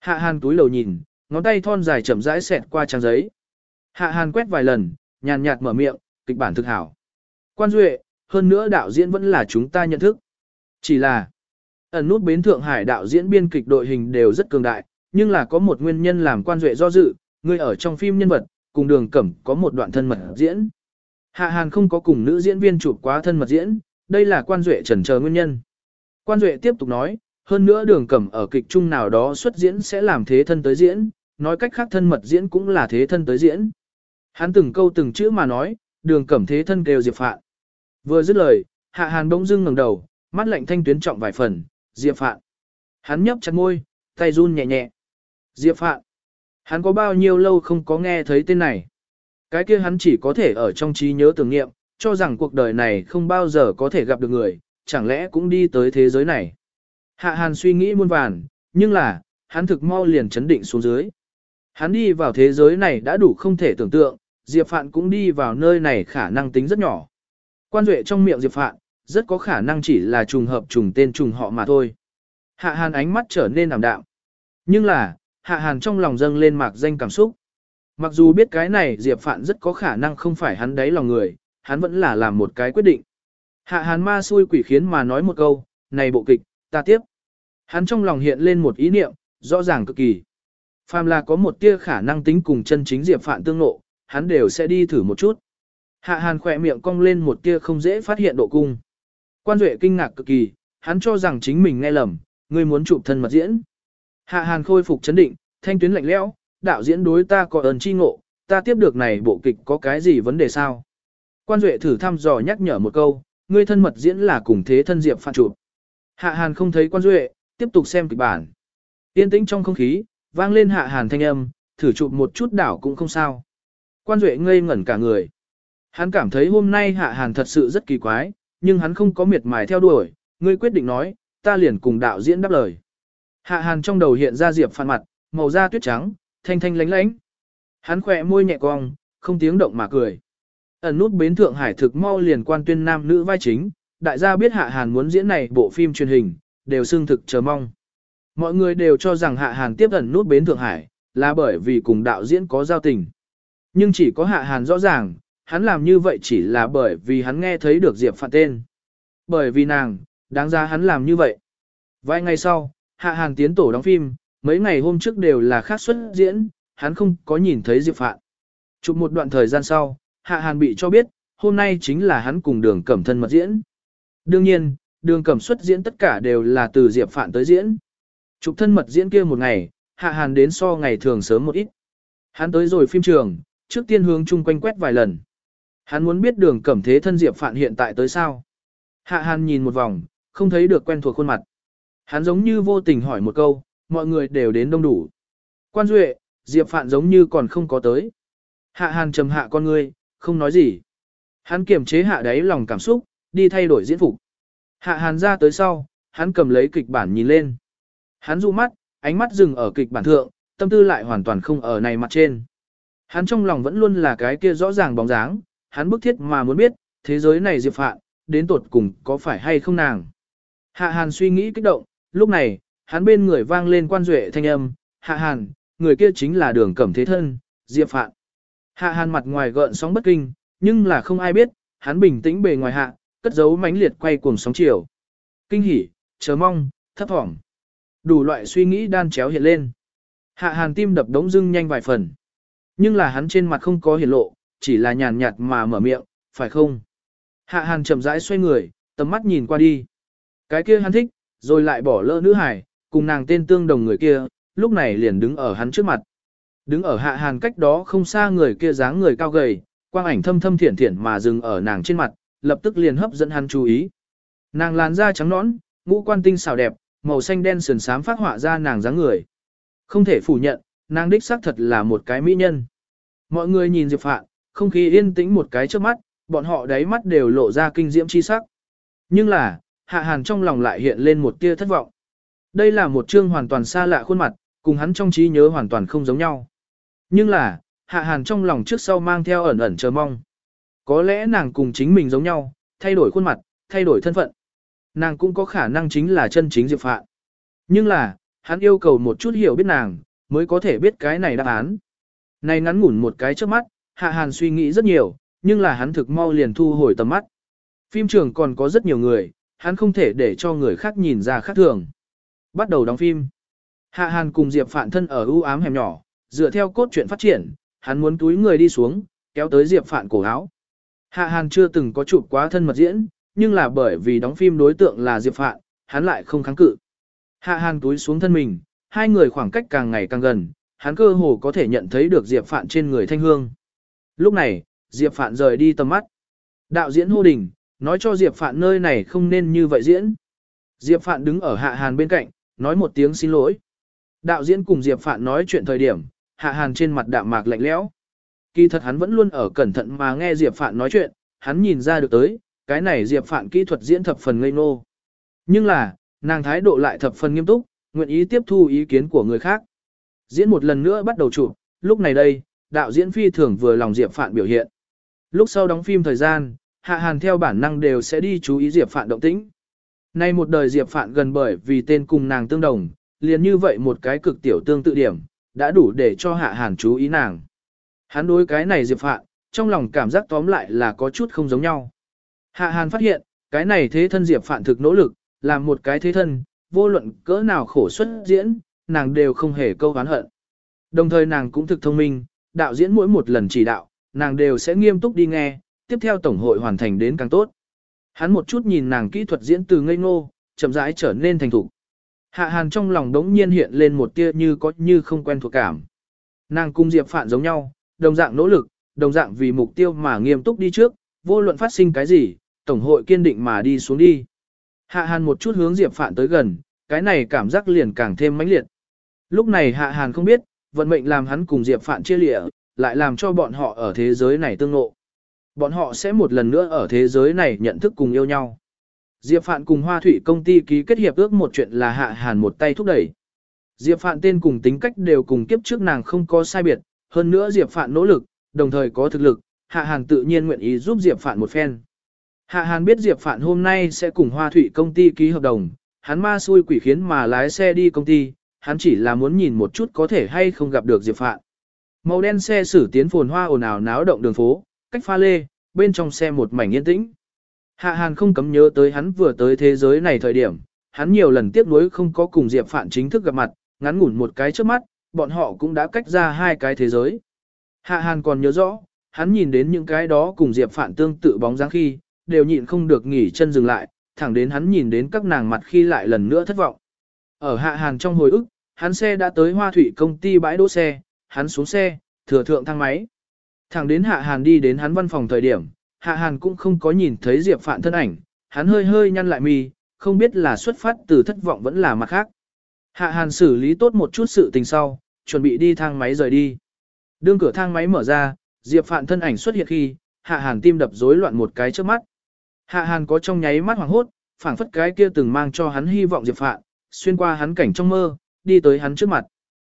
Hạ Hàn túi lầu nhìn, ngón tay thon dài chậm rãi xẹt qua trang giấy. Hạ Hàn quét vài lần, nhàn nhạt mở miệng, kịch bản thực hảo. Quan duệ, hơn nữa đạo diễn vẫn là chúng ta nhận thức. Chỉ là, ẩn nút bến Thượng Hải đạo diễn biên kịch đội hình đều rất cường đại, nhưng là có một nguyên nhân làm quan duệ do dự, người ở trong phim nhân vật, cùng đường cẩm có một đoạn thân mật diễn. Hạ Hàn không có cùng nữ diễn viên chụp quá thân mật diễn, đây là quan duệ trần chờ nguyên nhân. Quan duệ tiếp tục nói, hơn nữa đường cẩm ở kịch trung nào đó xuất diễn sẽ làm thế thân tới diễn, nói cách khác thân mật diễn cũng là thế thân tới diễn. Hắn từng câu từng chữ mà nói, đường cẩm thế thân kêu Diệp Phạn. Vừa dứt lời, Hạ Hàn bỗng dưng ngẩng đầu, mắt lạnh thanh tuyến trọng vài phần, Diệp Phạn. Hắn nhấp chặt môi, tay run nhẹ nhẹ. Diệp Phạn. Hắn có bao nhiêu lâu không có nghe thấy tên này. Cái kia hắn chỉ có thể ở trong trí nhớ tưởng niệm, cho rằng cuộc đời này không bao giờ có thể gặp được người, chẳng lẽ cũng đi tới thế giới này. Hạ Hàn suy nghĩ muôn vàn, nhưng là, hắn thực mau liền chấn định xuống dưới. Hắn đi vào thế giới này đã đủ không thể tưởng tượng, Diệp Phạn cũng đi vào nơi này khả năng tính rất nhỏ. Quan duệ trong miệng Diệp Phạn, rất có khả năng chỉ là trùng hợp trùng tên trùng họ mà thôi. Hạ Hàn ánh mắt trở nên ảm đạm. Nhưng là, Hạ Hàn trong lòng dâng lên mạc danh cảm xúc. Mặc dù biết cái này Diệp Phạn rất có khả năng không phải hắn đấy lòng người, hắn vẫn là làm một cái quyết định. Hạ Hán ma xui quỷ khiến mà nói một câu, này bộ kịch, ta tiếp. Hắn trong lòng hiện lên một ý niệm, rõ ràng cực kỳ. Phàm là có một tia khả năng tính cùng chân chính Diệp Phạn tương nộ, hắn đều sẽ đi thử một chút. Hạ Hàn khỏe miệng cong lên một tia không dễ phát hiện độ cung. Quan Duệ kinh ngạc cực kỳ, hắn cho rằng chính mình nghe lầm, ngươi muốn chụp thân mật diễn. Hạ Hàn khôi phục chấn định, thanh tuyến lạnh lẽo, đạo diễn đối ta có ơn chi ngộ, ta tiếp được này bộ kịch có cái gì vấn đề sao? Quan Duệ thử thăm dò nhắc nhở một câu, ngươi thân mật diễn là cùng thế thân diệp phản chụp. Hạ Hàn không thấy Quan Duệ, tiếp tục xem kịch bản. Yên tĩnh trong không khí, vang lên Hạ Hàn thanh âm, thử chụp một chút đảo cũng không sao. Quan Duệ ngây ngẩn cả người. Hắn cảm thấy hôm nay Hạ Hàn thật sự rất kỳ quái, nhưng hắn không có miệt mài theo đuổi, ngươi quyết định nói, ta liền cùng đạo diễn đáp lời. Hạ Hàn trong đầu hiện ra Diệp Phạn mặt, màu da tuyết trắng, thanh thanh lánh lánh. Hắn khỏe môi nhẹ cong, không tiếng động mà cười. Ẩn nút bến Thượng Hải thực mau liền quan tuyên nam nữ vai chính, đại gia biết Hạ Hàn muốn diễn này bộ phim truyền hình, đều xưng thực chờ mong. Mọi người đều cho rằng Hạ Hàn tiếp ẩn nút bến Thượng Hải, là bởi vì cùng đạo diễn có giao tình. Nhưng chỉ có Hạ Hàn rõ ràng, hắn làm như vậy chỉ là bởi vì hắn nghe thấy được Diệp Phạn tên. Bởi vì nàng, đáng ra hắn làm như vậy. Vài ngày sau, Hạ Hàn tiến tổ đóng phim, mấy ngày hôm trước đều là khác xuất diễn, hắn không có nhìn thấy Diệp Phạn. Chụp một đoạn thời gian sau, Hạ Hàn bị cho biết, hôm nay chính là hắn cùng đường cẩm thân mật diễn. Đương nhiên, đường cẩm xuất diễn tất cả đều là từ Diệp Phạn tới diễn. Trục thân mật diễn kia một ngày, Hạ Hàn đến so ngày thường sớm một ít. Hắn tới rồi phim trường, trước tiên hướng chung quanh quét vài lần. Hắn muốn biết đường cẩm thế thân Diệp Phạn hiện tại tới sao. Hạ Hàn nhìn một vòng, không thấy được quen thuộc khuôn mặt. Hắn giống như vô tình hỏi một câu, mọi người đều đến đông đủ. Quan Duệ, Diệp Phạn giống như còn không có tới. Hạ Hàn trầm hạ con ngươi, không nói gì. Hắn kiềm chế hạ đáy lòng cảm xúc, đi thay đổi diễn phục. Hạ Hàn ra tới sau, hắn cầm lấy kịch bản nhìn lên. Hắn dụ mắt, ánh mắt dừng ở kịch bản thượng, tâm tư lại hoàn toàn không ở này mặt trên. Hắn trong lòng vẫn luôn là cái kia rõ ràng bóng dáng, hắn bức thiết mà muốn biết, thế giới này Diệp Phạn, đến tột cùng có phải hay không nàng. Hạ Hàn suy nghĩ kích động, lúc này, hắn bên người vang lên quan duệ thanh âm, Hạ Hàn, người kia chính là đường cẩm thế thân, Diệp Phạn. Hạ Hàn mặt ngoài gợn sóng bất kinh, nhưng là không ai biết, hắn bình tĩnh bề ngoài hạ, cất giấu mãnh liệt quay cuồng sóng chiều. Kinh hỉ, chờ mong, thấp thỏm. Đủ loại suy nghĩ đan chéo hiện lên. Hạ Hàn tim đập đống dưng nhanh vài phần. Nhưng là hắn trên mặt không có hiển lộ, chỉ là nhàn nhạt mà mở miệng, phải không? Hạ Hàn chậm rãi xoay người, tầm mắt nhìn qua đi. Cái kia hắn thích, rồi lại bỏ lỡ nữ hải, cùng nàng tên tương đồng người kia, lúc này liền đứng ở hắn trước mặt. Đứng ở Hạ Hàn cách đó không xa người kia dáng người cao gầy, quang ảnh thâm thâm thiển thiển mà dừng ở nàng trên mặt, lập tức liền hấp dẫn hắn chú ý. Nàng làn da trắng nõn, ngũ quan tinh xảo đẹp, màu xanh đen sườn xám phát họa ra nàng dáng người. Không thể phủ nhận, nàng đích xác thật là một cái mỹ nhân. Mọi người nhìn Diệp Phạn, không khí yên tĩnh một cái trước mắt, bọn họ đáy mắt đều lộ ra kinh diễm chi sắc. Nhưng là, Hạ Hàn trong lòng lại hiện lên một tia thất vọng. Đây là một chương hoàn toàn xa lạ khuôn mặt, cùng hắn trong trí nhớ hoàn toàn không giống nhau. Nhưng là, Hạ Hàn trong lòng trước sau mang theo ẩn ẩn chờ mong. Có lẽ nàng cùng chính mình giống nhau, thay đổi khuôn mặt, thay đổi thân phận. Nàng cũng có khả năng chính là chân chính Diệp Phạn. Nhưng là, hắn yêu cầu một chút hiểu biết nàng, mới có thể biết cái này đáp án. Này ngắn ngủn một cái trước mắt, Hạ Hàn suy nghĩ rất nhiều, nhưng là hắn thực mau liền thu hồi tầm mắt. Phim trường còn có rất nhiều người, hắn không thể để cho người khác nhìn ra khác thường. Bắt đầu đóng phim. Hạ Hàn cùng Diệp Phạn thân ở ưu ám hẻm nhỏ, dựa theo cốt truyện phát triển, hắn muốn túi người đi xuống, kéo tới Diệp Phạn cổ áo. Hạ Hàn chưa từng có chụp quá thân mật diễn, nhưng là bởi vì đóng phim đối tượng là Diệp Phạn, hắn lại không kháng cự. Hạ Hàn túi xuống thân mình, hai người khoảng cách càng ngày càng gần, hắn cơ hồ có thể nhận thấy được Diệp Phạn trên người thanh hương. Lúc này, Diệp Phạn rời đi tầm mắt. Đạo diễn hô đình, nói cho Diệp Phạn nơi này không nên như vậy diễn. Diệp Phạn đứng ở Hạ Hàn bên cạnh, nói một tiếng xin lỗi. Đạo diễn cùng Diệp Phạn nói chuyện thời điểm, Hạ Hàn trên mặt đạm mạc lạnh lẽo. Kỳ thật hắn vẫn luôn ở cẩn thận mà nghe Diệp Phạn nói chuyện, hắn nhìn ra được tới, cái này Diệp Phạn kỹ thuật diễn thập phần ngây ngô. Nhưng là, nàng thái độ lại thập phần nghiêm túc, nguyện ý tiếp thu ý kiến của người khác. Diễn một lần nữa bắt đầu chụp, lúc này đây, đạo diễn phi thường vừa lòng Diệp Phạn biểu hiện. Lúc sau đóng phim thời gian, Hạ Hàn theo bản năng đều sẽ đi chú ý Diệp Phạn động tĩnh. Nay một đời Diệp Phạn gần bởi vì tên cùng nàng tương đồng, liền như vậy một cái cực tiểu tương tự điểm, đã đủ để cho Hạ Hàn chú ý nàng. Hắn đối cái này Diệp Phạn, trong lòng cảm giác tóm lại là có chút không giống nhau. Hạ Hàn phát hiện, cái này thế thân Diệp Phạn thực nỗ lực, làm một cái thế thân, vô luận cỡ nào khổ xuất diễn, nàng đều không hề câu oán hận. Đồng thời nàng cũng thực thông minh, đạo diễn mỗi một lần chỉ đạo, nàng đều sẽ nghiêm túc đi nghe, tiếp theo tổng hội hoàn thành đến càng tốt. Hắn một chút nhìn nàng kỹ thuật diễn từ ngây ngô, chậm rãi trở nên thành thục. Hạ Hàn trong lòng đống nhiên hiện lên một tia như có như không quen thuộc cảm. Nàng cung Diệp Phạn giống nhau, đồng dạng nỗ lực, đồng dạng vì mục tiêu mà nghiêm túc đi trước, vô luận phát sinh cái gì, tổng hội kiên định mà đi xuống đi. Hạ Hàn một chút hướng Diệp Phạn tới gần, cái này cảm giác liền càng thêm mãnh liệt. Lúc này Hạ Hàn không biết, vận mệnh làm hắn cùng Diệp Phạn chia lịa, lại làm cho bọn họ ở thế giới này tương ngộ. Bọn họ sẽ một lần nữa ở thế giới này nhận thức cùng yêu nhau. Diệp Phạn cùng Hoa Thủy công ty ký kết hiệp ước một chuyện là Hạ Hàn một tay thúc đẩy. Diệp Phạn tên cùng tính cách đều cùng kiếp trước nàng không có sai biệt, hơn nữa Diệp Phạn nỗ lực, đồng thời có thực lực, Hạ Hàn tự nhiên nguyện ý giúp Diệp Phạn một phen. Hạ Hàn biết Diệp Phạn hôm nay sẽ cùng Hoa Thủy công ty ký hợp đồng, hắn ma xui quỷ khiến mà lái xe đi công ty, hắn chỉ là muốn nhìn một chút có thể hay không gặp được Diệp Phạn. Màu đen xe xử tiến phồn hoa ồn ào náo động đường phố, cách pha lê, bên trong xe một mảnh yên tĩnh. Hạ Hàn không cấm nhớ tới hắn vừa tới thế giới này thời điểm, hắn nhiều lần tiếc nuối không có cùng Diệp Phạn chính thức gặp mặt, ngắn ngủn một cái trước mắt, bọn họ cũng đã cách ra hai cái thế giới. Hạ Hàn còn nhớ rõ, hắn nhìn đến những cái đó cùng Diệp Phạn tương tự bóng dáng khi, đều nhịn không được nghỉ chân dừng lại, thẳng đến hắn nhìn đến các nàng mặt khi lại lần nữa thất vọng. Ở Hạ Hàn trong hồi ức, hắn xe đã tới Hoa Thủy công ty bãi đỗ xe, hắn xuống xe, thừa thượng thang máy. Thẳng đến Hạ Hàn đi đến hắn văn phòng thời điểm, Hạ Hàn cũng không có nhìn thấy Diệp Phạn thân ảnh, hắn hơi hơi nhăn lại mi, không biết là xuất phát từ thất vọng vẫn là mặt khác. Hạ Hàn xử lý tốt một chút sự tình sau, chuẩn bị đi thang máy rời đi. Đương cửa thang máy mở ra, Diệp Phạn thân ảnh xuất hiện khi, Hạ Hàn tim đập rối loạn một cái trước mắt. Hạ Hàn có trong nháy mắt hoảng hốt, phảng phất cái kia từng mang cho hắn hy vọng Diệp Phạn, xuyên qua hắn cảnh trong mơ, đi tới hắn trước mặt.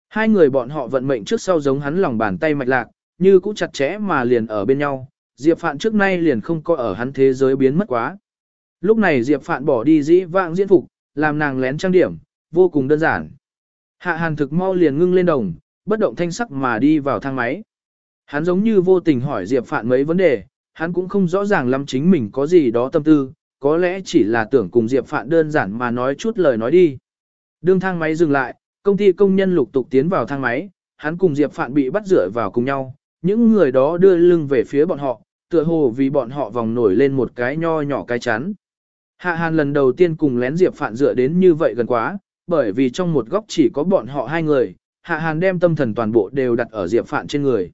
Hai người bọn họ vận mệnh trước sau giống hắn lòng bàn tay mạch lạc, như cũ chặt chẽ mà liền ở bên nhau, Diệp Phạn trước nay liền không có ở hắn thế giới biến mất quá. Lúc này Diệp Phạn bỏ đi dĩ vãng diễn phục, làm nàng lén trang điểm, vô cùng đơn giản. Hạ Hàn thực mau liền ngưng lên đồng, bất động thanh sắc mà đi vào thang máy. Hắn giống như vô tình hỏi Diệp Phạn mấy vấn đề, hắn cũng không rõ ràng lắm chính mình có gì đó tâm tư, có lẽ chỉ là tưởng cùng Diệp Phạn đơn giản mà nói chút lời nói đi. Đương thang máy dừng lại, công ty công nhân lục tục tiến vào thang máy, hắn cùng Diệp Phạn bị bắt rửa vào cùng nhau, những người đó đưa lưng về phía bọn họ, tựa hồ vì bọn họ vòng nổi lên một cái nho nhỏ cái chắn. Hạ Hàn lần đầu tiên cùng lén Diệp Phạn dựa đến như vậy gần quá, bởi vì trong một góc chỉ có bọn họ hai người, Hạ Hàn đem tâm thần toàn bộ đều đặt ở Diệp Phạn trên người.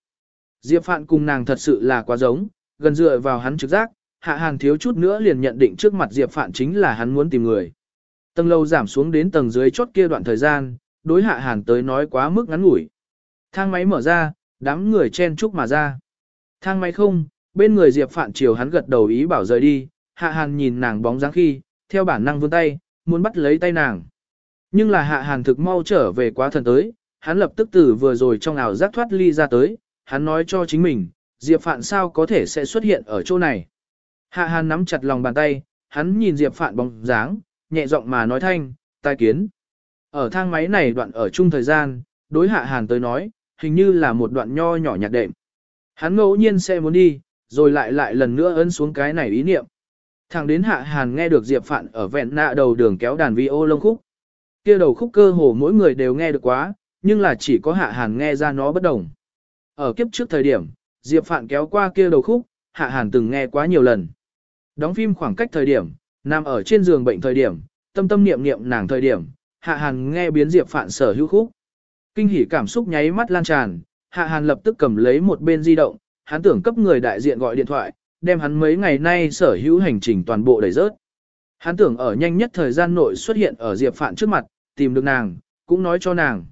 Diệp Phạn cùng nàng thật sự là quá giống, gần dựa vào hắn trực giác, Hạ Hàn thiếu chút nữa liền nhận định trước mặt Diệp Phạn chính là hắn muốn tìm người. Tầng lâu giảm xuống đến tầng dưới chốt kia đoạn thời gian, đối Hạ Hàn tới nói quá mức ngắn ngủi. Thang máy mở ra, đám người chen chúc mà ra. Thang máy không, bên người Diệp Phạn chiều hắn gật đầu ý bảo rời đi, Hạ Hàn nhìn nàng bóng dáng khi, theo bản năng vươn tay, muốn bắt lấy tay nàng. Nhưng là Hạ Hàn thực mau trở về quá thần tới, hắn lập tức từ vừa rồi trong ảo giác thoát ly ra tới, hắn nói cho chính mình, Diệp Phạn sao có thể sẽ xuất hiện ở chỗ này. Hạ Hàn nắm chặt lòng bàn tay, hắn nhìn Diệp Phạn bóng dáng, nhẹ giọng mà nói thanh, tai kiến. Ở thang máy này đoạn ở chung thời gian, đối Hạ Hàn tới nói, hình như là một đoạn nho nhỏ nhạc đệm. Hắn ngẫu nhiên sẽ muốn đi, rồi lại lại lần nữa ấn xuống cái này ý niệm. Thẳng đến Hạ Hàn nghe được Diệp Phạn ở vẹn nạ đầu đường kéo đàn vi ô lông khúc. Kia đầu khúc cơ hồ mỗi người đều nghe được quá, nhưng là chỉ có Hạ Hàn nghe ra nó bất đồng. Ở kiếp trước thời điểm, Diệp Phạn kéo qua kia đầu khúc, Hạ Hàn từng nghe quá nhiều lần. Đóng phim khoảng cách thời điểm, nằm ở trên giường bệnh thời điểm, tâm tâm niệm niệm nàng thời điểm, Hạ Hàn nghe biến Diệp Phạn sở hữu khúc. Kinh hỉ cảm xúc nháy mắt lan tràn, Hạ Hàn lập tức cầm lấy một bên di động, hắn tưởng cấp người đại diện gọi điện thoại, đem hắn mấy ngày nay sở hữu hành trình toàn bộ đẩy rớt. Hắn tưởng ở nhanh nhất thời gian nội xuất hiện ở Diệp Phạn trước mặt, tìm được nàng, cũng nói cho nàng.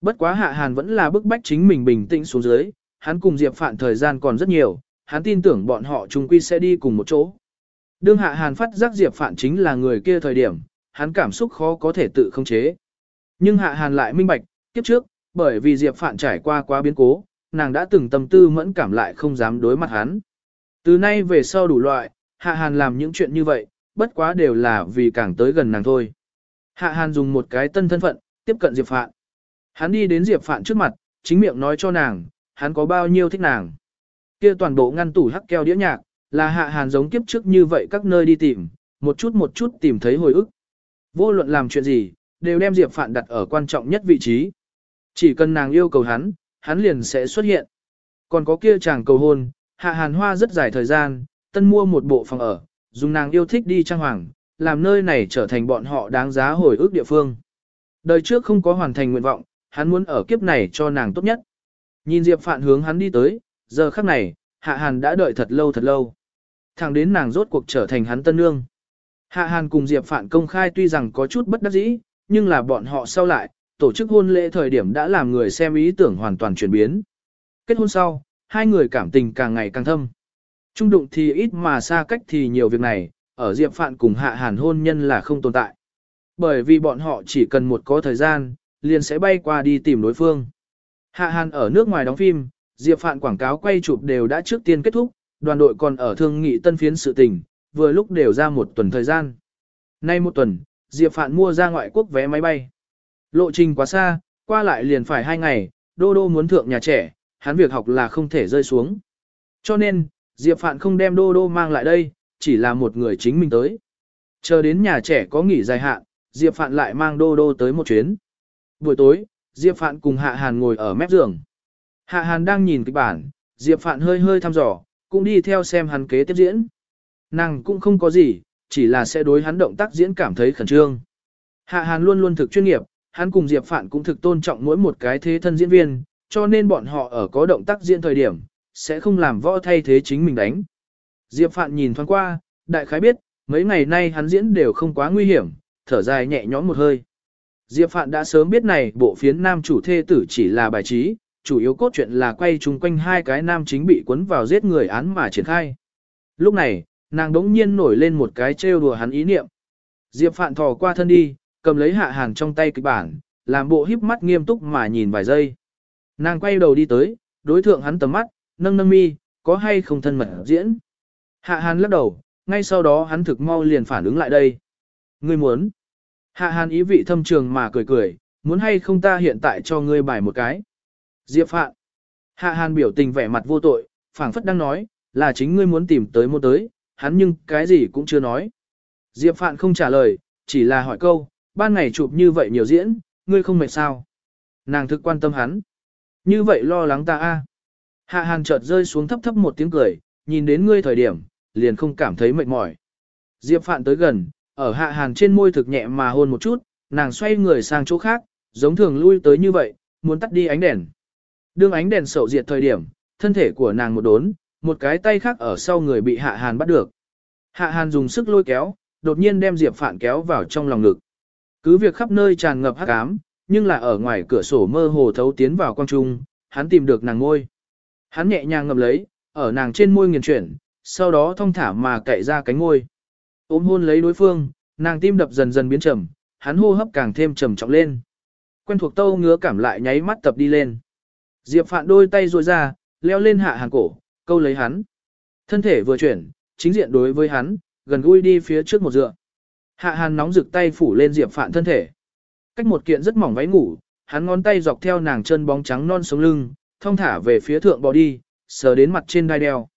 Bất quá Hạ Hàn vẫn là bức bách chính mình bình tĩnh xuống dưới, hắn cùng Diệp Phạn thời gian còn rất nhiều, hắn tin tưởng bọn họ chung quy sẽ đi cùng một chỗ. Đương Hạ Hàn phát giác Diệp Phạn chính là người kia thời điểm, hắn cảm xúc khó có thể tự khống chế. Nhưng Hạ Hàn lại minh bạch, kiếp trước, bởi vì Diệp Phạn trải qua quá biến cố, nàng đã từng tâm tư mẫn cảm lại không dám đối mặt hắn. Từ nay về sau đủ loại, Hạ Hàn làm những chuyện như vậy, bất quá đều là vì càng tới gần nàng thôi. Hạ Hàn dùng một cái tân thân phận, tiếp cận Diệp Phạn. Hắn đi đến Diệp Phạn trước mặt, chính miệng nói cho nàng, hắn có bao nhiêu thích nàng. Kia toàn bộ ngăn tủ hắc keo đĩa nhạc, là Hạ Hàn giống kiếp trước như vậy các nơi đi tìm, một chút một chút tìm thấy hồi ức. Vô luận làm chuyện gì, đều đem Diệp Phạn đặt ở quan trọng nhất vị trí. Chỉ cần nàng yêu cầu hắn, hắn liền sẽ xuất hiện. Còn có kia chàng cầu hôn, Hạ Hàn Hoa rất dài thời gian, tân mua một bộ phòng ở, dùng nàng yêu thích đi trang hoàng, làm nơi này trở thành bọn họ đáng giá hồi ức địa phương. Đời trước không có hoàn thành nguyện vọng, hắn muốn ở kiếp này cho nàng tốt nhất. Nhìn Diệp Phạn hướng hắn đi tới, giờ khắc này, Hạ Hàn đã đợi thật lâu thật lâu. Thẳng đến nàng rốt cuộc trở thành hắn tân nương. Hạ Hàn cùng Diệp Phạn công khai tuy rằng có chút bất đắc dĩ, nhưng là bọn họ sau lại, tổ chức hôn lễ thời điểm đã làm người xem ý tưởng hoàn toàn chuyển biến. Kết hôn sau, hai người cảm tình càng ngày càng thâm. Trung đụng thì ít mà xa cách thì nhiều việc này, ở Diệp Phạn cùng Hạ Hàn hôn nhân là không tồn tại. Bởi vì bọn họ chỉ cần một có thời gian, liền sẽ bay qua đi tìm đối phương. Hạ Hàn ở nước ngoài đóng phim, Diệp Phạn quảng cáo quay chụp đều đã trước tiên kết thúc, đoàn đội còn ở thương nghị tân phiến sự tình, vừa lúc đều ra một tuần thời gian. Nay một tuần, Diệp Phạn mua ra ngoại quốc vé máy bay. Lộ trình quá xa, qua lại liền phải hai ngày, Đô Đô muốn thượng nhà trẻ, hắn việc học là không thể rơi xuống. Cho nên, Diệp Phạn không đem Đô Đô mang lại đây, chỉ là một người chính mình tới. Chờ đến nhà trẻ có nghỉ dài hạn, Diệp Phạn lại mang Đô Đô tới một chuyến. Buổi tối, Diệp Phạn cùng Hạ Hàn ngồi ở mép giường. Hạ Hàn đang nhìn kịch bản, Diệp Phạn hơi hơi thăm dò, cũng đi theo xem hắn kế tiếp diễn. Nàng cũng không có gì, chỉ là sẽ đối hắn động tác diễn cảm thấy khẩn trương. Hạ Hàn luôn luôn thực chuyên nghiệp, hắn cùng Diệp Phạn cũng thực tôn trọng mỗi một cái thế thân diễn viên, cho nên bọn họ ở có động tác diễn thời điểm, sẽ không làm võ thay thế chính mình đánh. Diệp Phạn nhìn thoáng qua, đại khái biết, mấy ngày nay hắn diễn đều không quá nguy hiểm, thở dài nhẹ nhõm một hơi. Diệp Phạn đã sớm biết này bộ phiến nam chủ thê tử chỉ là bài trí, chủ yếu cốt truyện là quay chung quanh hai cái nam chính bị cuốn vào giết người án mà triển khai. Lúc này, nàng đống nhiên nổi lên một cái trêu đùa hắn ý niệm. Diệp Phạn thò qua thân đi, cầm lấy hạ hàn trong tay kịch bản, làm bộ híp mắt nghiêm túc mà nhìn vài giây. Nàng quay đầu đi tới, đối thượng hắn tầm mắt, nâng nâng mi, có hay không thân mật diễn. Hạ hàn lắc đầu, ngay sau đó hắn thực mau liền phản ứng lại đây. Ngươi muốn. Hạ hàn ý vị thâm trường mà cười cười, muốn hay không ta hiện tại cho ngươi bài một cái. Diệp Phạn. Hạ hàn biểu tình vẻ mặt vô tội, phảng phất đang nói, là chính ngươi muốn tìm tới môn tới, hắn nhưng cái gì cũng chưa nói. Diệp Phạn không trả lời, chỉ là hỏi câu, ban ngày chụp như vậy nhiều diễn, ngươi không mệt sao? Nàng thực quan tâm hắn. Như vậy lo lắng ta a. Hạ hàn chợt rơi xuống thấp thấp một tiếng cười, nhìn đến ngươi thời điểm, liền không cảm thấy mệt mỏi. Diệp Phạn tới gần, ở hạ hàn trên môi thực nhẹ mà hôn một chút, nàng xoay người sang chỗ khác, giống thường lui tới như vậy, muốn tắt đi ánh đèn. Đương ánh đèn sậu diệt thời điểm, thân thể của nàng một đốn, một cái tay khác ở sau người bị hạ hàn bắt được. Hạ hàn dùng sức lôi kéo, đột nhiên đem Diệp Phạn kéo vào trong lòng ngực. Cứ việc khắp nơi tràn ngập hắc ám, nhưng là ở ngoài cửa sổ mơ hồ thấu tiến vào quang trung, hắn tìm được nàng ngôi. Hắn nhẹ nhàng ngậm lấy, ở nàng trên môi nghiền chuyển, sau đó thong thả mà cậy ra cánh ngôi. Ôm hôn lấy đối phương, nàng tim đập dần dần biến trầm, hắn hô hấp càng thêm trầm trọng lên. Quen thuộc tâu ngứa cảm lại nháy mắt tập đi lên. Diệp Phạn đôi tay duỗi ra, leo lên hạ hàng cổ, câu lấy hắn. Thân thể vừa chuyển, chính diện đối với hắn, gần gũi đi phía trước một dựa. Hạ hàn nóng rực tay phủ lên Diệp Phạn thân thể. Cách một kiện rất mỏng váy ngủ, hắn ngón tay dọc theo nàng chân bóng trắng non sống lưng, thong thả về phía thượng bò đi, sờ đến mặt trên đai đeo.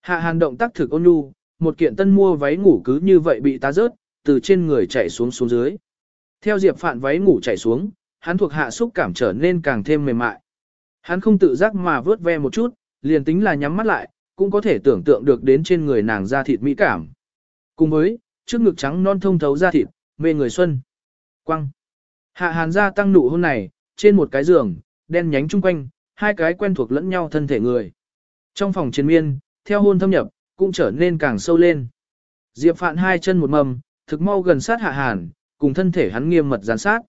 Hạ hàn động tác thực ôn nhu, một kiện tân mua váy ngủ cứ như vậy bị tá rớt, từ trên người chạy xuống xuống dưới. Theo Diệp Phạn váy ngủ chạy xuống, hắn thuộc hạ xúc cảm trở nên càng thêm mềm mại. Hắn không tự giác mà vớt ve một chút, liền tính là nhắm mắt lại, cũng có thể tưởng tượng được đến trên người nàng da thịt mỹ cảm. Cùng với, trước ngực trắng non thông thấu da thịt, mê người xuân. Quăng. Hạ hàn ra tăng nụ hôn này, trên một cái giường, đen nhánh chung quanh, hai cái quen thuộc lẫn nhau thân thể người. Trong phòng chiến miên, theo hôn thâm nhập, cũng trở nên càng sâu lên. Diệp Phạn hai chân một mầm, thực mau gần sát Hạ Hàn, cùng thân thể hắn nghiêm mật gián sát.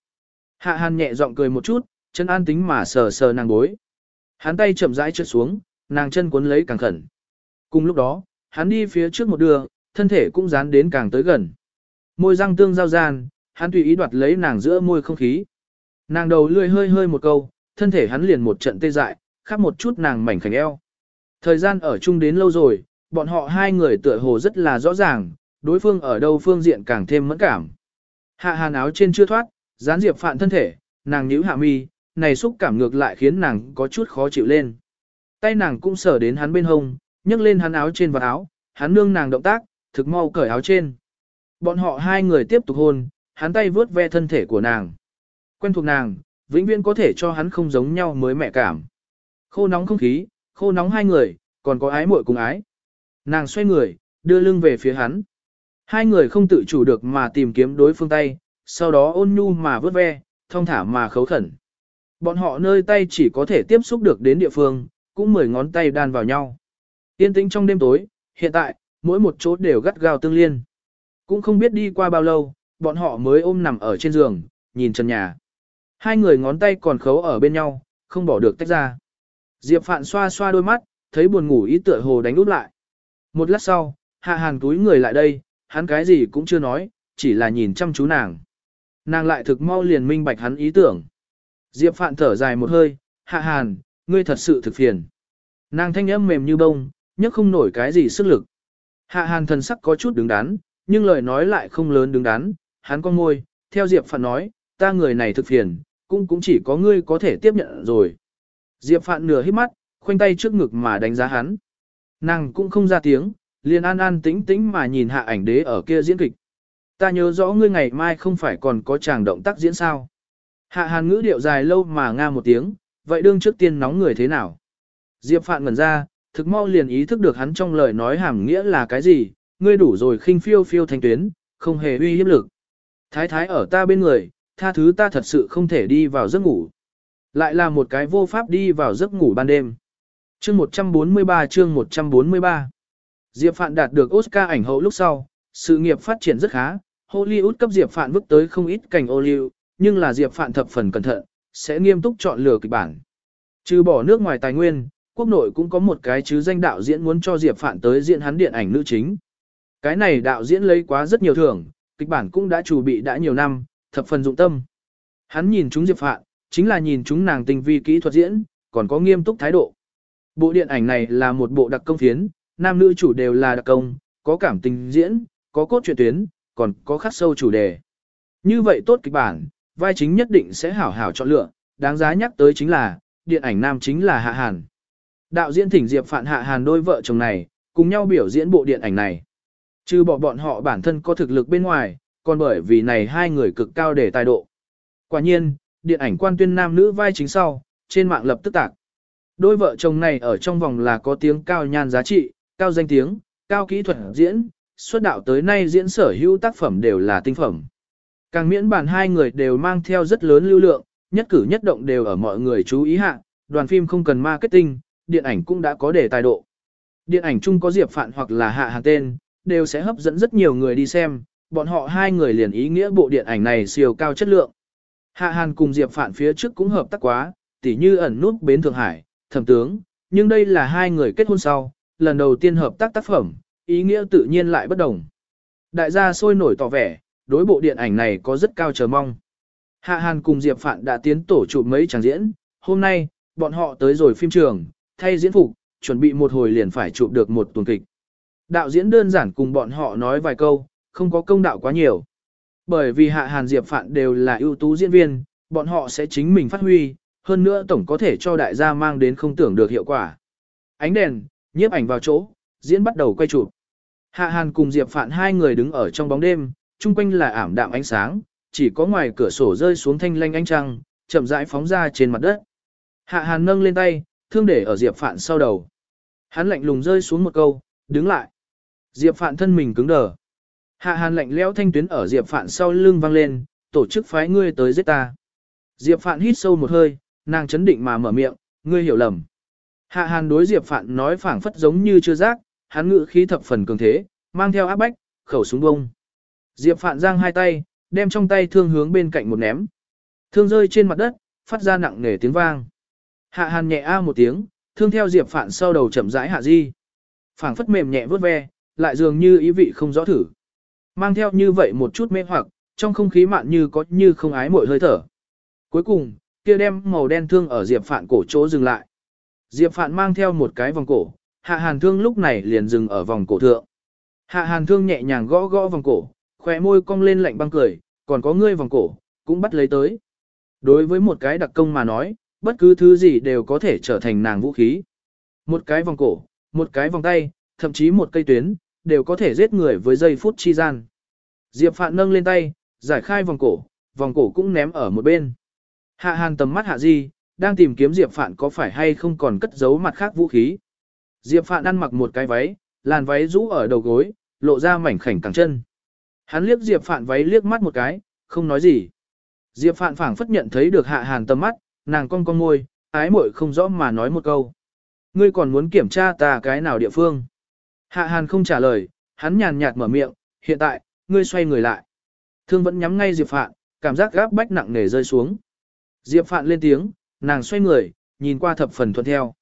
Hạ Hàn nhẹ giọng cười một chút, chân an tính mà sờ sờ nàng bối. Hắn tay chậm rãi trượt xuống, nàng chân cuốn lấy càng khẩn. Cùng lúc đó, hắn đi phía trước một đường, thân thể cũng dán đến càng tới gần. Môi răng tương giao gian, hắn tùy ý đoạt lấy nàng giữa môi không khí. Nàng đầu lươi hơi hơi một câu, thân thể hắn liền một trận tê dại, khắp một chút nàng mảnh khảnh eo. Thời gian ở chung đến lâu rồi, bọn họ hai người tựa hồ rất là rõ ràng, đối phương ở đâu phương diện càng thêm mẫn cảm. Hạ hàn áo trên chưa thoát, dán diệp phạn thân thể, nàng nhíu hạ mi, này xúc cảm ngược lại khiến nàng có chút khó chịu lên. Tay nàng cũng sờ đến hắn bên hông, nhấc lên hắn áo trên vào áo, hắn nương nàng động tác, thực mau cởi áo trên. Bọn họ hai người tiếp tục hôn, hắn tay vướt ve thân thể của nàng. Quen thuộc nàng, vĩnh viễn có thể cho hắn không giống nhau mới mẹ cảm. Khô nóng không khí, khô nóng hai người, còn có ái muội cùng ái. Nàng xoay người, đưa lưng về phía hắn. Hai người không tự chủ được mà tìm kiếm đối phương tay, sau đó ôn nhu mà vớt ve, thông thả mà khấu khẩn. Bọn họ nơi tay chỉ có thể tiếp xúc được đến địa phương, cũng mười ngón tay đan vào nhau. Yên tĩnh trong đêm tối, hiện tại, mỗi một chỗ đều gắt gao tương liên. Cũng không biết đi qua bao lâu, bọn họ mới ôm nằm ở trên giường, nhìn trần nhà. Hai người ngón tay còn khấu ở bên nhau, không bỏ được tách ra. Diệp Phạn xoa xoa đôi mắt, thấy buồn ngủ ý tựa hồ đánh út lại. Một lát sau, hạ hàng túi người lại đây, hắn cái gì cũng chưa nói, chỉ là nhìn chăm chú nàng. Nàng lại thực mau liền minh bạch hắn ý tưởng. Diệp Phạn thở dài một hơi, hạ hàn, ngươi thật sự thực phiền. Nàng thanh âm mềm như bông, nhấc không nổi cái gì sức lực. Hạ hàn thần sắc có chút đứng đắn, nhưng lời nói lại không lớn đứng đắn, hắn con môi, theo Diệp Phạn nói, ta người này thực phiền, cũng cũng chỉ có ngươi có thể tiếp nhận rồi. Diệp Phạn nửa hít mắt, khoanh tay trước ngực mà đánh giá hắn. Nàng cũng không ra tiếng, liền an an tĩnh tĩnh mà nhìn hạ ảnh đế ở kia diễn kịch. Ta nhớ rõ ngươi ngày mai không phải còn có chàng động tác diễn sao. Hạ hàn ngữ điệu dài lâu mà nga một tiếng, vậy đương trước tiên nóng người thế nào? Diệp Phạn ngẩn ra, thực mau liền ý thức được hắn trong lời nói hàm nghĩa là cái gì, ngươi đủ rồi khinh phiêu phiêu thành tuyến, không hề uy hiếp lực. Thái thái ở ta bên người, tha thứ ta thật sự không thể đi vào giấc ngủ. Lại là một cái vô pháp đi vào giấc ngủ ban đêm. Chương 143 chương 143 Diệp Phạn đạt được Oscar ảnh hậu lúc sau, sự nghiệp phát triển rất khá, Hollywood cấp Diệp Phạn vứt tới không ít cảnh ô liu, nhưng là Diệp Phạn thập phần cẩn thận, sẽ nghiêm túc chọn lựa kịch bản. Trừ bỏ nước ngoài tài nguyên, quốc nội cũng có một cái chứ danh đạo diễn muốn cho Diệp Phạn tới diễn hắn điện ảnh nữ chính. Cái này đạo diễn lấy quá rất nhiều thưởng, kịch bản cũng đã chuẩn bị đã nhiều năm, thập phần dụng tâm. Hắn nhìn chúng Diệp Phạn, chính là nhìn chúng nàng tình vi kỹ thuật diễn, còn có nghiêm túc thái độ. Bộ điện ảnh này là một bộ đặc công phiến, nam nữ chủ đều là đặc công, có cảm tình diễn, có cốt truyện tuyến, còn có khắc sâu chủ đề. Như vậy tốt kịch bản, vai chính nhất định sẽ hảo hảo chọn lựa, đáng giá nhắc tới chính là, điện ảnh nam chính là Hạ Hàn. Đạo diễn thỉnh Diệp Phạn Hạ Hàn đôi vợ chồng này, cùng nhau biểu diễn bộ điện ảnh này. Trừ bỏ bọn họ bản thân có thực lực bên ngoài, còn bởi vì này hai người cực cao để tài độ. Quả nhiên, điện ảnh quan tuyên nam nữ vai chính sau, trên mạng lập tức tạc. Đôi vợ chồng này ở trong vòng là có tiếng cao nhan giá trị, cao danh tiếng, cao kỹ thuật diễn, xuất đạo tới nay diễn sở hữu tác phẩm đều là tinh phẩm. Càng miễn bản hai người đều mang theo rất lớn lưu lượng, nhất cử nhất động đều ở mọi người chú ý hạ, đoàn phim không cần marketing, điện ảnh cũng đã có đề tài độ. Điện ảnh chung có Diệp Phạn hoặc là Hạ Hàng tên, đều sẽ hấp dẫn rất nhiều người đi xem, bọn họ hai người liền ý nghĩa bộ điện ảnh này siêu cao chất lượng. Hạ Hàn cùng Diệp Phạn phía trước cũng hợp tác quá, tỉ như ẩn nút bến Thượng Hải, thẩm tướng, nhưng đây là hai người kết hôn sau, lần đầu tiên hợp tác tác phẩm, ý nghĩa tự nhiên lại bất đồng. Đại gia sôi nổi tỏ vẻ, đối bộ điện ảnh này có rất cao chờ mong. Hạ Hàn cùng Diệp Phạn đã tiến tổ chụp mấy tràng diễn, hôm nay, bọn họ tới rồi phim trường, thay diễn phục, chuẩn bị một hồi liền phải chụp được một tuần kịch. Đạo diễn đơn giản cùng bọn họ nói vài câu, không có công đạo quá nhiều. Bởi vì Hạ Hàn Diệp Phạn đều là ưu tú diễn viên, bọn họ sẽ chính mình phát huy, hơn nữa tổng có thể cho đại gia mang đến không tưởng được hiệu quả. Ánh đèn, nhiếp ảnh vào chỗ, diễn bắt đầu quay chụp. Hạ Hàn cùng Diệp Phạn hai người đứng ở trong bóng đêm, chung quanh là ảm đạm ánh sáng, chỉ có ngoài cửa sổ rơi xuống thanh lanh ánh trăng, chậm rãi phóng ra trên mặt đất. Hạ Hàn nâng lên tay, thương để ở Diệp Phạn sau đầu. Hắn lạnh lùng rơi xuống một câu, đứng lại. Diệp Phạn thân mình cứng đờ. Hạ Hàn lạnh lẽo thanh tuyến ở Diệp Phạn sau lưng vang lên, tổ chức phái ngươi tới giết ta. Diệp Phạn hít sâu một hơi, nàng chấn định mà mở miệng, ngươi hiểu lầm. Hạ Hàn đối Diệp Phạn nói phảng phất giống như chưa giác, hắn ngự khí thập phần cường thế, mang theo áp bách, khẩu súng bông. Diệp Phạn giang hai tay, đem trong tay thương hướng bên cạnh một ném. Thương rơi trên mặt đất, phát ra nặng nề tiếng vang. Hạ Hàn nhẹ a một tiếng, thương theo Diệp Phản sau đầu chậm rãi hạ di. Phảng phất mềm nhẹ vớt ve, lại dường như ý vị không rõ thử. Mang theo như vậy một chút mê hoặc, trong không khí mạn như có như không ái mội hơi thở. Cuối cùng, kia đem màu đen thương ở Diệp Phản cổ chỗ dừng lại. Diệp Phản mang theo một cái vòng cổ, Hạ Hàn thương lúc này liền dừng ở vòng cổ thượng. Hạ Hàn thương nhẹ nhàng gõ gõ vòng cổ, khóe môi cong lên lạnh băng cười, còn có ngươi vòng cổ, cũng bắt lấy tới. Đối với một cái đặc công mà nói, bất cứ thứ gì đều có thể trở thành nàng vũ khí. Một cái vòng cổ, một cái vòng tay, thậm chí một cây tuyến, đều có thể giết người với giây phút chi gian. Diệp Phạn nâng lên tay, giải khai vòng cổ, vòng cổ cũng ném ở một bên. Hạ Hàn tầm mắt hạ di, đang tìm kiếm Diệp Phạn có phải hay không còn cất giấu mặt khác vũ khí. Diệp Phạn ăn mặc một cái váy, làn váy rũ ở đầu gối, lộ ra mảnh khảnh cẳng chân. Hắn liếc Diệp Phạn váy liếc mắt một cái, không nói gì. Diệp Phạn phảng phất nhận thấy được Hạ Hàn tầm mắt, nàng cong cong môi, ái muội không rõ mà nói một câu. Ngươi còn muốn kiểm tra ta cái nào địa phương? Hạ Hàn không trả lời, hắn nhàn nhạt mở miệng, hiện tại, ngươi xoay người lại. Thương vẫn nhắm ngay Diệp Phạn, cảm giác gáp bách nặng nề rơi xuống. Diệp Phạn lên tiếng, nàng xoay người, nhìn qua thập phần thuận theo.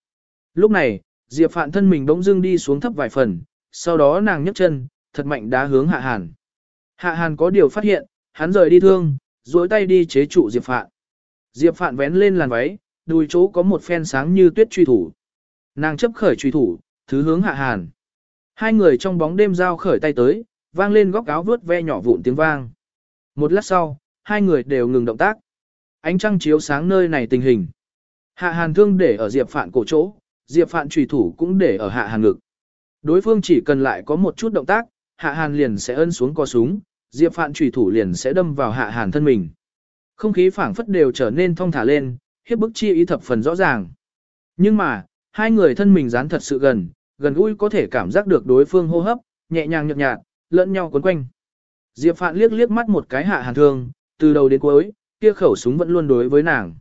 Lúc này, Diệp Phạn thân mình bỗng dưng đi xuống thấp vài phần, sau đó nàng nhấc chân, thật mạnh đá hướng Hạ Hàn. Hạ Hàn có điều phát hiện, hắn rời đi thương, duỗi tay đi chế trụ Diệp Phạn. Diệp Phạn vén lên làn váy, đùi chỗ có một phen sáng như tuyết truy thủ. Nàng chấp khởi truy thủ, thứ hướng Hạ Hàn. Hai người trong bóng đêm giao khởi tay tới, vang lên góc áo vướt ve nhỏ vụn tiếng vang. Một lát sau, hai người đều ngừng động tác. Ánh trăng chiếu sáng nơi này tình hình. Hạ Hàn thương để ở Diệp Phạn cổ chỗ, Diệp Phạn trùy thủ cũng để ở Hạ Hàn ngực. Đối phương chỉ cần lại có một chút động tác, Hạ Hàn liền sẽ ân xuống co súng, Diệp Phạn trùy thủ liền sẽ đâm vào Hạ Hàn thân mình. Không khí phảng phất đều trở nên thong thả lên, hiếp bức chi ý thập phần rõ ràng. Nhưng mà, hai người thân mình dán thật sự gần, gần gũi có thể cảm giác được đối phương hô hấp, nhẹ nhàng nhợt nhạt, lẫn nhau quấn quanh. Diệp Phạn liếc liếc mắt một cái Hạ Hàn thương, từ đầu đến cuối, kia khẩu súng vẫn luôn đối với nàng.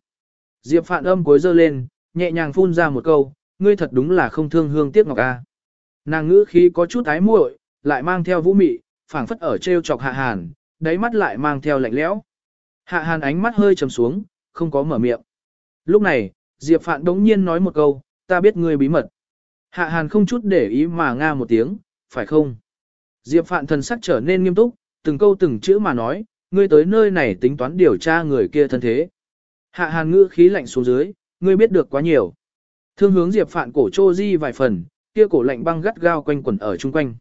Diệp Phạn âm cuối dơ lên, nhẹ nhàng phun ra một câu, ngươi thật đúng là không thương hương tiếc ngọc a. Nàng ngữ khí có chút ái muội, lại mang theo vũ mị, phảng phất ở treo chọc Hạ Hàn, đáy mắt lại mang theo lạnh lẽo. Hạ Hàn ánh mắt hơi trầm xuống, không có mở miệng. Lúc này, Diệp Phạn đống nhiên nói một câu, ta biết ngươi bí mật. Hạ Hàn không chút để ý mà nga một tiếng, phải không? Diệp Phạn thần sắc trở nên nghiêm túc, từng câu từng chữ mà nói, ngươi tới nơi này tính toán điều tra người kia thân thế. Hạ Hàn ngữ khí lạnh xuống dưới, ngươi biết được quá nhiều. Thương hướng Diệp Phạn cổ trô di vài phần, kia cổ lạnh băng gắt gao quanh quẩn ở chung quanh.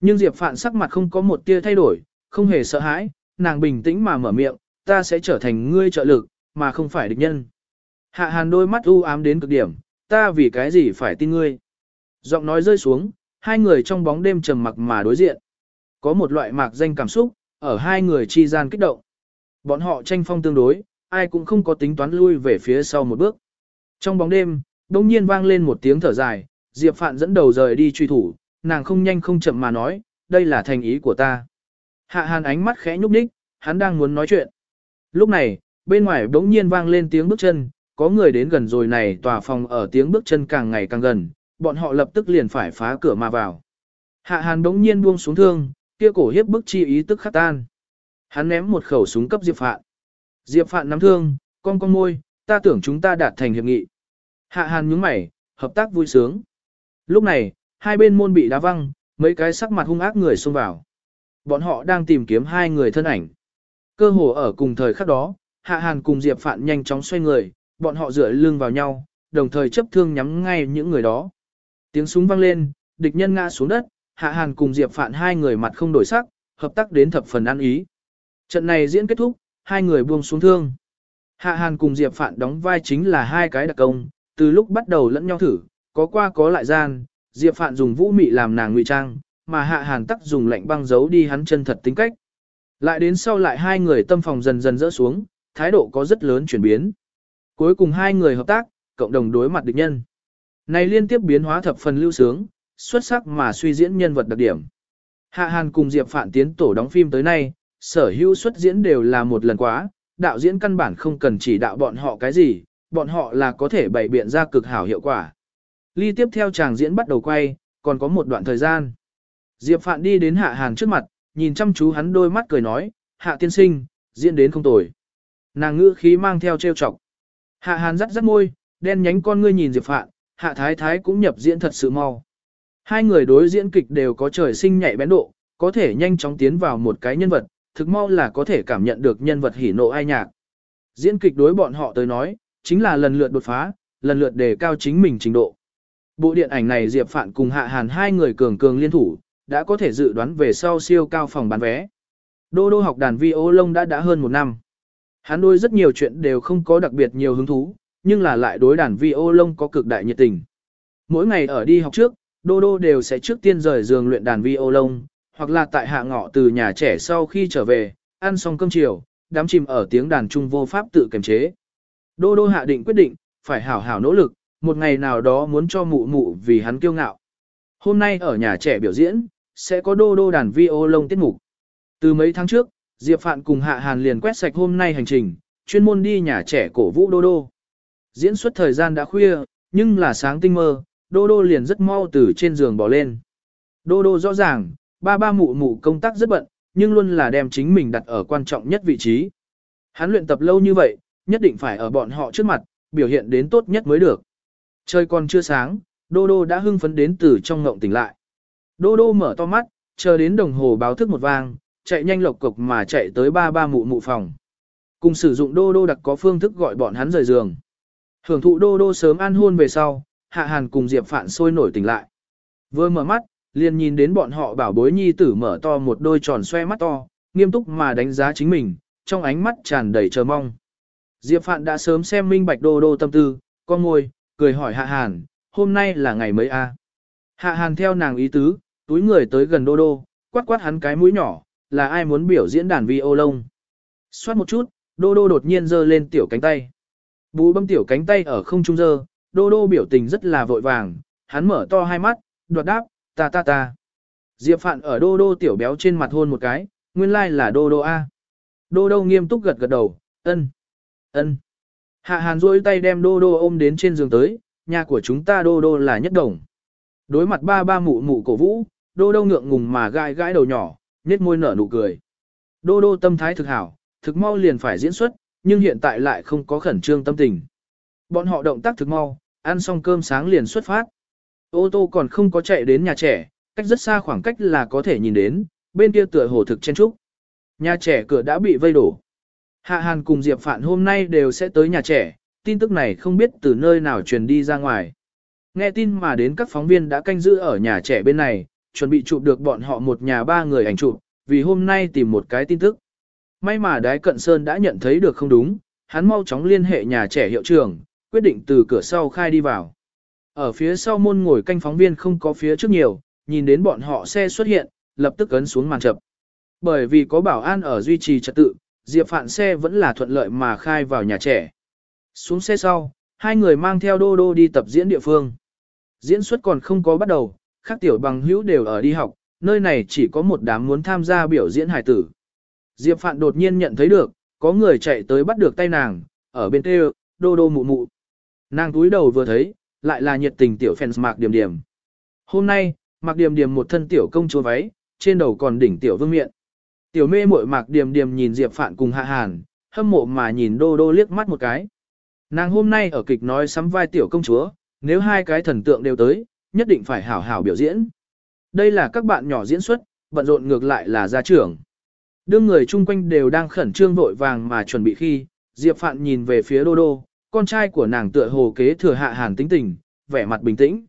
Nhưng Diệp Phạn sắc mặt không có một tia thay đổi, không hề sợ hãi, nàng bình tĩnh mà mở miệng, ta sẽ trở thành ngươi trợ lực, mà không phải địch nhân. Hạ Hàn đôi mắt u ám đến cực điểm, ta vì cái gì phải tin ngươi. Giọng nói rơi xuống, hai người trong bóng đêm trầm mặc mà đối diện. Có một loại mạc danh cảm xúc, ở hai người chi gian kích động. Bọn họ tranh phong tương đối, ai cũng không có tính toán lui về phía sau một bước. Trong bóng đêm, đông nhiên vang lên một tiếng thở dài, Diệp Phạn dẫn đầu rời đi truy thủ, nàng không nhanh không chậm mà nói, đây là thành ý của ta. Hạ hàn ánh mắt khẽ nhúc nhích, hắn đang muốn nói chuyện. Lúc này, bên ngoài đống nhiên vang lên tiếng bước chân, có người đến gần rồi này tòa phòng ở tiếng bước chân càng ngày càng gần, bọn họ lập tức liền phải phá cửa mà vào. Hạ hàn đống nhiên buông xuống thương, kia cổ hiếp bức chi ý tức khắc tan. Hắn ném một khẩu súng cấp Diệp Phạn. Diệp Phạn nắm thương, con con môi, ta tưởng chúng ta đạt thành hiệp nghị. Hạ Hàn nhướng mày, hợp tác vui sướng. Lúc này, hai bên môn bị đá văng, mấy cái sắc mặt hung ác người xông vào. Bọn họ đang tìm kiếm hai người thân ảnh. Cơ hồ ở cùng thời khắc đó, Hạ Hàn cùng Diệp Phạn nhanh chóng xoay người, bọn họ dựa lưng vào nhau, đồng thời chấp thương nhắm ngay những người đó. Tiếng súng vang lên, địch nhân ngã xuống đất, Hạ Hàn cùng Diệp Phạn hai người mặt không đổi sắc, hợp tác đến thập phần ăn ý. Trận này diễn kết thúc, hai người buông xuống thương. Hạ Hàn cùng Diệp Phạn đóng vai chính là hai cái đặc công, từ lúc bắt đầu lẫn nhau thử, có qua có lại gian, Diệp Phạn dùng vũ mị làm nàng ngụy trang, mà Hạ Hàn tắc dùng lạnh băng giấu đi hắn chân thật tính cách. Lại đến sau lại hai người tâm phòng dần dần rỡ xuống, thái độ có rất lớn chuyển biến. Cuối cùng hai người hợp tác, cộng đồng đối mặt địch nhân. Này liên tiếp biến hóa thập phần lưu sướng, xuất sắc mà suy diễn nhân vật đặc điểm. Hạ Hàn cùng Diệp Phạn tiến tổ đóng phim tới nay, sở hữu xuất diễn đều là một lần quá, đạo diễn căn bản không cần chỉ đạo bọn họ cái gì, bọn họ là có thể bày biện ra cực hảo hiệu quả. Ly tiếp theo chàng diễn bắt đầu quay, còn có một đoạn thời gian. Diệp Phạn đi đến Hạ Hàn trước mặt, nhìn chăm chú hắn đôi mắt cười nói, Hạ tiên sinh, diễn đến không tồi. Nàng ngữ khí mang theo trêu chọc. Hạ Hàn rắt rắt môi, đen nhánh con ngươi nhìn Diệp Phạn, Hạ Thái Thái cũng nhập diễn thật sự mau. Hai người đối diễn kịch đều có trời sinh nhạy bén độ, có thể nhanh chóng tiến vào một cái nhân vật, thực mau là có thể cảm nhận được nhân vật hỉ nộ ai nhạc. Diễn kịch đối bọn họ tới nói, chính là lần lượt đột phá, lần lượt đề cao chính mình trình độ. Bộ điện ảnh này Diệp Phạn cùng Hạ Hàn hai người cường cường liên thủ, đã có thể dự đoán về sau siêu cao phòng bán vé. Đô đô học đàn vi ô lông đã đã hơn một năm. Hắn đối rất nhiều chuyện đều không có đặc biệt nhiều hứng thú, nhưng là lại đối đàn vi ô lông có cực đại nhiệt tình. Mỗi ngày ở đi học trước, đô đô đều sẽ trước tiên rời giường luyện đàn vi ô lông, hoặc là tại hạ ngọ từ nhà trẻ sau khi trở về, ăn xong cơm chiều, đám chìm ở tiếng đàn trung vô pháp tự kiềm chế. Đô đô hạ định quyết định, phải hảo hảo nỗ lực, một ngày nào đó muốn cho mụ mụ vì hắn kiêu ngạo. Hôm nay ở nhà trẻ biểu diễn, sẽ có đô đô đàn vi ô lông tiết mục. Từ mấy tháng trước, Diệp Phạn cùng Hạ Hàn liền quét sạch hôm nay hành trình, chuyên môn đi nhà trẻ cổ vũ đô đô. Diễn xuất thời gian đã khuya, nhưng là sáng tinh mơ, đô đô liền rất mau từ trên giường bỏ lên. Đô đô rõ ràng, ba ba mụ mụ công tác rất bận, nhưng luôn là đem chính mình đặt ở quan trọng nhất vị trí. Hắn luyện tập lâu như vậy, nhất định phải ở bọn họ trước mặt, biểu hiện đến tốt nhất mới được. Trời còn chưa sáng, Đô Đô đã hưng phấn đến từ trong ngộng tỉnh lại. Đô Đô mở to mắt, chờ đến đồng hồ báo thức một vang, chạy nhanh lộc cục mà chạy tới ba ba mụ mụ phòng. Cùng sử dụng Đô Đô đặc có phương thức gọi bọn hắn rời giường. Hưởng thụ Đô Đô sớm ăn hôn về sau, Hạ Hàn cùng Diệp Phạn sôi nổi tỉnh lại. Vừa mở mắt, liền nhìn đến bọn họ bảo bối nhi tử mở to một đôi tròn xoe mắt to, nghiêm túc mà đánh giá chính mình, trong ánh mắt tràn đầy chờ mong. Diệp Phạn đã sớm xem minh bạch đô đô tâm tư, con ngồi, cười hỏi Hạ Hàn, hôm nay là ngày mấy a? Hạ Hàn theo nàng ý tứ, túi người tới gần đô đô, quát quát hắn cái mũi nhỏ, là ai muốn biểu diễn đàn vi ô lông. Xoát một chút, đô đô đột nhiên giơ lên tiểu cánh tay. Bú bấm tiểu cánh tay ở không trung giơ, đô đô biểu tình rất là vội vàng, hắn mở to hai mắt, đoạt đáp, ta ta ta. Diệp Phạn ở đô đô tiểu béo trên mặt hôn một cái, nguyên lai like là đô đô A. Đô đô nghiêm túc gật gật đầu, ân, ân. Hạ hàn rôi tay đem đô đô ôm đến trên giường tới, nhà của chúng ta đô đô là nhất đồng. Đối mặt ba ba mụ mụ cổ vũ, đô đô ngượng ngùng mà gai gãi đầu nhỏ, nết môi nở nụ cười. Đô đô tâm thái thực hảo, thực mau liền phải diễn xuất, nhưng hiện tại lại không có khẩn trương tâm tình. Bọn họ động tác thực mau, ăn xong cơm sáng liền xuất phát. Ô tô còn không có chạy đến nhà trẻ, cách rất xa khoảng cách là có thể nhìn đến, bên kia tựa hồ thực chen trúc. Nhà trẻ cửa đã bị vây đổ. Hạ Hàn cùng Diệp Phạn hôm nay đều sẽ tới nhà trẻ, tin tức này không biết từ nơi nào truyền đi ra ngoài. Nghe tin mà đến các phóng viên đã canh giữ ở nhà trẻ bên này, chuẩn bị chụp được bọn họ một nhà ba người ảnh chụp, vì hôm nay tìm một cái tin tức. May mà Đái Cận Sơn đã nhận thấy được không đúng, hắn mau chóng liên hệ nhà trẻ hiệu trưởng, quyết định từ cửa sau khai đi vào. Ở phía sau môn ngồi canh phóng viên không có phía trước nhiều, nhìn đến bọn họ xe xuất hiện, lập tức ấn xuống màn chập. Bởi vì có bảo an ở duy trì trật tự, Diệp Phạn xe vẫn là thuận lợi mà khai vào nhà trẻ. Xuống xe sau, hai người mang theo đô đô đi tập diễn địa phương. Diễn xuất còn không có bắt đầu, các tiểu bằng hữu đều ở đi học, nơi này chỉ có một đám muốn tham gia biểu diễn hài tử. Diệp Phạn đột nhiên nhận thấy được, có người chạy tới bắt được tay nàng, ở bên kia, đô đô mụ mụ. Nàng túi đầu vừa thấy, lại là nhiệt tình tiểu fans Mạc Điểm Điểm. Hôm nay, Mạc Điểm Điểm một thân tiểu công chúa váy, trên đầu còn đỉnh tiểu vương miện. Tiểu mê muội Mạc Điểm Điểm nhìn Diệp Phạn cùng Hạ Hàn, hâm mộ mà nhìn Đô Đô liếc mắt một cái. Nàng hôm nay ở kịch nói sắm vai tiểu công chúa, nếu hai cái thần tượng đều tới, nhất định phải hảo hảo biểu diễn. Đây là các bạn nhỏ diễn xuất, bận rộn ngược lại là gia trưởng. Đương người chung quanh đều đang khẩn trương vội vàng mà chuẩn bị khi, Diệp Phạn nhìn về phía Đô Đô, con trai của nàng tựa hồ kế thừa hạ hàn tính tình, vẻ mặt bình tĩnh.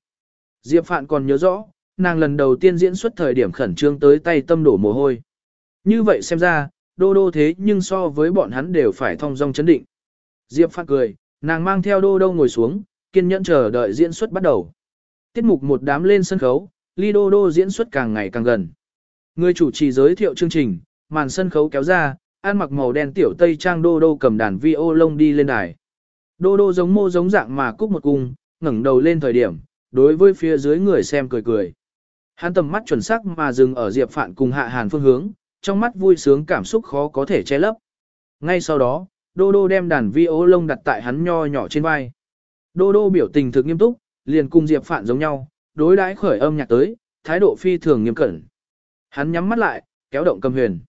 Diệp Phạn còn nhớ rõ, nàng lần đầu tiên diễn xuất thời điểm khẩn trương tới tay tâm đổ mồ hôi. Như vậy xem ra, đô đô thế nhưng so với bọn hắn đều phải thong dong chấn định. Diệp Phạn cười, nàng mang theo đô đô ngồi xuống, kiên nhẫn chờ đợi diễn xuất bắt đầu. Tiết mục một đám lên sân khấu, ly đô đô diễn xuất càng ngày càng gần. Người chủ trì giới thiệu chương trình, màn sân khấu kéo ra, ăn mặc màu đen tiểu tây trang đô đô cầm đàn vi ô lông đi lên đài. Đô đô giống mô giống dạng mà cúc một cung, ngẩng đầu lên thời điểm, đối với phía dưới người xem cười cười. Hắn tầm mắt chuẩn xác mà dừng ở Diệp Phạn cùng Hạ Hàn phương hướng, trong mắt vui sướng cảm xúc khó có thể che lấp. Ngay sau đó, Đô Đô đem đàn vi ô lông đặt tại hắn nho nhỏ trên vai. Đô Đô biểu tình thực nghiêm túc, liền cùng Diệp Phạn giống nhau, đối đãi khởi âm nhạc tới, thái độ phi thường nghiêm cẩn. Hắn nhắm mắt lại, kéo động cầm huyền.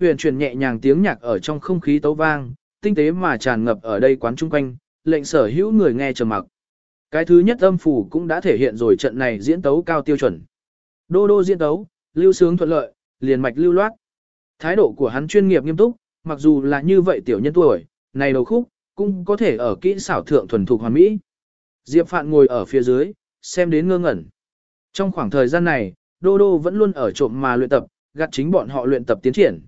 Huyền truyền nhẹ nhàng tiếng nhạc ở trong không khí tấu vang, tinh tế mà tràn ngập ở đây quán chung quanh, lệnh sở hữu người nghe trầm mặc. Cái thứ nhất âm phủ cũng đã thể hiện rồi trận này diễn tấu cao tiêu chuẩn. Đô đô diễn tấu, lưu sướng thuận lợi, liền mạch lưu loát. Thái độ của hắn chuyên nghiệp nghiêm túc, mặc dù là như vậy tiểu nhân tuổi, này đầu khúc, cũng có thể ở kỹ xảo thượng thuần thục hoàn mỹ. Diệp Phạn ngồi ở phía dưới, xem đến ngơ ngẩn. Trong khoảng thời gian này, Đô Đô vẫn luôn ở trộm mà luyện tập, gặt chính bọn họ luyện tập tiến triển.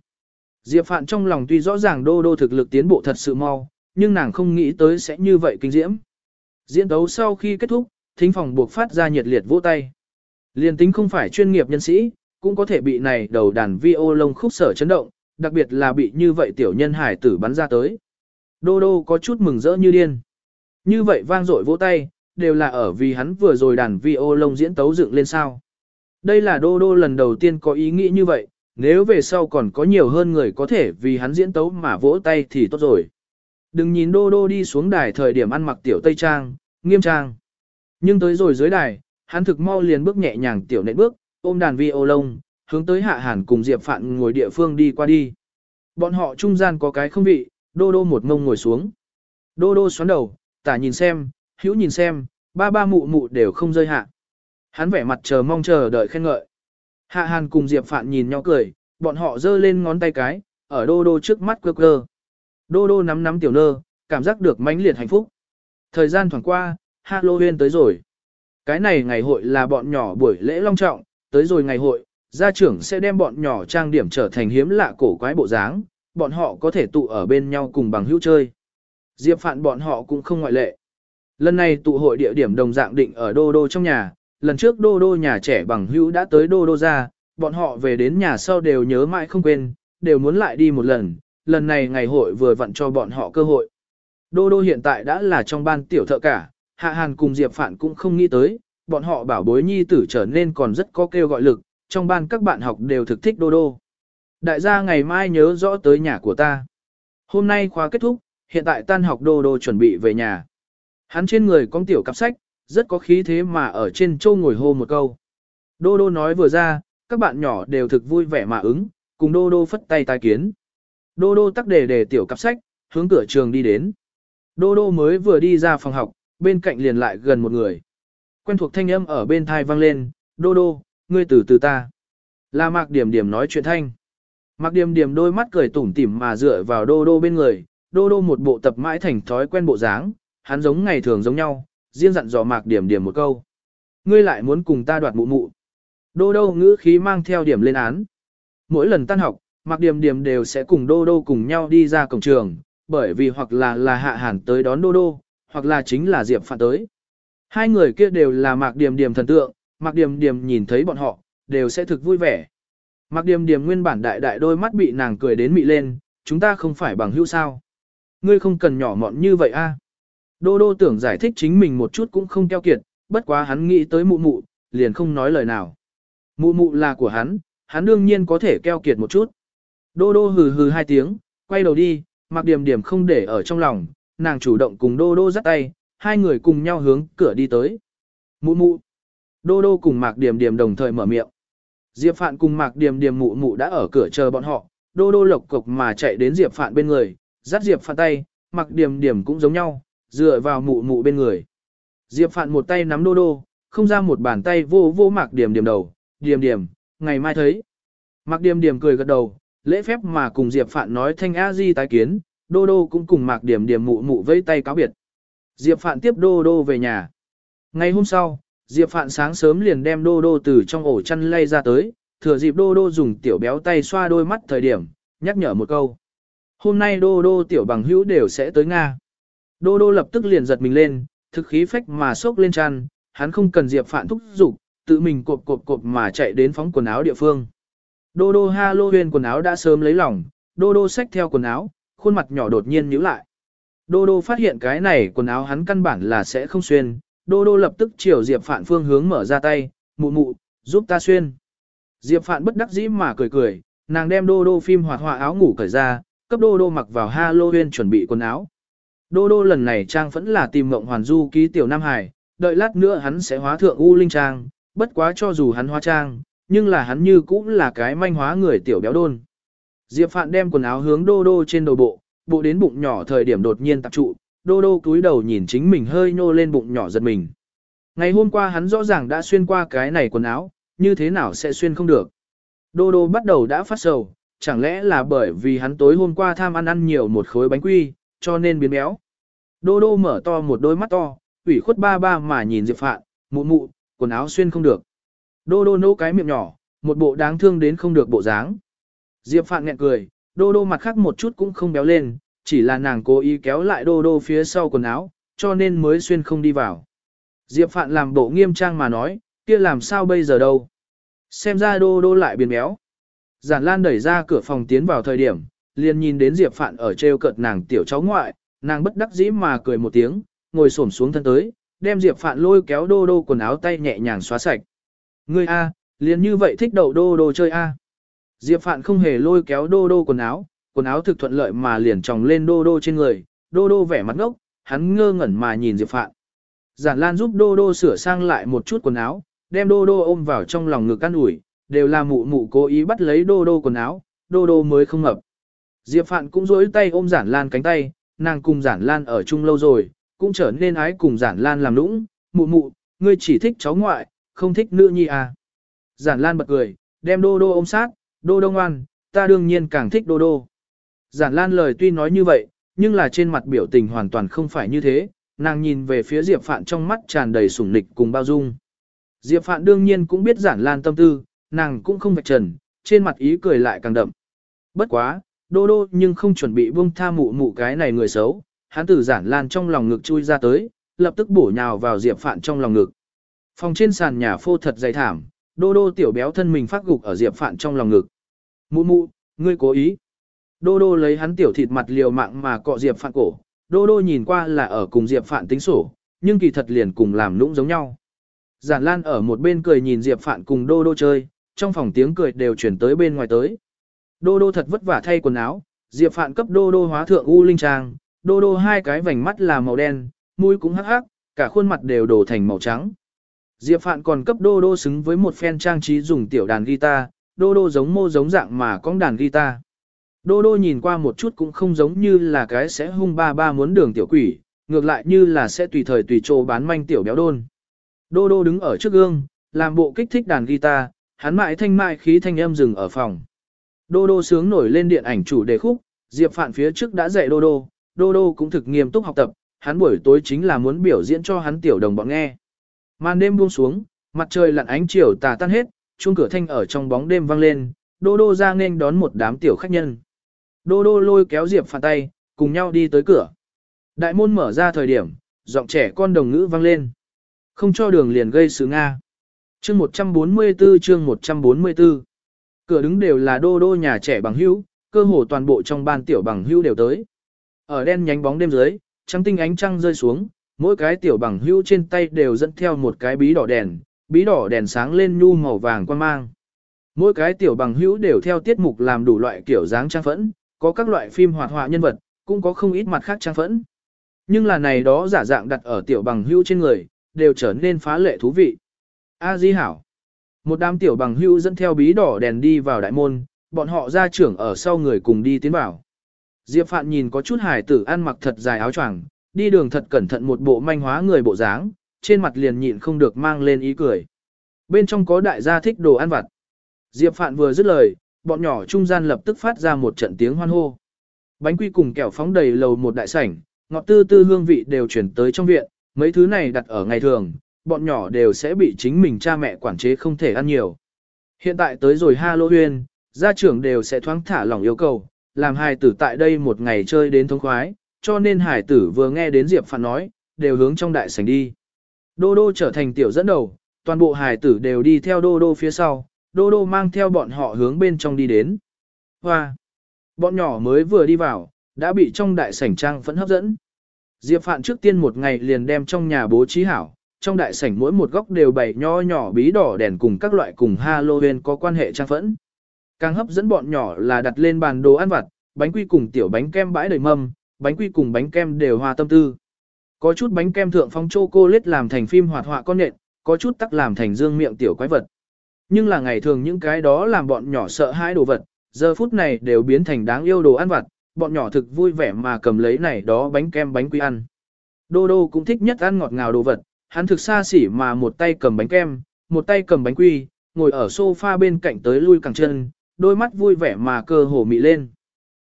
Diệp Phạn trong lòng tuy rõ ràng Đô Đô thực lực tiến bộ thật sự mau, nhưng nàng không nghĩ tới sẽ như vậy kinh diễm. Diễn đấu sau khi kết thúc, thính phòng buộc phát ra nhiệt liệt vỗ tay. Liên tính không phải chuyên nghiệp nhân sĩ, cũng có thể bị này đầu đàn vi ô lông khúc sở chấn động, đặc biệt là bị như vậy tiểu nhân hải tử bắn ra tới. Đô đô có chút mừng rỡ như điên. Như vậy vang dội vỗ tay, đều là ở vì hắn vừa rồi đàn vi ô lông diễn tấu dựng lên sao. Đây là đô đô lần đầu tiên có ý nghĩ như vậy, nếu về sau còn có nhiều hơn người có thể vì hắn diễn tấu mà vỗ tay thì tốt rồi. Đừng nhìn đô đô đi xuống đài thời điểm ăn mặc tiểu tây trang, nghiêm trang. Nhưng tới rồi dưới đài, hắn thực mau liền bước nhẹ nhàng tiểu nện bước, ôm đàn vi ô lông, hướng tới hạ hàn cùng Diệp Phạn ngồi địa phương đi qua đi. Bọn họ trung gian có cái không vị, đô đô một mông ngồi xuống. Đô đô xoắn đầu, tả nhìn xem, hữu nhìn xem, ba ba mụ mụ đều không rơi hạ. Hắn vẻ mặt chờ mong chờ đợi khen ngợi. Hạ hàn cùng Diệp Phạn nhìn nhau cười, bọn họ giơ lên ngón tay cái, ở đô đô trước mắt quơ quơ. Đô đô nắm nắm tiểu nơ, cảm giác được mãnh liệt hạnh phúc. Thời gian thoảng qua, Halloween tới rồi. Cái này ngày hội là bọn nhỏ buổi lễ long trọng, tới rồi ngày hội, gia trưởng sẽ đem bọn nhỏ trang điểm trở thành hiếm lạ cổ quái bộ dáng, bọn họ có thể tụ ở bên nhau cùng bằng hữu chơi. Diệp Phạn bọn họ cũng không ngoại lệ. Lần này tụ hội địa điểm đồng dạng định ở Đô Đô trong nhà, lần trước Đô Đô nhà trẻ bằng hữu đã tới Đô Đô ra, bọn họ về đến nhà sau đều nhớ mãi không quên, đều muốn lại đi một lần, lần này ngày hội vừa vặn cho bọn họ cơ hội. Đô Đô hiện tại đã là trong ban tiểu thợ cả, Hạ Hàn cùng Diệp Phạn cũng không nghĩ tới, bọn họ bảo bối nhi tử trở nên còn rất có kêu gọi lực, trong ban các bạn học đều thực thích Đô Đô. Đại gia ngày mai nhớ rõ tới nhà của ta. Hôm nay khóa kết thúc, hiện tại tan học Đô Đô chuẩn bị về nhà. Hắn trên người có tiểu cặp sách, rất có khí thế mà ở trên châu ngồi hô một câu. Đô Đô nói vừa ra, các bạn nhỏ đều thực vui vẻ mà ứng, cùng Đô Đô phất tay tai kiến. Đô Đô tắc đề đề tiểu cặp sách, hướng cửa trường đi đến. Đô Đô mới vừa đi ra phòng học, bên cạnh liền lại gần một người. Quen thuộc thanh âm ở bên thai vang lên, Đô Đô, ngươi từ từ ta. Là Mạc Điểm Điểm nói chuyện thanh. Mạc Điểm Điểm đôi mắt cười tủm tỉm mà dựa vào Đô Đô bên người, Đô Đô một bộ tập mãi thành thói quen bộ dáng, hắn giống ngày thường giống nhau, riêng dặn dò Mạc Điểm Điểm một câu. Ngươi lại muốn cùng ta đoạt mụ mụ. Đô Đô ngữ khí mang theo điểm lên án. Mỗi lần tan học, Mạc Điểm Điểm đều sẽ cùng Đô Đô cùng nhau đi ra cổng trường, bởi vì hoặc là là Hạ Hàn tới đón Đô Đô, hoặc là chính là Diệp Phản tới. Hai người kia đều là Mạc Điểm Điểm thần tượng, Mạc Điềm Điềm nhìn thấy bọn họ, đều sẽ thực vui vẻ. Mạc Điềm Điềm nguyên bản đại đại đôi mắt bị nàng cười đến mị lên, chúng ta không phải bằng hữu sao. Ngươi không cần nhỏ mọn như vậy a. Đô đô tưởng giải thích chính mình một chút cũng không keo kiệt, bất quá hắn nghĩ tới mụ mụ, liền không nói lời nào. Mụ mụ là của hắn, hắn đương nhiên có thể keo kiệt một chút. Đô đô hừ hừ hai tiếng, quay đầu đi, Mạc Điềm Điềm không để ở trong lòng, nàng chủ động cùng đô đô dắt tay, hai người cùng nhau hướng cửa đi tới. Mụ mụ. Đô đô cùng Mạc Điềm Điềm đồng thời mở miệng. Diệp Phạn cùng Mạc Điềm Điềm mụ mụ đã ở cửa chờ bọn họ, đô đô lộc cục mà chạy đến Diệp Phạn bên người, dắt Diệp Phạn tay, Mạc Điềm Điềm cũng giống nhau, dựa vào mụ mụ bên người. Diệp Phạn một tay nắm đô đô, không ra một bàn tay vô vô Mạc Điềm Điềm đầu, Điềm Điềm, ngày mai thấy. Mạc Điềm Điềm cười gật đầu, lễ phép mà cùng Diệp Phạn nói thanh a di tái kiến, đô đô cũng cùng Mạc Điềm Điềm mụ mụ vẫy tay cáo biệt. Diệp Phạn tiếp đô đô về nhà. Ngày hôm sau, Diệp Phạn sáng sớm liền đem đô đô từ trong ổ chăn lay ra tới, thừa dịp đô đô dùng tiểu béo tay xoa đôi mắt thời điểm, nhắc nhở một câu. Hôm nay đô đô tiểu bằng hữu đều sẽ tới Nga. Đô đô lập tức liền giật mình lên, thực khí phách mà sốc lên chăn, hắn không cần Diệp Phạn thúc giục, tự mình cộp cộp cộp mà chạy đến phóng quần áo địa phương. Đô đô Halloween quần áo đã sớm lấy lỏng, đô đô xách theo quần áo, khuôn mặt nhỏ đột nhiên nhíu lại. Đô đô phát hiện cái này quần áo hắn căn bản là sẽ không xuyên, đô đô lập tức chiều Diệp Phạn phương hướng mở ra tay, mụ mụ, giúp ta xuyên. Diệp Phạn bất đắc dĩ mà cười cười, nàng đem đô đô phim hoạt họa áo ngủ cởi ra, cấp đô đô mặc vào Halloween chuẩn bị quần áo. Đô đô lần này trang vẫn là tìm mộng hoàn du ký tiểu Nam Hải, đợi lát nữa hắn sẽ hóa thượng U Linh Trang, bất quá cho dù hắn hóa trang, nhưng là hắn như cũng là cái manh hóa người tiểu béo đôn. Diệp Phạn đem quần áo hướng đô đô trên đầu bộ, bộ đến bụng nhỏ thời điểm đột nhiên tập trụ, đô đô cúi đầu nhìn chính mình hơi nhô lên bụng nhỏ giật mình. Ngày hôm qua hắn rõ ràng đã xuyên qua cái này quần áo, như thế nào sẽ xuyên không được. Đô đô bắt đầu đã phát sầu, chẳng lẽ là bởi vì hắn tối hôm qua tham ăn ăn nhiều một khối bánh quy, cho nên biến béo. Đô đô mở to một đôi mắt to, ủy khuất ba ba mà nhìn Diệp Phạn, mụ mụ, quần áo xuyên không được. Đô đô nấu cái miệng nhỏ, một bộ đáng thương đến không được bộ dáng. Diệp Phạn nghẹn cười, đô đô mặt khác một chút cũng không béo lên, chỉ là nàng cố ý kéo lại đô đô phía sau quần áo, cho nên mới xuyên không đi vào. Diệp Phạn làm bộ nghiêm trang mà nói, kia làm sao bây giờ đâu. Xem ra đô đô lại biến méo. Giản Lan đẩy ra cửa phòng tiến vào thời điểm, liền nhìn đến Diệp Phạn ở treo cợt nàng tiểu cháu ngoại, nàng bất đắc dĩ mà cười một tiếng, ngồi xổm xuống thân tới, đem Diệp Phạn lôi kéo đô đô quần áo tay nhẹ nhàng xóa sạch. Ngươi A, liền như vậy thích đậu đô đô chơi A. Diệp Phạn không hề lôi kéo đô đô quần áo, quần áo thực thuận lợi mà liền tròng lên đô đô trên người, đô đô vẻ mặt ngốc, hắn ngơ ngẩn mà nhìn Diệp Phạn. Giản Lan giúp đô đô sửa sang lại một chút quần áo, đem đô đô ôm vào trong lòng ngực ăn ủi, đều là mụ mụ cố ý bắt lấy đô đô quần áo, đô đô mới không ngập. Diệp Phạn cũng dối tay ôm Giản Lan cánh tay, nàng cùng Giản Lan ở chung lâu rồi, cũng trở nên ái cùng Giản Lan làm nũng, mụ mụ, ngươi chỉ thích cháu ngoại, không thích nữ nhi à. Giản Lan bật cười, đem đô đô ôm sát, đô đô ngoan, ta đương nhiên càng thích đô đô. Giản Lan lời tuy nói như vậy, nhưng là trên mặt biểu tình hoàn toàn không phải như thế, nàng nhìn về phía Diệp Phạn trong mắt tràn đầy sủng nịch cùng bao dung. Diệp Phạn đương nhiên cũng biết Giản Lan tâm tư, nàng cũng không vạch trần, trên mặt ý cười lại càng đậm. Bất quá, đô đô nhưng không chuẩn bị buông tha mụ mụ cái này người xấu, hắn từ Giản Lan trong lòng ngực chui ra tới, lập tức bổ nhào vào Diệp Phạn trong lòng ngực. Phòng trên sàn nhà phô thật dày thảm, đô đô tiểu béo thân mình phát gục ở Diệp Phạn trong lòng ngực. Mụ mụ, ngươi cố ý. Đô đô lấy hắn tiểu thịt mặt liều mạng mà cọ Diệp Phạn cổ, đô đô nhìn qua là ở cùng Diệp Phạn tính sổ, nhưng kỳ thật liền cùng làm nũng giống nhau. Giản Lan ở một bên cười nhìn Diệp Phạn cùng đô đô chơi, trong phòng tiếng cười đều chuyển tới bên ngoài tới. Đô đô thật vất vả thay quần áo, Diệp Phạn cấp đô đô hóa thượng u linh trang, đô đô hai cái vành mắt là màu đen, mũi cũng hắc hắc, cả khuôn mặt đều đổ thành màu trắng. Diệp Phạn còn cấp đô đô xứng với một phen trang trí dùng tiểu đàn guitar, đô đô giống mô giống dạng mà có đàn guitar. Đô đô nhìn qua một chút cũng không giống như là cái sẽ hung ba ba muốn đường tiểu quỷ, ngược lại như là sẽ tùy thời tùy chỗ bán manh tiểu béo đôn. Đô đô đứng ở trước gương, làm bộ kích thích đàn guitar, hắn mại thanh mại khí thanh âm dừng ở phòng. Đô đô sướng nổi lên điện ảnh chủ đề khúc, Diệp Phạn phía trước đã dạy đô đô, đô đô cũng thực nghiêm túc học tập, hắn buổi tối chính là muốn biểu diễn cho hắn tiểu đồng bọn nghe. Màn đêm buông xuống, mặt trời lặn ánh chiều tà tan hết, chuông cửa thanh ở trong bóng đêm vang lên, đô đô ra nên đón một đám tiểu khách nhân. Đô đô lôi kéo Diệp Phạn tay, cùng nhau đi tới cửa. Đại môn mở ra thời điểm, giọng trẻ con đồng ngữ vang lên. Không cho đường liền gây sự Nga. Chương 144 chương 144 Cửa đứng đều là đô đô nhà trẻ bằng hữu, cơ hồ toàn bộ trong ban tiểu bằng hữu đều tới. Ở đen nhánh bóng đêm dưới, trắng tinh ánh trăng rơi xuống, mỗi cái tiểu bằng hữu trên tay đều dẫn theo một cái bí đỏ đèn, bí đỏ đèn sáng lên nhu màu vàng quan mang. Mỗi cái tiểu bằng hữu đều theo tiết mục làm đủ loại kiểu dáng trang phẫn, có các loại phim hoạt họa nhân vật, cũng có không ít mặt khác trang phẫn. Nhưng là này đó giả dạng đặt ở tiểu bằng hưu trên người, đều trở nên phá lệ thú vị. A Di Hảo Một đám tiểu bằng hưu dẫn theo bí đỏ đèn đi vào đại môn, bọn họ ra trưởng ở sau người cùng đi tiến vào. Diệp Phạn nhìn có chút hài tử ăn mặc thật dài áo choàng, đi đường thật cẩn thận một bộ manh hóa người bộ dáng, trên mặt liền nhịn không được mang lên ý cười. Bên trong có đại gia thích đồ ăn vặt. Diệp Phạn vừa dứt lời, bọn nhỏ trung gian lập tức phát ra một trận tiếng hoan hô. Bánh quy cùng kẹo phóng đầy lầu một đại sảnh, ngọt tư tư hương vị đều chuyển tới trong viện, mấy thứ này đặt ở ngày thường, bọn nhỏ đều sẽ bị chính mình cha mẹ quản chế không thể ăn nhiều. Hiện tại tới rồi Halloween, gia trưởng đều sẽ thoáng thả lỏng yêu cầu, làm hài tử tại đây một ngày chơi đến thông khoái, cho nên hải tử vừa nghe đến Diệp Phạn nói, đều hướng trong đại sảnh đi. Đô đô trở thành tiểu dẫn đầu, toàn bộ hải tử đều đi theo đô đô phía sau, đô đô mang theo bọn họ hướng bên trong đi đến. Hoa! Bọn nhỏ mới vừa đi vào, đã bị trong đại sảnh trang phẫn hấp dẫn. Diệp Phạn trước tiên một ngày liền đem trong nhà bố trí hảo, trong đại sảnh mỗi một góc đều bày nho nhỏ bí đỏ đèn cùng các loại cùng Halloween có quan hệ trang phẫn. Càng hấp dẫn bọn nhỏ là đặt lên bàn đồ ăn vặt, bánh quy cùng tiểu bánh kem bãi đầy mâm, bánh quy cùng bánh kem đều hòa tâm tư. Có chút bánh kem thượng phong chocolate làm thành phim hoạt họa con nện, có chút tắc làm thành dương miệng tiểu quái vật. Nhưng là ngày thường những cái đó làm bọn nhỏ sợ hãi đồ vật, giờ phút này đều biến thành đáng yêu đồ ăn vặt, bọn nhỏ thực vui vẻ mà cầm lấy này đó bánh kem bánh quy ăn. Đô đô cũng thích nhất ăn ngọt ngào đồ vật, hắn thực xa xỉ mà một tay cầm bánh kem, một tay cầm bánh quy, ngồi ở sofa bên cạnh tới lui càng chân, đôi mắt vui vẻ mà cơ hồ mị lên.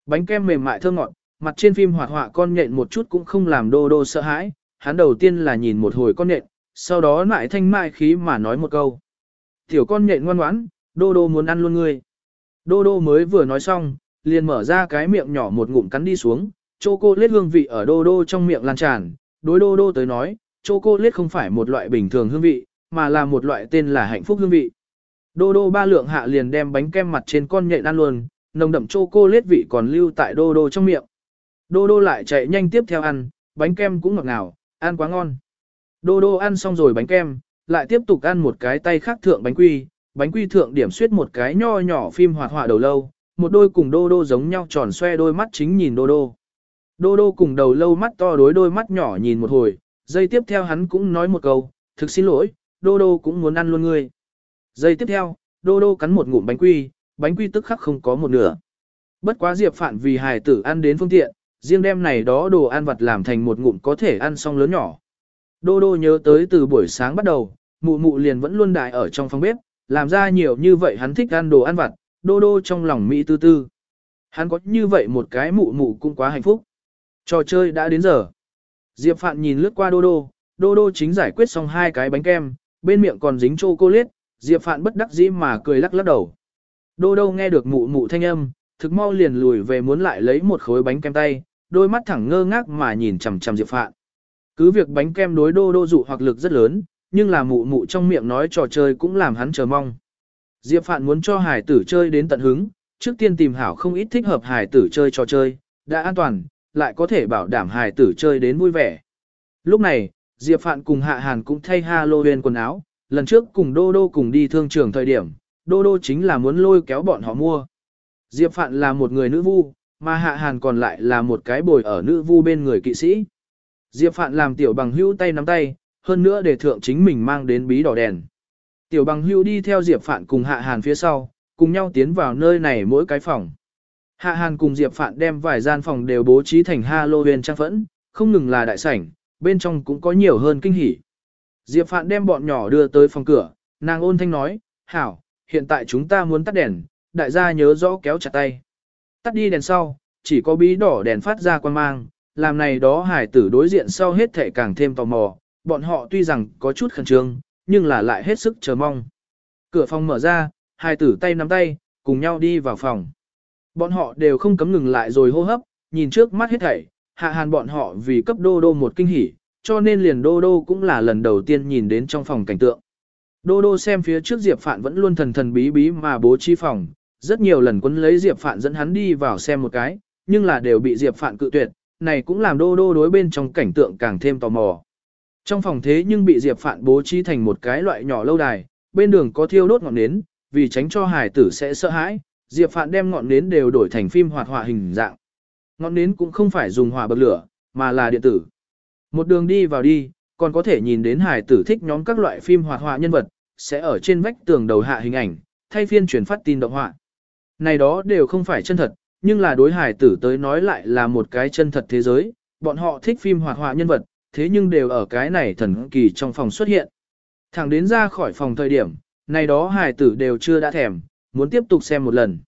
Bánh kem mềm mại thơm ngọt, mặt trên phim hoạt họa con nhện một chút cũng không làm đô đô sợ hãi, hắn đầu tiên là nhìn một hồi con nhện, sau đó lại thanh mại khí mà nói một câu. Tiểu con nhện ngoan ngoãn, đô đô muốn ăn luôn ngươi. Đô đô mới vừa nói xong, liền mở ra cái miệng nhỏ một ngụm cắn đi xuống, chocolate hương vị ở đô đô trong miệng lan tràn, đối đô đô tới nói, chocolate không phải một loại bình thường hương vị, mà là một loại tên là hạnh phúc hương vị. Đô đô ba lượng hạ liền đem bánh kem mặt trên con nhện ăn luôn, nồng đậm chocolate vị còn lưu tại đô đô trong miệng. Đô đô lại chạy nhanh tiếp theo ăn, bánh kem cũng ngọt ngào, ăn quá ngon. Đô đô ăn xong rồi bánh kem, lại tiếp tục ăn một cái tay khác thượng bánh quy, bánh quy thượng điểm suyết một cái nho nhỏ phim hoạt họa đầu lâu, một đôi cùng đô đô giống nhau tròn xoe đôi mắt chính nhìn đô đô. Đô đô cùng đầu lâu mắt to đối đôi mắt nhỏ nhìn một hồi, giây tiếp theo hắn cũng nói một câu, thực xin lỗi, đô đô cũng muốn ăn luôn ngươi. Giây tiếp theo, đô đô cắn một ngụm bánh quy, bánh quy tức khắc không có một nửa. Bất quá Diệp Phạn vì hài tử ăn đến phương tiện, riêng đem này đó đồ ăn vặt làm thành một ngụm có thể ăn xong lớn nhỏ. Đô đô nhớ tới từ buổi sáng bắt đầu, mụ mụ liền vẫn luôn đại ở trong phòng bếp, làm ra nhiều như vậy hắn thích ăn đồ ăn vặt, đô đô trong lòng Mỹ tư tư. Hắn có như vậy một cái mụ mụ cũng quá hạnh phúc. Trò chơi đã đến giờ. Diệp Phạn nhìn lướt qua đô đô, đô đô chính giải quyết xong hai cái bánh kem, bên miệng còn dính chocolate, Diệp Phạn bất đắc dĩ mà cười lắc lắc đầu. Đô đô nghe được mụ mụ thanh âm, thực mau liền lùi về muốn lại lấy một khối bánh kem tay, đôi mắt thẳng ngơ ngác mà nhìn chằm chằm Diệp Phạn. Cứ việc bánh kem đối đô đô dụ hoặc lực rất lớn, nhưng là mụ mụ trong miệng nói trò chơi cũng làm hắn chờ mong. Diệp Phạn muốn cho hải tử chơi đến tận hứng, trước tiên tìm hảo không ít thích hợp hải tử chơi trò chơi, đã an toàn, lại có thể bảo đảm hải tử chơi đến vui vẻ. Lúc này, Diệp Phạn cùng Hạ Hàn cũng thay Halloween quần áo, lần trước cùng Đô Đô cùng đi thương trường thời điểm, Đô Đô chính là muốn lôi kéo bọn họ mua. Diệp Phạn là một người nữ vu, mà Hạ Hàn còn lại là một cái bồi ở nữ vu bên người kỵ sĩ. Diệp Phạn làm tiểu bằng hữu tay nắm tay, hơn nữa để thượng chính mình mang đến bí đỏ đèn. Tiểu bằng hữu đi theo Diệp Phạn cùng Hạ Hàn phía sau, cùng nhau tiến vào nơi này mỗi cái phòng. Hạ Hàn cùng Diệp Phạn đem vài gian phòng đều bố trí thành Halloween trang phẫn, không ngừng là đại sảnh, bên trong cũng có nhiều hơn kinh hỉ. Diệp Phạn đem bọn nhỏ đưa tới phòng cửa, nàng ôn thanh nói, hảo, hiện tại chúng ta muốn tắt đèn, đại gia nhớ rõ kéo chặt tay. Tắt đi đèn sau, chỉ có bí đỏ đèn phát ra quan mang, làm này đó hải tử đối diện sau hết thể càng thêm tò mò, bọn họ tuy rằng có chút khẩn trương, nhưng là lại hết sức chờ mong. Cửa phòng mở ra, hải tử tay nắm tay, cùng nhau đi vào phòng. Bọn họ đều không cấm ngừng lại rồi hô hấp, nhìn trước mắt hết thảy, hạ hàn bọn họ vì cấp đô đô một kinh hỉ, cho nên liền đô đô cũng là lần đầu tiên nhìn đến trong phòng cảnh tượng. Đô đô xem phía trước Diệp Phạn vẫn luôn thần thần bí bí mà bố trí phòng, rất nhiều lần quấn lấy Diệp Phạn dẫn hắn đi vào xem một cái, nhưng là đều bị Diệp Phạn cự tuyệt, này cũng làm đô đô đối bên trong cảnh tượng càng thêm tò mò. Trong phòng thế nhưng bị Diệp Phạn bố trí thành một cái loại nhỏ lâu đài, bên đường có thiêu đốt ngọn nến, vì tránh cho hải tử sẽ sợ hãi, Diệp Phạn đem ngọn nến đều đổi thành phim hoạt họa hình dạng. Ngọn nến cũng không phải dùng hỏa bậc lửa, mà là điện tử. Một đường đi vào đi, còn có thể nhìn đến hải tử thích nhóm các loại phim hoạt họa nhân vật, sẽ ở trên vách tường đầu hạ hình ảnh, thay phiên truyền phát tin động họa. Này đó đều không phải chân thật, nhưng là đối hải tử tới nói lại là một cái chân thật thế giới, bọn họ thích phim hoạt họa nhân vật, thế nhưng đều ở cái này thần kỳ trong phòng xuất hiện. Thẳng đến ra khỏi phòng thời điểm, này đó hải tử đều chưa đã thèm, muốn tiếp tục xem một lần.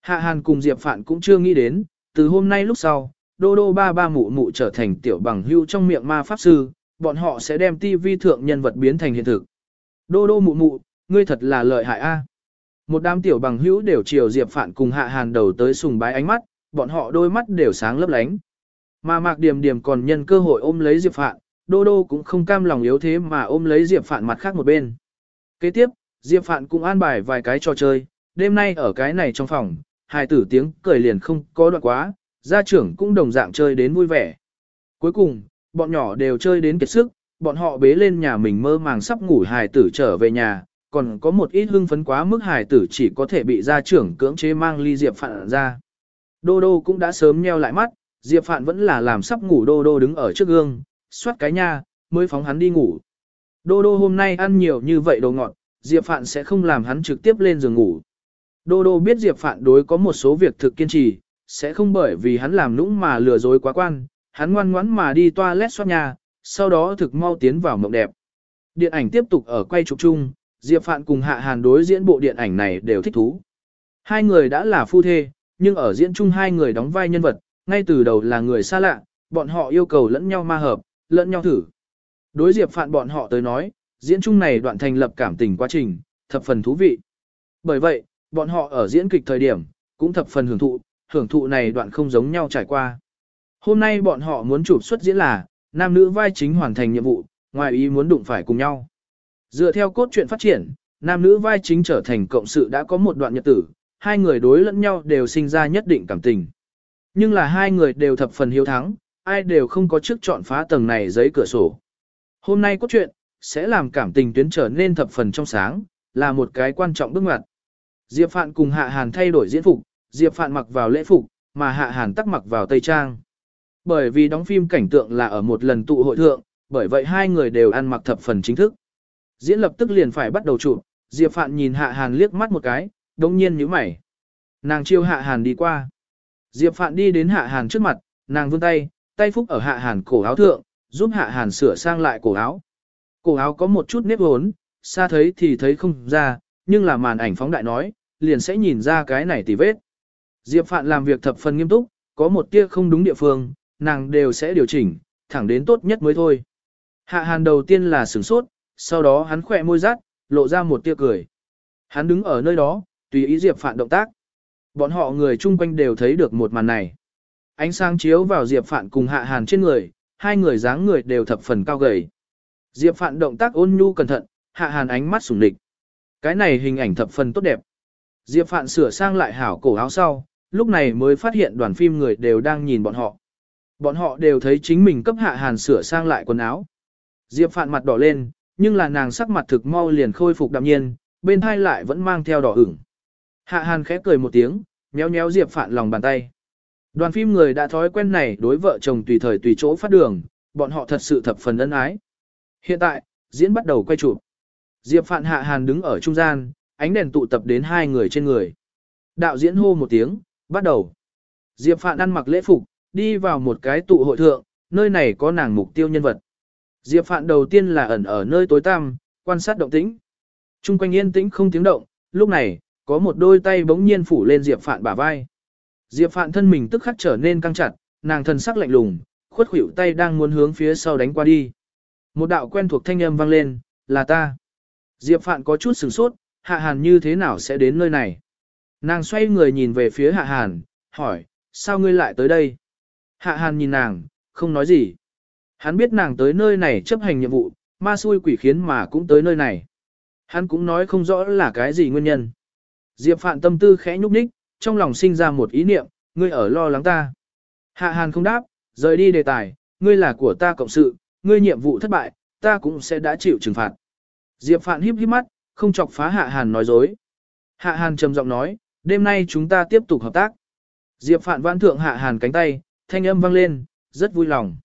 Hạ Hàn cùng Diệp Phạn cũng chưa nghĩ đến, từ hôm nay lúc sau, đô đô ba ba mụ mụ trở thành tiểu bằng hưu trong miệng ma pháp sư, bọn họ sẽ đem tivi thượng nhân vật biến thành hiện thực. Đô đô mụ mụ, ngươi thật là lợi hại a. Một đám tiểu bằng hữu đều chiều Diệp Phạn cùng Hạ Hàn đầu tới sùng bái ánh mắt, bọn họ đôi mắt đều sáng lấp lánh. Mà Mạc Điềm Điềm còn nhân cơ hội ôm lấy Diệp Phạn, Đô Đô cũng không cam lòng yếu thế mà ôm lấy Diệp Phạn mặt khác một bên. Kế tiếp, Diệp Phạn cũng an bài vài cái trò chơi, đêm nay ở cái này trong phòng, hai tử tiếng cười liền không có đoạn quá, gia trưởng cũng đồng dạng chơi đến vui vẻ. Cuối cùng, bọn nhỏ đều chơi đến kiệt sức, bọn họ bế lên nhà mình mơ màng sắp ngủ hài tử trở về nhà, còn có một ít hưng phấn quá mức hài tử chỉ có thể bị gia trưởng cưỡng chế mang ly Diệp Phạn ra. Đô đô cũng đã sớm nheo lại mắt, Diệp Phạn vẫn là làm sắp ngủ đô đô đứng ở trước gương, xoát cái nha, mới phóng hắn đi ngủ. Đô đô hôm nay ăn nhiều như vậy đồ ngọt, Diệp Phạn sẽ không làm hắn trực tiếp lên giường ngủ. Đô đô biết Diệp Phạn đối có một số việc thực kiên trì, sẽ không bởi vì hắn làm nũng mà lừa dối quá quan, hắn ngoan ngoãn mà đi toilet xoát nhà, sau đó thực mau tiến vào mộng đẹp. Điện ảnh tiếp tục ở quay trục chung, Diệp Phạn cùng Hạ Hàn đối diễn bộ điện ảnh này đều thích thú. Hai người đã là phu thê, nhưng ở diễn chung hai người đóng vai nhân vật, ngay từ đầu là người xa lạ, bọn họ yêu cầu lẫn nhau ma hợp, lẫn nhau thử. Đối Diệp Phạn bọn họ tới nói, diễn chung này đoạn thành lập cảm tình quá trình, thập phần thú vị. Bởi vậy, bọn họ ở diễn kịch thời điểm, cũng thập phần hưởng thụ, hưởng thụ này đoạn không giống nhau trải qua. Hôm nay bọn họ muốn chụp xuất diễn là, nam nữ vai chính hoàn thành nhiệm vụ, ngoài ý muốn đụng phải cùng nhau. Dựa theo cốt truyện phát triển, nam nữ vai chính trở thành cộng sự đã có một đoạn nhật tử, hai người đối lẫn nhau đều sinh ra nhất định cảm tình. Nhưng là hai người đều thập phần hiếu thắng, ai đều không có chức chọn phá tầng này giấy cửa sổ. Hôm nay cốt truyện sẽ làm cảm tình tuyến trở nên thập phần trong sáng, là một cái quan trọng bước ngoặt. Diệp Phạn cùng Hạ Hàn thay đổi diễn phục, Diệp Phạn mặc vào lễ phục, mà Hạ Hàn tắc mặc vào tây trang. Bởi vì đóng phim cảnh tượng là ở một lần tụ hội thượng, bởi vậy hai người đều ăn mặc thập phần chính thức. Diễn lập tức liền phải bắt đầu chụp, Diệp Phạn nhìn Hạ Hàn liếc mắt một cái, đồng nhiên nhíu mày. Nàng chiêu Hạ Hàn đi qua. Diệp Phạn đi đến Hạ Hàn trước mặt, nàng vươn tay, tay phúc ở Hạ Hàn cổ áo thượng, giúp Hạ Hàn sửa sang lại cổ áo. Cổ áo có một chút nếp hốn, xa thấy thì thấy không ra, nhưng là màn ảnh phóng đại nói, liền sẽ nhìn ra cái này tỉ vết. Diệp Phạn làm việc thập phần nghiêm túc, có một tia không đúng địa phương, nàng đều sẽ điều chỉnh, thẳng đến tốt nhất mới thôi. Hạ Hàn đầu tiên là sửng sốt, sau đó hắn khỏe môi rát, lộ ra một tia cười. Hắn đứng ở nơi đó, tùy ý Diệp Phạn động tác. Bọn họ người chung quanh đều thấy được một màn này. Ánh sáng chiếu vào Diệp Phạn cùng Hạ Hàn trên người, hai người dáng người đều thập phần cao gầy. Diệp Phạn động tác ôn nhu cẩn thận, Hạ Hàn ánh mắt sủng địch. Cái này hình ảnh thập phần tốt đẹp. Diệp Phạn sửa sang lại hảo cổ áo sau, lúc này mới phát hiện đoàn phim người đều đang nhìn bọn họ. Bọn họ đều thấy chính mình cấp Hạ Hàn sửa sang lại quần áo. Diệp Phạn mặt đỏ lên, nhưng là nàng sắc mặt thực mau liền khôi phục đạm nhiên, bên thai lại vẫn mang theo đỏ ửng. Hạ Hàn khẽ cười một tiếng, méo méo Diệp Phạn lòng bàn tay. Đoàn phim người đã thói quen này đối vợ chồng tùy thời tùy chỗ phát đường, bọn họ thật sự thập phần ân ái. Hiện tại, diễn bắt đầu quay chụp. Diệp Phạn Hạ Hàn đứng ở trung gian, ánh đèn tụ tập đến hai người trên người. Đạo diễn hô một tiếng, bắt đầu. Diệp Phạn ăn mặc lễ phục, đi vào một cái tụ hội thượng, nơi này có nàng mục tiêu nhân vật. Diệp Phạn đầu tiên là ẩn ở nơi tối tăm, quan sát động tĩnh. Trung quanh yên tĩnh không tiếng động, lúc này, có một đôi tay bỗng nhiên phủ lên Diệp Phạn bả vai. Diệp Phạn thân mình tức khắc trở nên căng chặt, nàng thân sắc lạnh lùng, khuất khuỷu tay đang muốn hướng phía sau đánh qua đi. Một đạo quen thuộc thanh âm vang lên, là ta. Diệp Phạn có chút sửng sốt, Hạ Hàn như thế nào sẽ đến nơi này? Nàng xoay người nhìn về phía Hạ Hàn, hỏi, sao ngươi lại tới đây? Hạ Hàn nhìn nàng, không nói gì. Hắn biết nàng tới nơi này chấp hành nhiệm vụ, ma xui quỷ khiến mà cũng tới nơi này. Hắn cũng nói không rõ là cái gì nguyên nhân. Diệp Phạn tâm tư khẽ nhúc nhích, trong lòng sinh ra một ý niệm, ngươi ở lo lắng ta. Hạ Hàn không đáp, rời đi đề tài, ngươi là của ta cộng sự, ngươi nhiệm vụ thất bại, ta cũng sẽ đã chịu trừng phạt. Diệp Phạn híp híp mắt, không chọc phá Hạ Hàn nói dối. Hạ Hàn trầm giọng nói, đêm nay chúng ta tiếp tục hợp tác. Diệp Phạn vãn thượng Hạ Hàn cánh tay, thanh âm vang lên, rất vui lòng.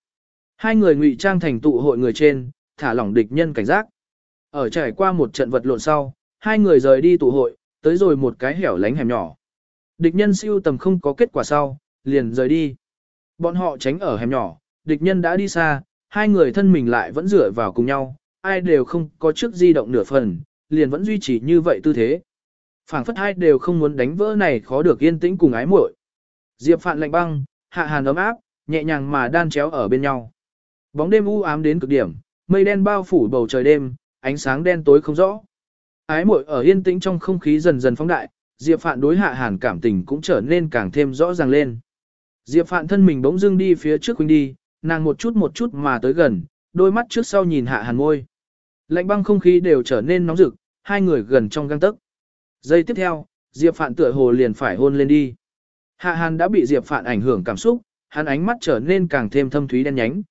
Hai người ngụy trang thành tụ hội người trên, thả lỏng địch nhân cảnh giác. Ở trải qua một trận vật lộn sau, hai người rời đi tụ hội, tới rồi một cái hẻo lánh hẻm nhỏ. Địch nhân siêu tầm không có kết quả sau, liền rời đi. Bọn họ tránh ở hẻm nhỏ, địch nhân đã đi xa, hai người thân mình lại vẫn dựa vào cùng nhau, ai đều không có trước di động nửa phần, liền vẫn duy trì như vậy tư thế. phảng phất hai đều không muốn đánh vỡ này khó được yên tĩnh cùng ái muội. Diệp Phạn lạnh băng, hạ hàn ấm áp, nhẹ nhàng mà đan chéo ở bên nhau. Bóng đêm u ám đến cực điểm, mây đen bao phủ bầu trời đêm, ánh sáng đen tối không rõ. Ái muội ở yên tĩnh trong không khí dần dần phóng đại, Diệp Phạn đối hạ hàn cảm tình cũng trở nên càng thêm rõ ràng lên. Diệp Phạn thân mình bỗng dưng đi phía trước huynh đi, nàng một chút một chút mà tới gần, đôi mắt trước sau nhìn hạ hàn môi. Lạnh băng không khí đều trở nên nóng rực, hai người gần trong gang tấc. Giây tiếp theo, Diệp Phạn tựa hồ liền phải hôn lên đi. Hạ hàn đã bị Diệp Phạn ảnh hưởng cảm xúc, hắn ánh mắt trở nên càng thêm thâm thúy đen nhánh.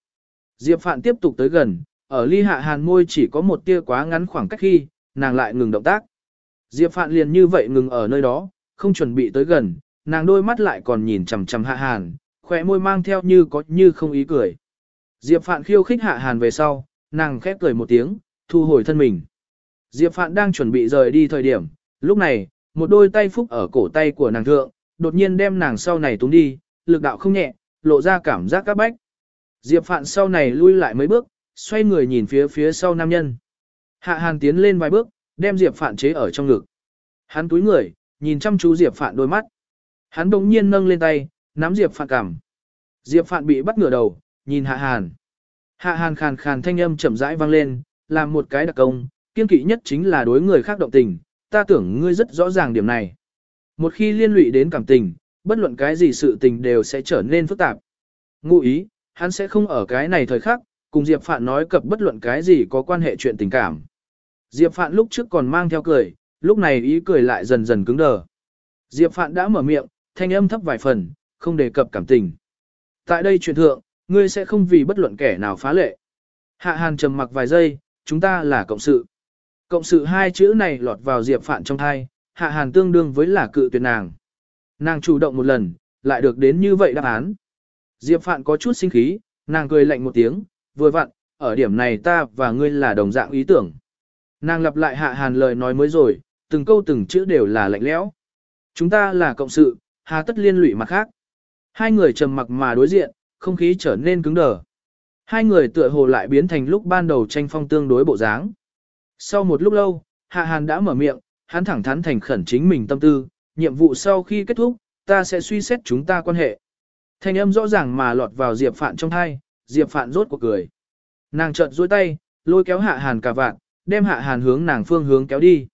Diệp Phạn tiếp tục tới gần, ở ly hạ hàn môi chỉ có một tia quá ngắn khoảng cách khi, nàng lại ngừng động tác. Diệp Phạn liền như vậy ngừng ở nơi đó, không chuẩn bị tới gần, nàng đôi mắt lại còn nhìn chằm chằm hạ hàn, khỏe môi mang theo như có như không ý cười. Diệp Phạn khiêu khích hạ hàn về sau, nàng khép cười một tiếng, thu hồi thân mình. Diệp Phạn đang chuẩn bị rời đi thời điểm, lúc này, một đôi tay phúc ở cổ tay của nàng thượng, đột nhiên đem nàng sau này túng đi, lực đạo không nhẹ, lộ ra cảm giác các bách. Diệp Phạn sau này lui lại mấy bước, xoay người nhìn phía phía sau nam nhân. Hạ Hàn tiến lên vài bước, đem Diệp Phạn chế ở trong ngực. Hắn túi người, nhìn chăm chú Diệp Phạn đôi mắt. Hắn đống nhiên nâng lên tay, nắm Diệp Phạn cằm. Diệp Phạn bị bắt ngửa đầu, nhìn Hạ Hàn. Hạ Hàn khàn khàn thanh âm chậm rãi vang lên, làm một cái đặc công, kiên kỵ nhất chính là đối người khác động tình, ta tưởng ngươi rất rõ ràng điểm này. Một khi liên lụy đến cảm tình, bất luận cái gì sự tình đều sẽ trở nên phức tạp. Ngụ ý, hắn sẽ không ở cái này thời khắc, cùng Diệp Phạn nói cập bất luận cái gì có quan hệ chuyện tình cảm. Diệp Phạn lúc trước còn mang theo cười, lúc này ý cười lại dần dần cứng đờ. Diệp Phạn đã mở miệng, thanh âm thấp vài phần, không đề cập cảm tình. Tại đây chuyện thượng, ngươi sẽ không vì bất luận kẻ nào phá lệ. Hạ Hàn trầm mặc vài giây, chúng ta là cộng sự. Cộng sự hai chữ này lọt vào Diệp Phạn trong thai, Hạ Hàn tương đương với là cự tuyệt nàng. Nàng chủ động một lần, lại được đến như vậy đáp án. Diệp Phạn có chút sinh khí, nàng cười lạnh một tiếng, vừa vặn, ở điểm này ta và ngươi là đồng dạng ý tưởng. Nàng lặp lại Hạ Hàn lời nói mới rồi, từng câu từng chữ đều là lạnh lẽo. Chúng ta là cộng sự, hà tất liên lụy mặt khác. Hai người trầm mặc mà đối diện, không khí trở nên cứng đờ. Hai người tựa hồ lại biến thành lúc ban đầu tranh phong tương đối bộ dáng. Sau một lúc lâu, Hạ Hàn đã mở miệng, hắn thẳng thắn thành khẩn chính mình tâm tư, nhiệm vụ sau khi kết thúc, ta sẽ suy xét chúng ta quan hệ. Thanh âm rõ ràng mà lọt vào Diệp Phạn trong thai, Diệp Phạn rốt cuộc cười. Nàng chợt duỗi tay, lôi kéo Hạ Hàn cả vạn, đem Hạ Hàn hướng nàng phương hướng kéo đi.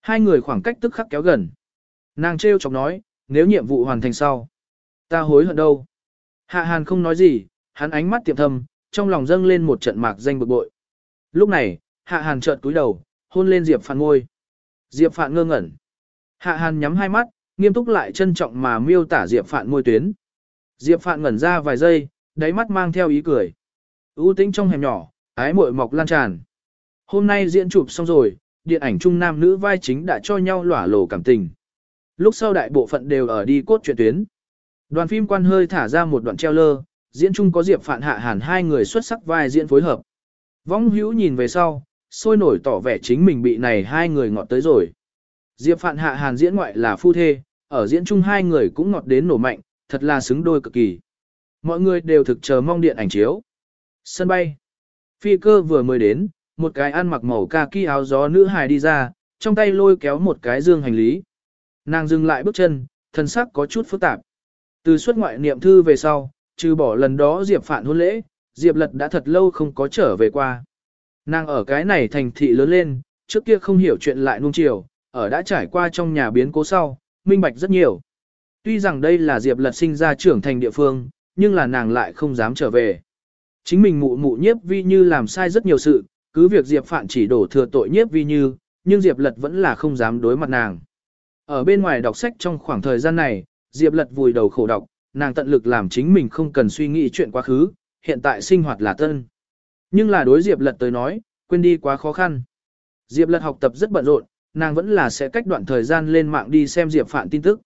Hai người khoảng cách tức khắc kéo gần. Nàng trêu chọc nói, nếu nhiệm vụ hoàn thành sau, ta hối hận đâu. Hạ Hàn không nói gì, hắn ánh mắt tiệm thâm, trong lòng dâng lên một trận mạc danh bực bội. Lúc này, Hạ Hàn chợt cúi đầu, hôn lên Diệp Phạn ngôi. Diệp Phạn ngơ ngẩn. Hạ Hàn nhắm hai mắt, nghiêm túc lại trân trọng mà miêu tả Diệp Phạn môi tuyến. Diệp Phạn ngẩn ra vài giây, đáy mắt mang theo ý cười. U tĩnh trong hẻm nhỏ, ái muội mọc lan tràn. Hôm nay diễn chụp xong rồi, điện ảnh trung nam nữ vai chính đã cho nhau lỏa lồ cảm tình. Lúc sau đại bộ phận đều ở đi cốt truyện tuyến. Đoàn phim quan hơi thả ra một đoạn treo lơ, diễn chung có Diệp Phạn Hạ Hàn hai người xuất sắc vai diễn phối hợp. Vong hữu nhìn về sau, sôi nổi tỏ vẻ chính mình bị này hai người ngọt tới rồi. Diệp Phạn Hạ Hàn diễn ngoại là phu thê, ở diễn chung hai người cũng ngọt đến nổ mạnh, thật là xứng đôi cực kỳ. Mọi người đều thực chờ mong điện ảnh chiếu. Sân bay. Phi cơ vừa mới đến, một cái ăn mặc màu kaki áo gió nữ hài đi ra, trong tay lôi kéo một cái dương hành lý. Nàng dừng lại bước chân, thân sắc có chút phức tạp. Từ xuất ngoại niệm thư về sau, trừ bỏ lần đó Diệp Phạn hôn lễ, Diệp Lật đã thật lâu không có trở về qua. Nàng ở cái này thành thị lớn lên, trước kia không hiểu chuyện lại nuông chiều, ở đã trải qua trong nhà biến cố sau, minh bạch rất nhiều. Tuy rằng đây là Diệp Lật sinh ra trưởng thành địa phương, nhưng là nàng lại không dám trở về. Chính mình mụ mụ nhiếp vi như làm sai rất nhiều sự, cứ việc Diệp Phạn chỉ đổ thừa tội nhiếp vi như, nhưng Diệp Lật vẫn là không dám đối mặt nàng. Ở bên ngoài đọc sách trong khoảng thời gian này, Diệp Lật vùi đầu khổ đọc, nàng tận lực làm chính mình không cần suy nghĩ chuyện quá khứ, hiện tại sinh hoạt là tân. Nhưng là đối Diệp Lật tới nói, quên đi quá khó khăn. Diệp Lật học tập rất bận rộn, nàng vẫn là sẽ cách đoạn thời gian lên mạng đi xem Diệp Phạn tin tức.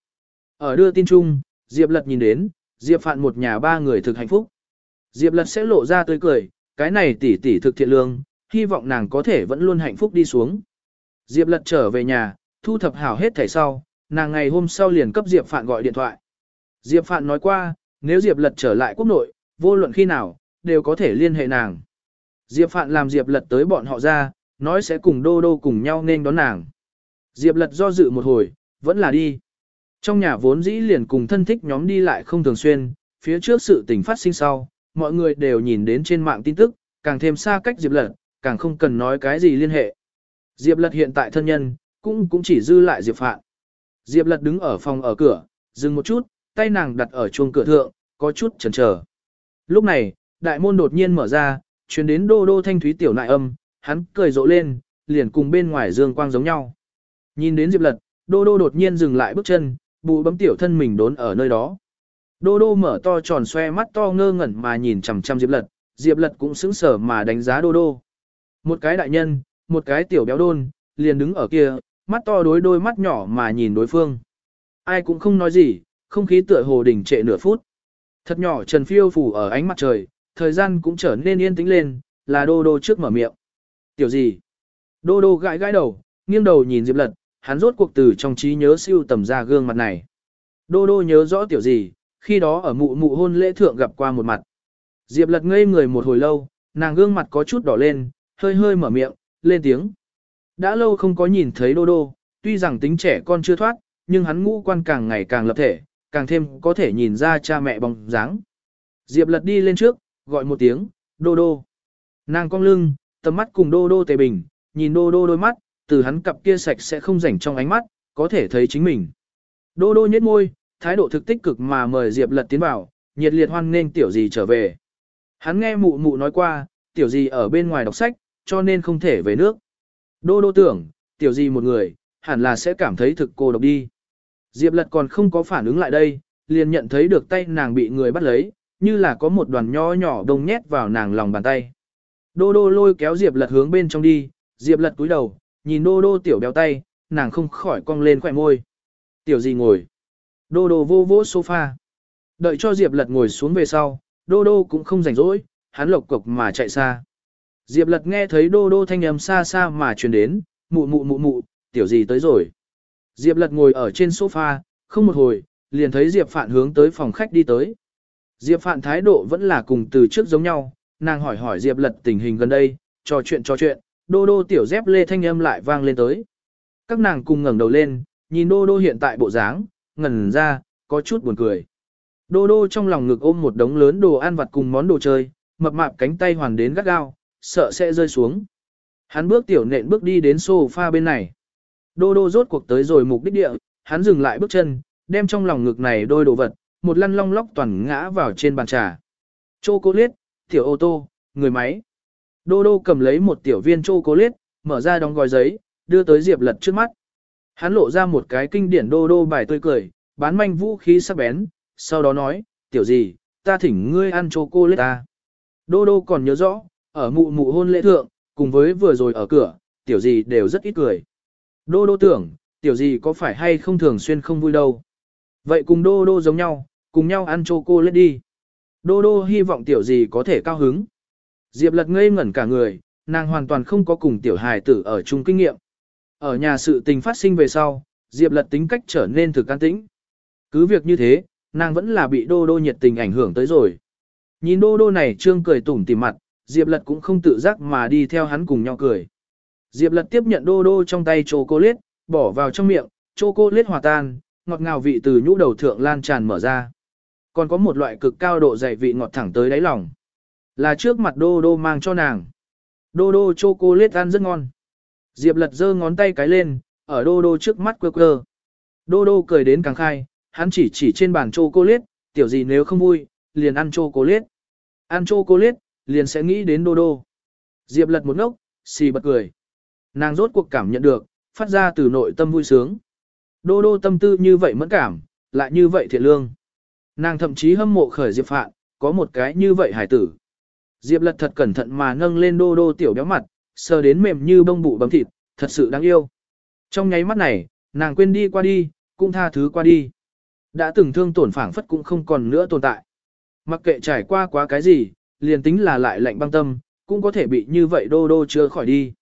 Ở đưa tin chung, Diệp Lật nhìn đến, Diệp Phạn một nhà ba người thực hạnh phúc. Diệp Lật sẽ lộ ra tươi cười, cái này tỷ tỷ thực thiện lương, hy vọng nàng có thể vẫn luôn hạnh phúc đi xuống. Diệp Lật trở về nhà, thu thập hảo hết thảy sau, nàng ngày hôm sau liền cấp Diệp Phạn gọi điện thoại. Diệp Phạn nói qua, nếu Diệp Lật trở lại quốc nội, vô luận khi nào, đều có thể liên hệ nàng. Diệp Phạn làm Diệp Lật tới bọn họ ra, nói sẽ cùng Đô Đô cùng nhau nên đón nàng. Diệp Lật do dự một hồi, vẫn là đi. Trong nhà vốn dĩ liền cùng thân thích nhóm đi lại không thường xuyên, phía trước sự tình phát sinh sau, mọi người đều nhìn đến trên mạng tin tức, càng thêm xa cách Diệp Lật, càng không cần nói cái gì liên hệ. Diệp Lật hiện tại thân nhân, cũng cũng chỉ dư lại Diệp Phạn. Diệp Lật đứng ở phòng ở cửa, dừng một chút, tay nàng đặt ở chuông cửa thượng, có chút chần chờ. Lúc này, đại môn đột nhiên mở ra, truyền đến đô đô thanh thúy tiểu nại âm, hắn cười rộ lên, liền cùng bên ngoài dương quang giống nhau. Nhìn đến Diệp Lật, đô đô đột nhiên dừng lại bước chân, bụ bấm tiểu thân mình đốn ở nơi đó. Đô đô mở to tròn xoe mắt to ngơ ngẩn mà nhìn chằm chằm Diệp Lật, Diệp Lật cũng sững sờ mà đánh giá đô đô. Một cái đại nhân, một cái tiểu béo đôn, liền đứng ở kia, mắt to đối đôi mắt nhỏ mà nhìn đối phương. Ai cũng không nói gì, không khí tựa hồ đỉnh trệ nửa phút. Thật nhỏ Trần Phiêu phủ ở ánh mặt trời, thời gian cũng trở nên yên tĩnh lên, là đô đô trước mở miệng. Tiểu gì? Đô đô gãi gãi đầu, nghiêng đầu nhìn Diệp Lật, hắn rốt cuộc từ trong trí nhớ siêu tầm ra gương mặt này. Đô đô nhớ rõ tiểu gì, khi đó ở mụ mụ hôn lễ thượng gặp qua một mặt. Diệp Lật ngây người một hồi lâu, nàng gương mặt có chút đỏ lên, hơi hơi mở miệng, lên tiếng. Đã lâu không có nhìn thấy đô đô, tuy rằng tính trẻ con chưa thoát, nhưng hắn ngũ quan càng ngày càng lập thể, càng thêm có thể nhìn ra cha mẹ bóng dáng. Diệp lật đi lên trước, gọi một tiếng, đô đô. Nàng cong lưng, tầm mắt cùng đô đô tề bình, nhìn đô đô đôi mắt, từ hắn cặp kia sạch sẽ không rảnh trong ánh mắt, có thể thấy chính mình. Đô đô nhếch môi, thái độ thực tích cực mà mời Diệp lật tiến vào, nhiệt liệt hoan nghênh tiểu gì trở về. Hắn nghe mụ mụ nói qua, tiểu gì ở bên ngoài đọc sách, cho nên không thể về nước. Đô đô tưởng, tiểu gì một người, hẳn là sẽ cảm thấy thực cô độc đi. Diệp lật còn không có phản ứng lại đây, liền nhận thấy được tay nàng bị người bắt lấy, như là có một đoàn nho nhỏ đông nhét vào nàng lòng bàn tay. Đô đô lôi kéo Diệp lật hướng bên trong đi, Diệp lật cúi đầu, nhìn đô đô tiểu béo tay, nàng không khỏi cong lên khỏe môi. Tiểu gì ngồi? Đô đô vô vỗ sofa. Đợi cho Diệp lật ngồi xuống về sau, đô đô cũng không rảnh rỗi, hắn lộc cục mà chạy xa. Diệp lật nghe thấy đô đô thanh âm xa xa mà truyền đến, mụ mụ mụ mụ, tiểu gì tới rồi. Diệp lật ngồi ở trên sofa, không một hồi, liền thấy Diệp Phạn hướng tới phòng khách đi tới. Diệp Phạn thái độ vẫn là cùng từ trước giống nhau, nàng hỏi hỏi Diệp lật tình hình gần đây, trò chuyện trò chuyện, đô đô tiểu dép lê thanh âm lại vang lên tới. Các nàng cùng ngẩng đầu lên, nhìn đô đô hiện tại bộ dáng, ngẩn ra, có chút buồn cười. Đô đô trong lòng ngực ôm một đống lớn đồ ăn vặt cùng món đồ chơi, mập mạp cánh tay hoàn đến gắt gao, sợ sẽ rơi xuống. Hắn bước tiểu nện bước đi đến sofa bên này. Đô đô rốt cuộc tới rồi mục đích địa, hắn dừng lại bước chân, đem trong lòng ngực này đôi đồ vật, một lăn long lóc toàn ngã vào trên bàn trà. Chocolate, tiểu ô tô, người máy. Đô đô cầm lấy một tiểu viên chocolate, mở ra đóng gói giấy, đưa tới Diệp lật trước mắt. Hắn lộ ra một cái kinh điển đô đô bài tươi cười, bán manh vũ khí sắc bén, sau đó nói, tiểu gì, ta thỉnh ngươi ăn chocolate ta. Đô đô còn nhớ rõ, ở mụ mụ hôn lễ thượng, cùng với vừa rồi ở cửa, tiểu gì đều rất ít cười. Đô đô tưởng, tiểu gì có phải hay không thường xuyên không vui đâu. Vậy cùng đô đô giống nhau, cùng nhau ăn chocolate đi. Đô đô hy vọng tiểu gì có thể cao hứng. Diệp lật ngây ngẩn cả người, nàng hoàn toàn không có cùng tiểu hài tử ở chung kinh nghiệm. Ở nhà sự tình phát sinh về sau, Diệp lật tính cách trở nên thực can tĩnh. Cứ việc như thế, nàng vẫn là bị đô đô nhiệt tình ảnh hưởng tới rồi. Nhìn đô đô này trương cười tủm tỉm mặt, Diệp lật cũng không tự giác mà đi theo hắn cùng nhau cười. Diệp lật tiếp nhận đô đô trong tay chocolate, bỏ vào trong miệng, chocolate hòa tan, ngọt ngào vị từ nhũ đầu thượng lan tràn mở ra. Còn có một loại cực cao độ dày vị ngọt thẳng tới đáy lòng. Là trước mặt đô đô mang cho nàng. Đô đô chocolate ăn rất ngon. Diệp lật giơ ngón tay cái lên, ở đô đô trước mắt quơ quơ. Đô đô cười đến càng khai, hắn chỉ chỉ trên bàn chocolate, tiểu gì nếu không vui, liền ăn chocolate. Ăn chocolate, liền sẽ nghĩ đến đô đô. Diệp lật một ngốc, xì bật cười. Nàng rốt cuộc cảm nhận được, phát ra từ nội tâm vui sướng. Đô đô tâm tư như vậy mẫn cảm, lại như vậy thiện lương. Nàng thậm chí hâm mộ khởi Diệp Phạn, có một cái như vậy hải tử. Diệp lật thật cẩn thận mà nâng lên đô đô tiểu béo mặt, sờ đến mềm như bông bụ bấm thịt, thật sự đáng yêu. Trong nháy mắt này, nàng quên đi qua đi, cũng tha thứ qua đi. Đã từng thương tổn phảng phất cũng không còn nữa tồn tại. Mặc kệ trải qua quá cái gì, liền tính là lại lạnh băng tâm, cũng có thể bị như vậy đô đô chưa khỏi đi.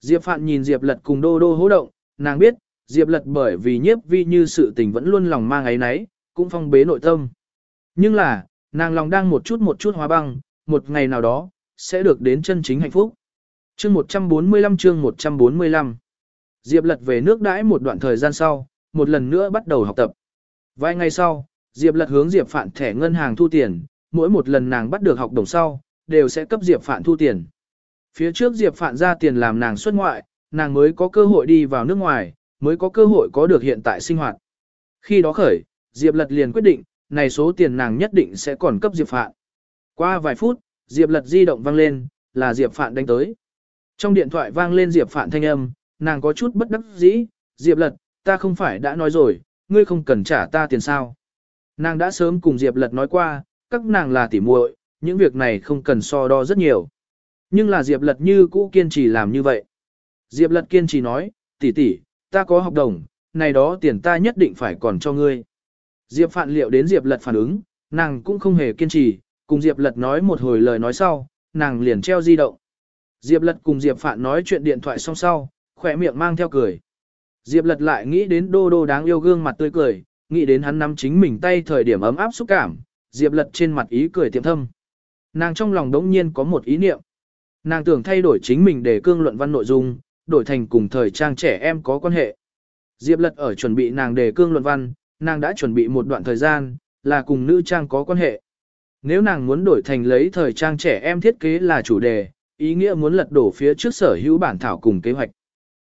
Diệp Phạn nhìn Diệp Lật cùng đô đô hô động, nàng biết, Diệp Lật bởi vì nhiếp vi như sự tình vẫn luôn lòng mang ấy nấy, cũng phong bế nội tâm. Nhưng là, nàng lòng đang một chút một chút hóa băng, một ngày nào đó, sẽ được đến chân chính hạnh phúc. Chương 145 chương 145 Diệp Lật về nước đãi một đoạn thời gian sau, một lần nữa bắt đầu học tập. Vài ngày sau, Diệp Lật hướng Diệp Phạn thẻ ngân hàng thu tiền, mỗi một lần nàng bắt được học đồng sau, đều sẽ cấp Diệp Phạn thu tiền. Phía trước Diệp Phạn ra tiền làm nàng xuất ngoại, nàng mới có cơ hội đi vào nước ngoài, mới có cơ hội có được hiện tại sinh hoạt. Khi đó khởi, Diệp Lật liền quyết định, này số tiền nàng nhất định sẽ còn cấp Diệp Phạn. Qua vài phút, Diệp Lật di động vang lên, là Diệp Phạn đánh tới. Trong điện thoại vang lên Diệp Phạn thanh âm, nàng có chút bất đắc dĩ, Diệp Lật, ta không phải đã nói rồi, ngươi không cần trả ta tiền sao. Nàng đã sớm cùng Diệp Lật nói qua, các nàng là tỉ muội, những việc này không cần so đo rất nhiều. Nhưng là Diệp Lật như cũ kiên trì làm như vậy. Diệp Lật kiên trì nói, tỷ tỷ, ta có học đồng, này đó tiền ta nhất định phải còn cho ngươi. Diệp Phạn liệu đến Diệp Lật phản ứng, nàng cũng không hề kiên trì, cùng Diệp Lật nói một hồi lời nói sau, nàng liền treo di động. Diệp Lật cùng Diệp Phạn nói chuyện điện thoại xong sau, khỏe miệng mang theo cười. Diệp Lật lại nghĩ đến đô đô đáng yêu gương mặt tươi cười, nghĩ đến hắn nắm chính mình tay thời điểm ấm áp xúc cảm, Diệp Lật trên mặt ý cười tiệm thâm. Nàng trong lòng đống nhiên có một ý niệm. Nàng tưởng thay đổi chính mình để cương luận văn nội dung, đổi thành cùng thời trang trẻ em có quan hệ. Diệp Lật ở chuẩn bị nàng đề cương luận văn, nàng đã chuẩn bị một đoạn thời gian, là cùng nữ trang có quan hệ. Nếu nàng muốn đổi thành lấy thời trang trẻ em thiết kế là chủ đề, ý nghĩa muốn lật đổ phía trước sở hữu bản thảo cùng kế hoạch.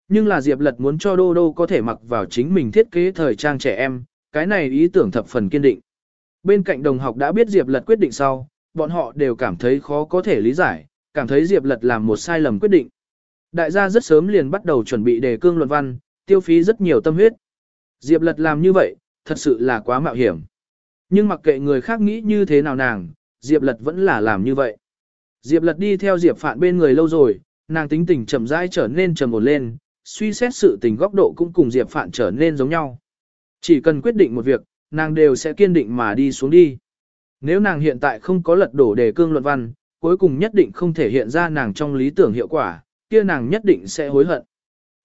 Nhưng là Diệp Lật muốn cho Đô Đô có thể mặc vào chính mình thiết kế thời trang trẻ em, cái này ý tưởng thập phần kiên định. Bên cạnh đồng học đã biết Diệp Lật quyết định sau, bọn họ đều cảm thấy khó có thể lý giải, cảm thấy Diệp Lật làm một sai lầm quyết định. Đại gia rất sớm liền bắt đầu chuẩn bị đề cương luận văn, tiêu phí rất nhiều tâm huyết. Diệp Lật làm như vậy, thật sự là quá mạo hiểm. Nhưng mặc kệ người khác nghĩ như thế nào nàng, Diệp Lật vẫn là làm như vậy. Diệp lật đi theo Diệp Phạn bên người lâu rồi, nàng tính tình chậm rãi trở nên trầm ổn lên, suy xét sự tình góc độ cũng cùng Diệp Phạn trở nên giống nhau. Chỉ cần quyết định một việc, nàng đều sẽ kiên định mà đi xuống đi. Nếu nàng hiện tại không có lật đổ đề cương luận văn, cuối cùng nhất định không thể hiện ra nàng trong lý tưởng hiệu quả, kia nàng nhất định sẽ hối hận.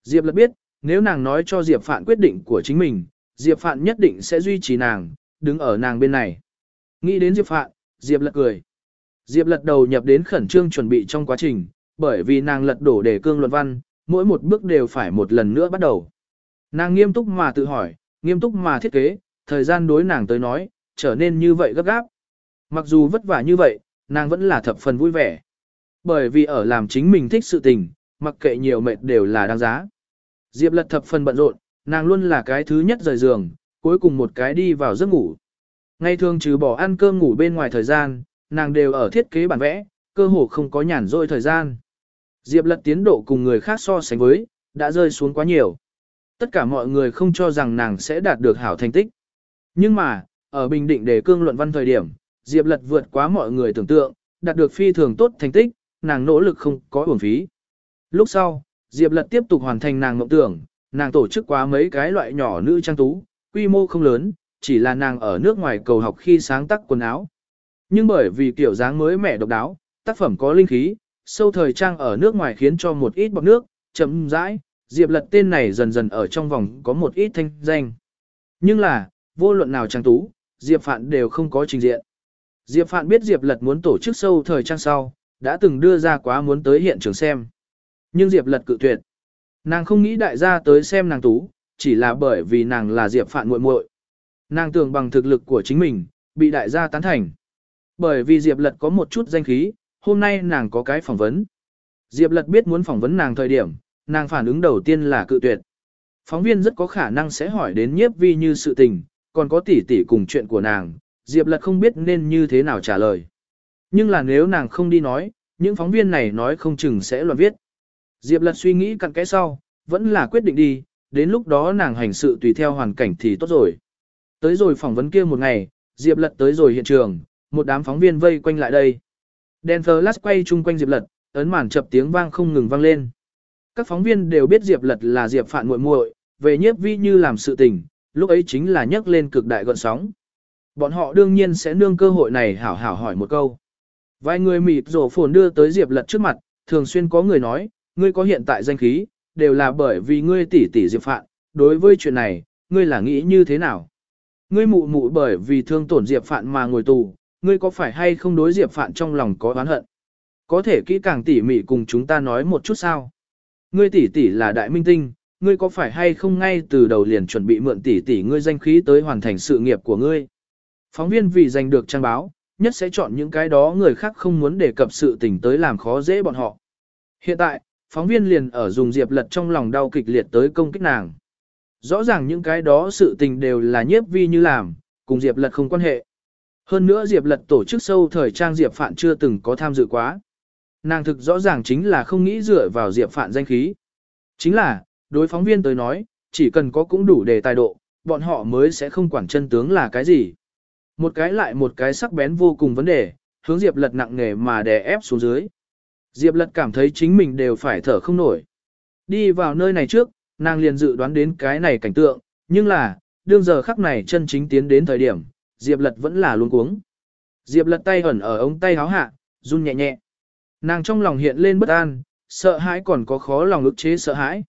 Diệp lật biết, nếu nàng nói cho Diệp Phạn quyết định của chính mình, Diệp Phạn nhất định sẽ duy trì nàng, đứng ở nàng bên này. Nghĩ đến Diệp Phạn, Diệp lật cười. Diệp lật đầu nhập đến khẩn trương chuẩn bị trong quá trình, bởi vì nàng lật đổ đề cương luận văn, mỗi một bước đều phải một lần nữa bắt đầu. Nàng nghiêm túc mà tự hỏi, nghiêm túc mà thiết kế, thời gian đối nàng tới nói, trở nên như vậy gấp gáp. Mặc dù vất vả như vậy, nàng vẫn là thập phần vui vẻ. Bởi vì ở làm chính mình thích sự tình, mặc kệ nhiều mệt đều là đáng giá. Diệp lật thập phần bận rộn, nàng luôn là cái thứ nhất rời giường, cuối cùng một cái đi vào giấc ngủ. Ngày thường trừ bỏ ăn cơm ngủ bên ngoài thời gian, nàng đều ở thiết kế bản vẽ, cơ hồ không có nhàn rỗi thời gian. Diệp lật tiến độ cùng người khác so sánh với, đã rơi xuống quá nhiều. Tất cả mọi người không cho rằng nàng sẽ đạt được hảo thành tích. Nhưng mà, ở Bình Định đề cương luận văn thời điểm, Diệp lật vượt quá mọi người tưởng tượng, đạt được phi thường tốt thành tích, nàng nỗ lực không có uổng phí. Lúc sau, Diệp lật tiếp tục hoàn thành nàng mộng tưởng, nàng tổ chức quá mấy cái loại nhỏ nữ trang tú, quy mô không lớn, chỉ là nàng ở nước ngoài cầu học khi sáng tác quần áo. Nhưng bởi vì kiểu dáng mới mẻ độc đáo, tác phẩm có linh khí, sâu thời trang ở nước ngoài khiến cho một ít bọc nước, chậm rãi, Diệp Lật tên này dần dần ở trong vòng có một ít thanh danh. Nhưng là, vô luận nào trang tú, Diệp Phạn đều không có trình diện. Diệp Phạn biết Diệp Lật muốn tổ chức sâu thời trang sau, đã từng đưa ra quá muốn tới hiện trường xem. Nhưng Diệp Lật cự tuyệt. Nàng không nghĩ đại gia tới xem nàng tú, chỉ là bởi vì nàng là Diệp Phạn muội muội. Nàng tưởng bằng thực lực của chính mình, bị đại gia tán thành. Bởi vì Diệp Lật có một chút danh khí, hôm nay nàng có cái phỏng vấn. Diệp Lật biết muốn phỏng vấn nàng thời điểm, nàng phản ứng đầu tiên là cự tuyệt. Phóng viên rất có khả năng sẽ hỏi đến nhiếp vi như sự tình, còn có tỉ tỉ cùng chuyện của nàng, Diệp Lật không biết nên như thế nào trả lời. Nhưng là nếu nàng không đi nói, những phóng viên này nói không chừng sẽ loạn viết. Diệp Lật suy nghĩ cặn kẽ sau, vẫn là quyết định đi, đến lúc đó nàng hành sự tùy theo hoàn cảnh thì tốt rồi. Tới rồi phỏng vấn kia một ngày, Diệp Lật tới rồi hiện trường, một đám phóng viên vây quanh lại đây. Đèn flash quay chung quanh Diệp Lật, ấn màn chập tiếng vang không ngừng vang lên. Các phóng viên đều biết Diệp Lật là Diệp Phạn muội muội, về nhiếp vi như làm sự tình, lúc ấy chính là nhấc lên cực đại gọn sóng. Bọn họ đương nhiên sẽ nương cơ hội này hảo hảo hỏi một câu. Vài người mịt rổ phồn đưa tới Diệp Lật trước mặt, thường xuyên có người nói, ngươi có hiện tại danh khí, đều là bởi vì ngươi tỷ tỷ Diệp Phạn, đối với chuyện này, ngươi là nghĩ như thế nào? Ngươi mụ mụ bởi vì thương tổn Diệp Phạn mà ngồi tù, ngươi có phải hay không đối Diệp Phạn trong lòng có oán hận? Có thể kỹ càng tỉ mỉ cùng chúng ta nói một chút sao? Ngươi tỷ tỷ là đại minh tinh, ngươi có phải hay không ngay từ đầu liền chuẩn bị mượn tỷ tỷ ngươi danh khí tới hoàn thành sự nghiệp của ngươi? Phóng viên vì giành được trang báo, nhất sẽ chọn những cái đó người khác không muốn đề cập sự tình tới làm khó dễ bọn họ. Hiện tại, phóng viên liền ở dùng Diệp Lật trong lòng đau kịch liệt tới công kích nàng. Rõ ràng những cái đó sự tình đều là nhiếp vi như làm, cùng Diệp Lật không quan hệ. Hơn nữa Diệp Lật tổ chức sâu thời trang Diệp Phạn chưa từng có tham dự quá. Nàng thực rõ ràng chính là không nghĩ dựa vào Diệp Phạn danh khí. Chính là, đối phóng viên tới nói, chỉ cần có cũng đủ để tài độ, bọn họ mới sẽ không quản chân tướng là cái gì. Một cái lại một cái sắc bén vô cùng vấn đề, hướng Diệp Lật nặng nề mà đè ép xuống dưới. Diệp Lật cảm thấy chính mình đều phải thở không nổi. Đi vào nơi này trước, nàng liền dự đoán đến cái này cảnh tượng, nhưng là, đương giờ khắc này chân chính tiến đến thời điểm, Diệp Lật vẫn là luôn cuống. Diệp Lật tay ẩn ở ống tay háo hạ, run nhẹ nhẹ. Nàng trong lòng hiện lên bất an, sợ hãi còn có khó lòng ức chế sợ hãi.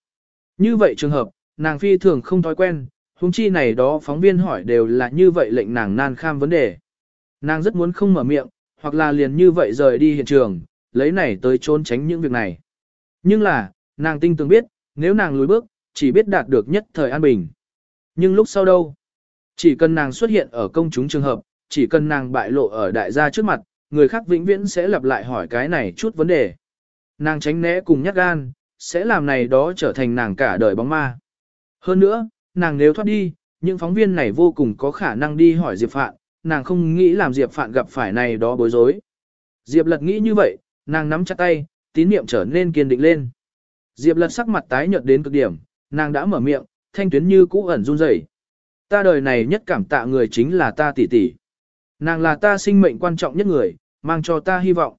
Như vậy trường hợp, nàng phi thường không thói quen, huống chi này đó phóng viên hỏi đều là như vậy lệnh nàng nan kham vấn đề. Nàng rất muốn không mở miệng, hoặc là liền như vậy rời đi hiện trường, lấy này tới trốn tránh những việc này. Nhưng là, nàng tinh tường biết, nếu nàng lùi bước, chỉ biết đạt được nhất thời an bình. Nhưng lúc sau đâu? Chỉ cần nàng xuất hiện ở công chúng trường hợp, chỉ cần nàng bại lộ ở đại gia trước mặt, người khác vĩnh viễn sẽ lặp lại hỏi cái này chút vấn đề. Nàng tránh né cùng nhát gan, sẽ làm này đó trở thành nàng cả đời bóng ma. Hơn nữa, nàng nếu thoát đi, những phóng viên này vô cùng có khả năng đi hỏi Diệp Phạn, nàng không nghĩ làm Diệp Phạn gặp phải này đó bối rối. Diệp Lật nghĩ như vậy, nàng nắm chặt tay, tín niệm trở nên kiên định lên. Diệp Lật sắc mặt tái nhợt đến cực điểm, nàng đã mở miệng, thanh tuyến như cũ ẩn run rẩy. Ta đời này nhất cảm tạ người chính là ta tỷ tỷ. Nàng là ta sinh mệnh quan trọng nhất người, mang cho ta hy vọng.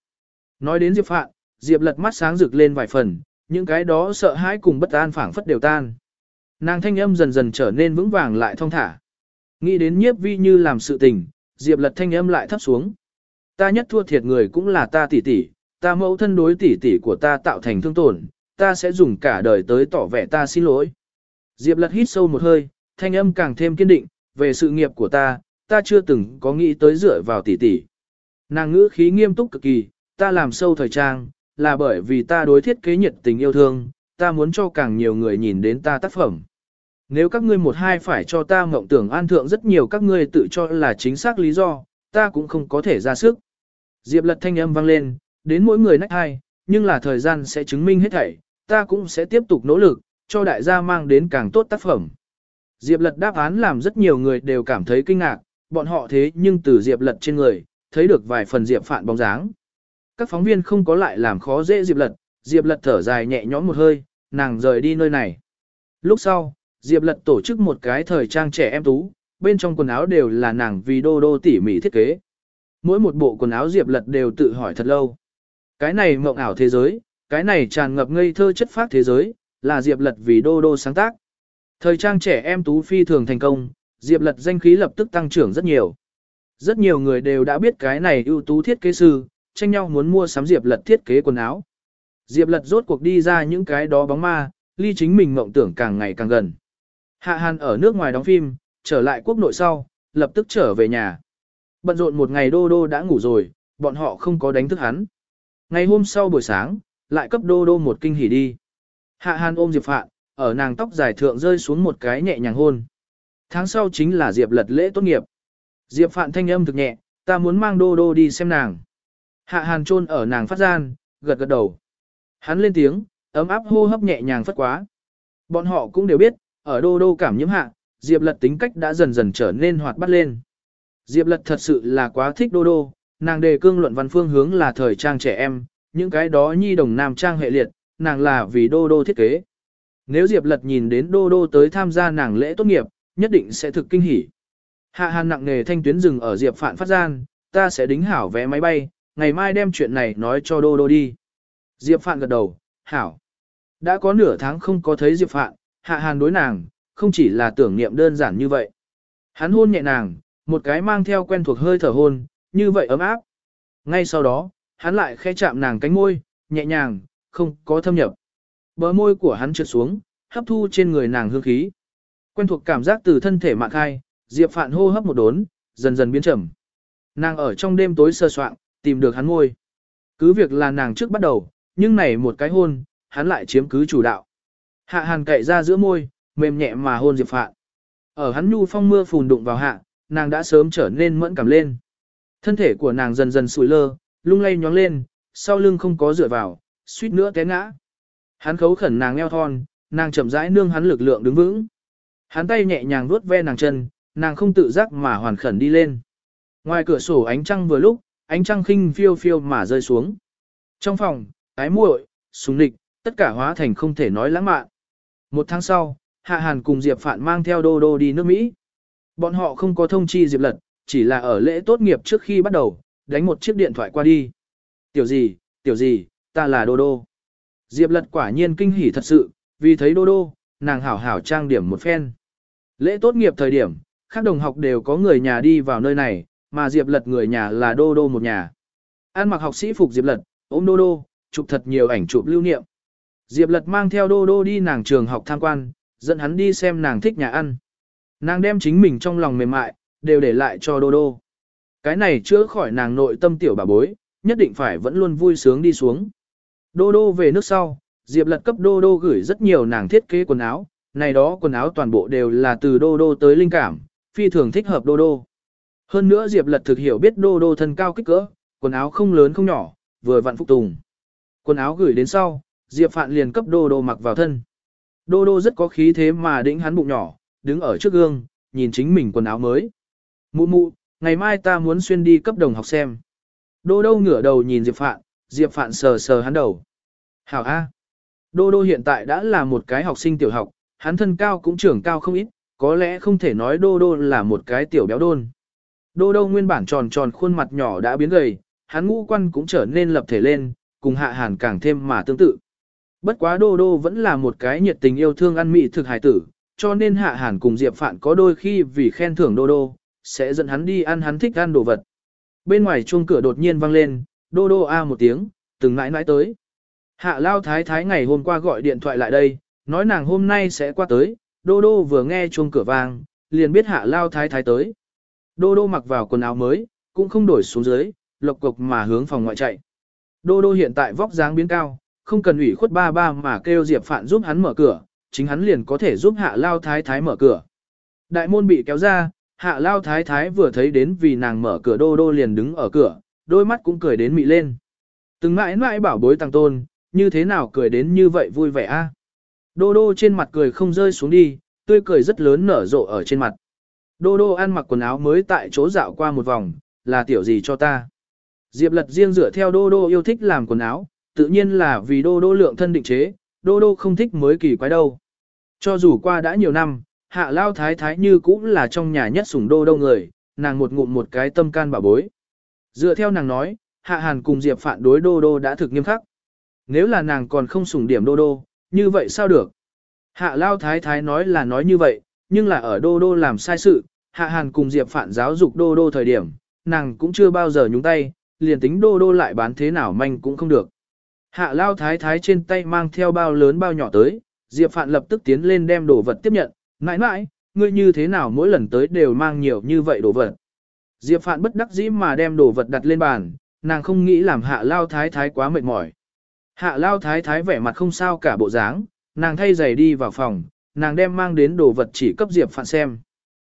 Nói đến Diệp Phạn, Diệp lật mắt sáng rực lên vài phần, những cái đó sợ hãi cùng bất an phảng phất đều tan. Nàng thanh âm dần dần trở nên vững vàng lại thong thả. Nghĩ đến nhiếp vi như làm sự tình, Diệp lật thanh âm lại thấp xuống. Ta nhất thua thiệt người cũng là ta tỷ tỷ, ta mẫu thân đối tỷ tỷ của ta tạo thành thương tổn, ta sẽ dùng cả đời tới tỏ vẻ ta xin lỗi. Diệp lật hít sâu một hơi, thanh âm càng thêm kiên định, về sự nghiệp của ta, ta chưa từng có nghĩ tới dựa vào tỷ tỷ. Nàng ngữ khí nghiêm túc cực kỳ, ta làm sâu thời trang, là bởi vì ta đối thiết kế nhiệt tình yêu thương, ta muốn cho càng nhiều người nhìn đến ta tác phẩm. Nếu các ngươi một hai phải cho ta mộng tưởng an thượng rất nhiều các ngươi tự cho là chính xác lý do, ta cũng không có thể ra sức. Diệp lật thanh âm vang lên, đến mỗi người nách hai, nhưng là thời gian sẽ chứng minh hết thảy, ta cũng sẽ tiếp tục nỗ lực, cho đại gia mang đến càng tốt tác phẩm. Diệp lật đáp án làm rất nhiều người đều cảm thấy kinh ngạc, bọn họ thế nhưng từ Diệp lật trên người, thấy được vài phần Diệp phản bóng dáng. Các phóng viên không có lại làm khó dễ Diệp lật, Diệp lật thở dài nhẹ nhõm một hơi, nàng rời đi nơi này. Lúc sau, Diệp lật tổ chức một cái thời trang trẻ em tú, bên trong quần áo đều là nàng vì đô đô tỉ mỉ thiết kế. Mỗi một bộ quần áo Diệp lật đều tự hỏi thật lâu. Cái này mộng ảo thế giới, cái này tràn ngập ngây thơ chất phác thế giới, là Diệp lật vì đô đô sáng tác. Thời trang trẻ em tú phi thường thành công, Diệp lật danh khí lập tức tăng trưởng rất nhiều. Rất nhiều người đều đã biết cái này ưu tú thiết kế sư, tranh nhau muốn mua sắm Diệp lật thiết kế quần áo. Diệp lật rốt cuộc đi ra những cái đó bóng ma, ly chính mình mộng tưởng càng ngày càng gần. Hạ Hàn ở nước ngoài đóng phim, trở lại quốc nội sau, lập tức trở về nhà. Bận rộn một ngày Đô Đô đã ngủ rồi, bọn họ không có đánh thức hắn. Ngày hôm sau buổi sáng, lại cấp Đô Đô một kinh hỉ đi. Hạ Hàn ôm Diệp Phạn, ở nàng tóc dài thượng rơi xuống một cái nhẹ nhàng hôn. Tháng sau chính là Diệp lật lễ tốt nghiệp. Diệp Phạn thanh âm thực nhẹ, ta muốn mang Đô Đô đi xem nàng. Hạ Hàn chôn ở nàng phát gian, gật gật đầu. Hắn lên tiếng, ấm áp hô hấp nhẹ nhàng phất quá. Bọn họ cũng đều biết, ở Đô Đô cảm nhiễm hạ, Diệp Lật tính cách đã dần dần trở nên hoạt bát lên. Diệp Lật thật sự là quá thích Đô Đô, nàng đề cương luận văn phương hướng là thời trang trẻ em, những cái đó nhi đồng nam trang hệ liệt, nàng là vì Đô Đô thiết kế. Nếu Diệp Lật nhìn đến Đô Đô tới tham gia nàng lễ tốt nghiệp, nhất định sẽ thực kinh hỉ. Hạ Hàn nặng nề thanh tuyến dừng ở Diệp Phạn phát gian, ta sẽ đính hảo vé máy bay, ngày mai đem chuyện này nói cho Đô Đô đi. Diệp Phạn gật đầu, hảo. Đã có nửa tháng không có thấy Diệp Phạn, Hạ Hàn đối nàng, không chỉ là tưởng niệm đơn giản như vậy. Hắn hôn nhẹ nàng, một cái mang theo quen thuộc hơi thở hôn, như vậy ấm áp. Ngay sau đó, hắn lại khẽ chạm nàng cánh môi, nhẹ nhàng, không có thâm nhập. Bờ môi của hắn trượt xuống, hấp thu trên người nàng hương khí. Quen thuộc cảm giác từ thân thể mạn khai, Diệp Phạn hô hấp một đốn, dần dần biến trầm. Nàng ở trong đêm tối sơ soạn, tìm được hắn môi. Cứ việc là nàng trước bắt đầu, nhưng này một cái hôn, hắn lại chiếm cứ chủ đạo. Hạ hàn cậy ra giữa môi, mềm nhẹ mà hôn Diệp Phạn. Ở hắn nhu phong mưa phùn đụng vào hạ, nàng đã sớm trở nên mẫn cảm lên. Thân thể của nàng dần dần sủi lơ, lung lay nhóng lên, sau lưng không có dựa vào, suýt nữa té ngã. Hắn khấu khẩn nàng eo thon, nàng chậm rãi nương hắn lực lượng đứng vững. Hắn tay nhẹ nhàng vuốt ve nàng chân, nàng không tự giác mà hoàn khẩn đi lên. Ngoài cửa sổ ánh trăng vừa lúc, ánh trăng khinh phiêu phiêu mà rơi xuống. Trong phòng, ái muội, súng địch, tất cả hóa thành không thể nói lãng mạn. Một tháng sau, Hạ Hàn cùng Diệp Phạn mang theo Đô Đô đi nước Mỹ. Bọn họ không có thông chi Diệp Lật, chỉ là ở lễ tốt nghiệp trước khi bắt đầu, đánh một chiếc điện thoại qua đi. Tiểu gì, tiểu gì, ta là Đô Đô. Diệp Lật quả nhiên kinh hỉ thật sự, vì thấy Đô Đô, nàng hảo hảo trang điểm một phen. Lễ tốt nghiệp thời điểm, các đồng học đều có người nhà đi vào nơi này, mà Diệp Lật người nhà là Đô Đô một nhà. An mặc học sĩ phục Diệp Lật, ôm Đô Đô, chụp thật nhiều ảnh chụp lưu niệm. Diệp Lật mang theo Đô Đô đi nàng trường học tham quan, dẫn hắn đi xem nàng thích nhà ăn. Nàng đem chính mình trong lòng mềm mại, đều để lại cho Đô Đô. Cái này chữa khỏi nàng nội tâm tiểu bà bối, nhất định phải vẫn luôn vui sướng đi xuống. Đô Đô về nước sau, Diệp Lật cấp Đô Đô gửi rất nhiều nàng thiết kế quần áo, này đó quần áo toàn bộ đều là từ Đô Đô tới linh cảm, phi thường thích hợp Đô Đô. Hơn nữa Diệp Lật thực hiểu biết Đô Đô thân cao kích cỡ, quần áo không lớn không nhỏ, vừa vặn phục tùng. Quần áo gửi đến sau, Diệp Phạn liền cấp Đô Đô mặc vào thân. Đô Đô rất có khí thế mà đĩnh hắn bụng nhỏ, đứng ở trước gương, nhìn chính mình quần áo mới. Mụ mụ, ngày mai ta muốn xuyên đi cấp đồng học xem. Đô Đô ngửa đầu nhìn Diệp Phạn, Diệp Phạn sờ sờ hắn đầu. Hảo A. Đô Đô hiện tại đã là một cái học sinh tiểu học, hắn thân cao cũng trưởng cao không ít, có lẽ không thể nói Đô Đô là một cái tiểu béo đôn. Đô Đô nguyên bản tròn tròn khuôn mặt nhỏ đã biến gầy, hắn ngũ quan cũng trở nên lập thể lên, cùng hạ hàn càng thêm mà tương tự. Bất quá đô đô vẫn là một cái nhiệt tình yêu thương ăn mị thực hài tử, cho nên hạ hàn cùng Diệp Phạn có đôi khi vì khen thưởng đô đô, sẽ dẫn hắn đi ăn hắn thích ăn đồ vật. Bên ngoài chuông cửa đột nhiên vang lên, đô đô a một tiếng, từng mãi mãi tới. Hạ lao thái thái ngày hôm qua gọi điện thoại lại đây, nói nàng hôm nay sẽ qua tới, đô đô vừa nghe chuông cửa vang, liền biết hạ lao thái thái tới. Đô đô mặc vào quần áo mới, cũng không đổi xuống dưới, lộc cục mà hướng phòng ngoại chạy. Đô đô hiện tại vóc dáng biến cao, không cần ủy khuất ba ba mà kêu Diệp Phạn giúp hắn mở cửa, chính hắn liền có thể giúp hạ lao thái thái mở cửa. Đại môn bị kéo ra, hạ lao thái thái vừa thấy đến vì nàng mở cửa đô đô liền đứng ở cửa, đôi mắt cũng cười đến mị lên. Từng mãi mãi bảo bối tăng tôn, như thế nào cười đến như vậy vui vẻ a? Đô đô trên mặt cười không rơi xuống đi, tươi cười rất lớn nở rộ ở trên mặt. Đô đô ăn mặc quần áo mới tại chỗ dạo qua một vòng, là tiểu gì cho ta. Diệp lật riêng dựa theo đô đô yêu thích làm quần áo, tự nhiên là vì đô đô lượng thân định chế, đô đô không thích mới kỳ quái đâu. Cho dù qua đã nhiều năm, hạ lao thái thái như cũng là trong nhà nhất sủng đô đâu người, nàng một ngụm một cái tâm can bảo bối. Dựa theo nàng nói, hạ hàn cùng Diệp phản đối đô đô đã thực nghiêm khắc. Nếu là nàng còn không sủng điểm đô đô, như vậy sao được? Hạ lao thái thái nói là nói như vậy, nhưng là ở đô đô làm sai sự, hạ hàn cùng Diệp phản giáo dục đô đô thời điểm, nàng cũng chưa bao giờ nhúng tay, liền tính đô đô lại bán thế nào manh cũng không được. Hạ lao thái thái trên tay mang theo bao lớn bao nhỏ tới, Diệp Phạn lập tức tiến lên đem đồ vật tiếp nhận, Nãi nãi, ngươi như thế nào mỗi lần tới đều mang nhiều như vậy đồ vật. Diệp Phạn bất đắc dĩ mà đem đồ vật đặt lên bàn, nàng không nghĩ làm hạ lao thái thái quá mệt mỏi. Hạ lao thái thái vẻ mặt không sao cả bộ dáng, nàng thay giày đi vào phòng, nàng đem mang đến đồ vật chỉ cấp Diệp Phạn xem.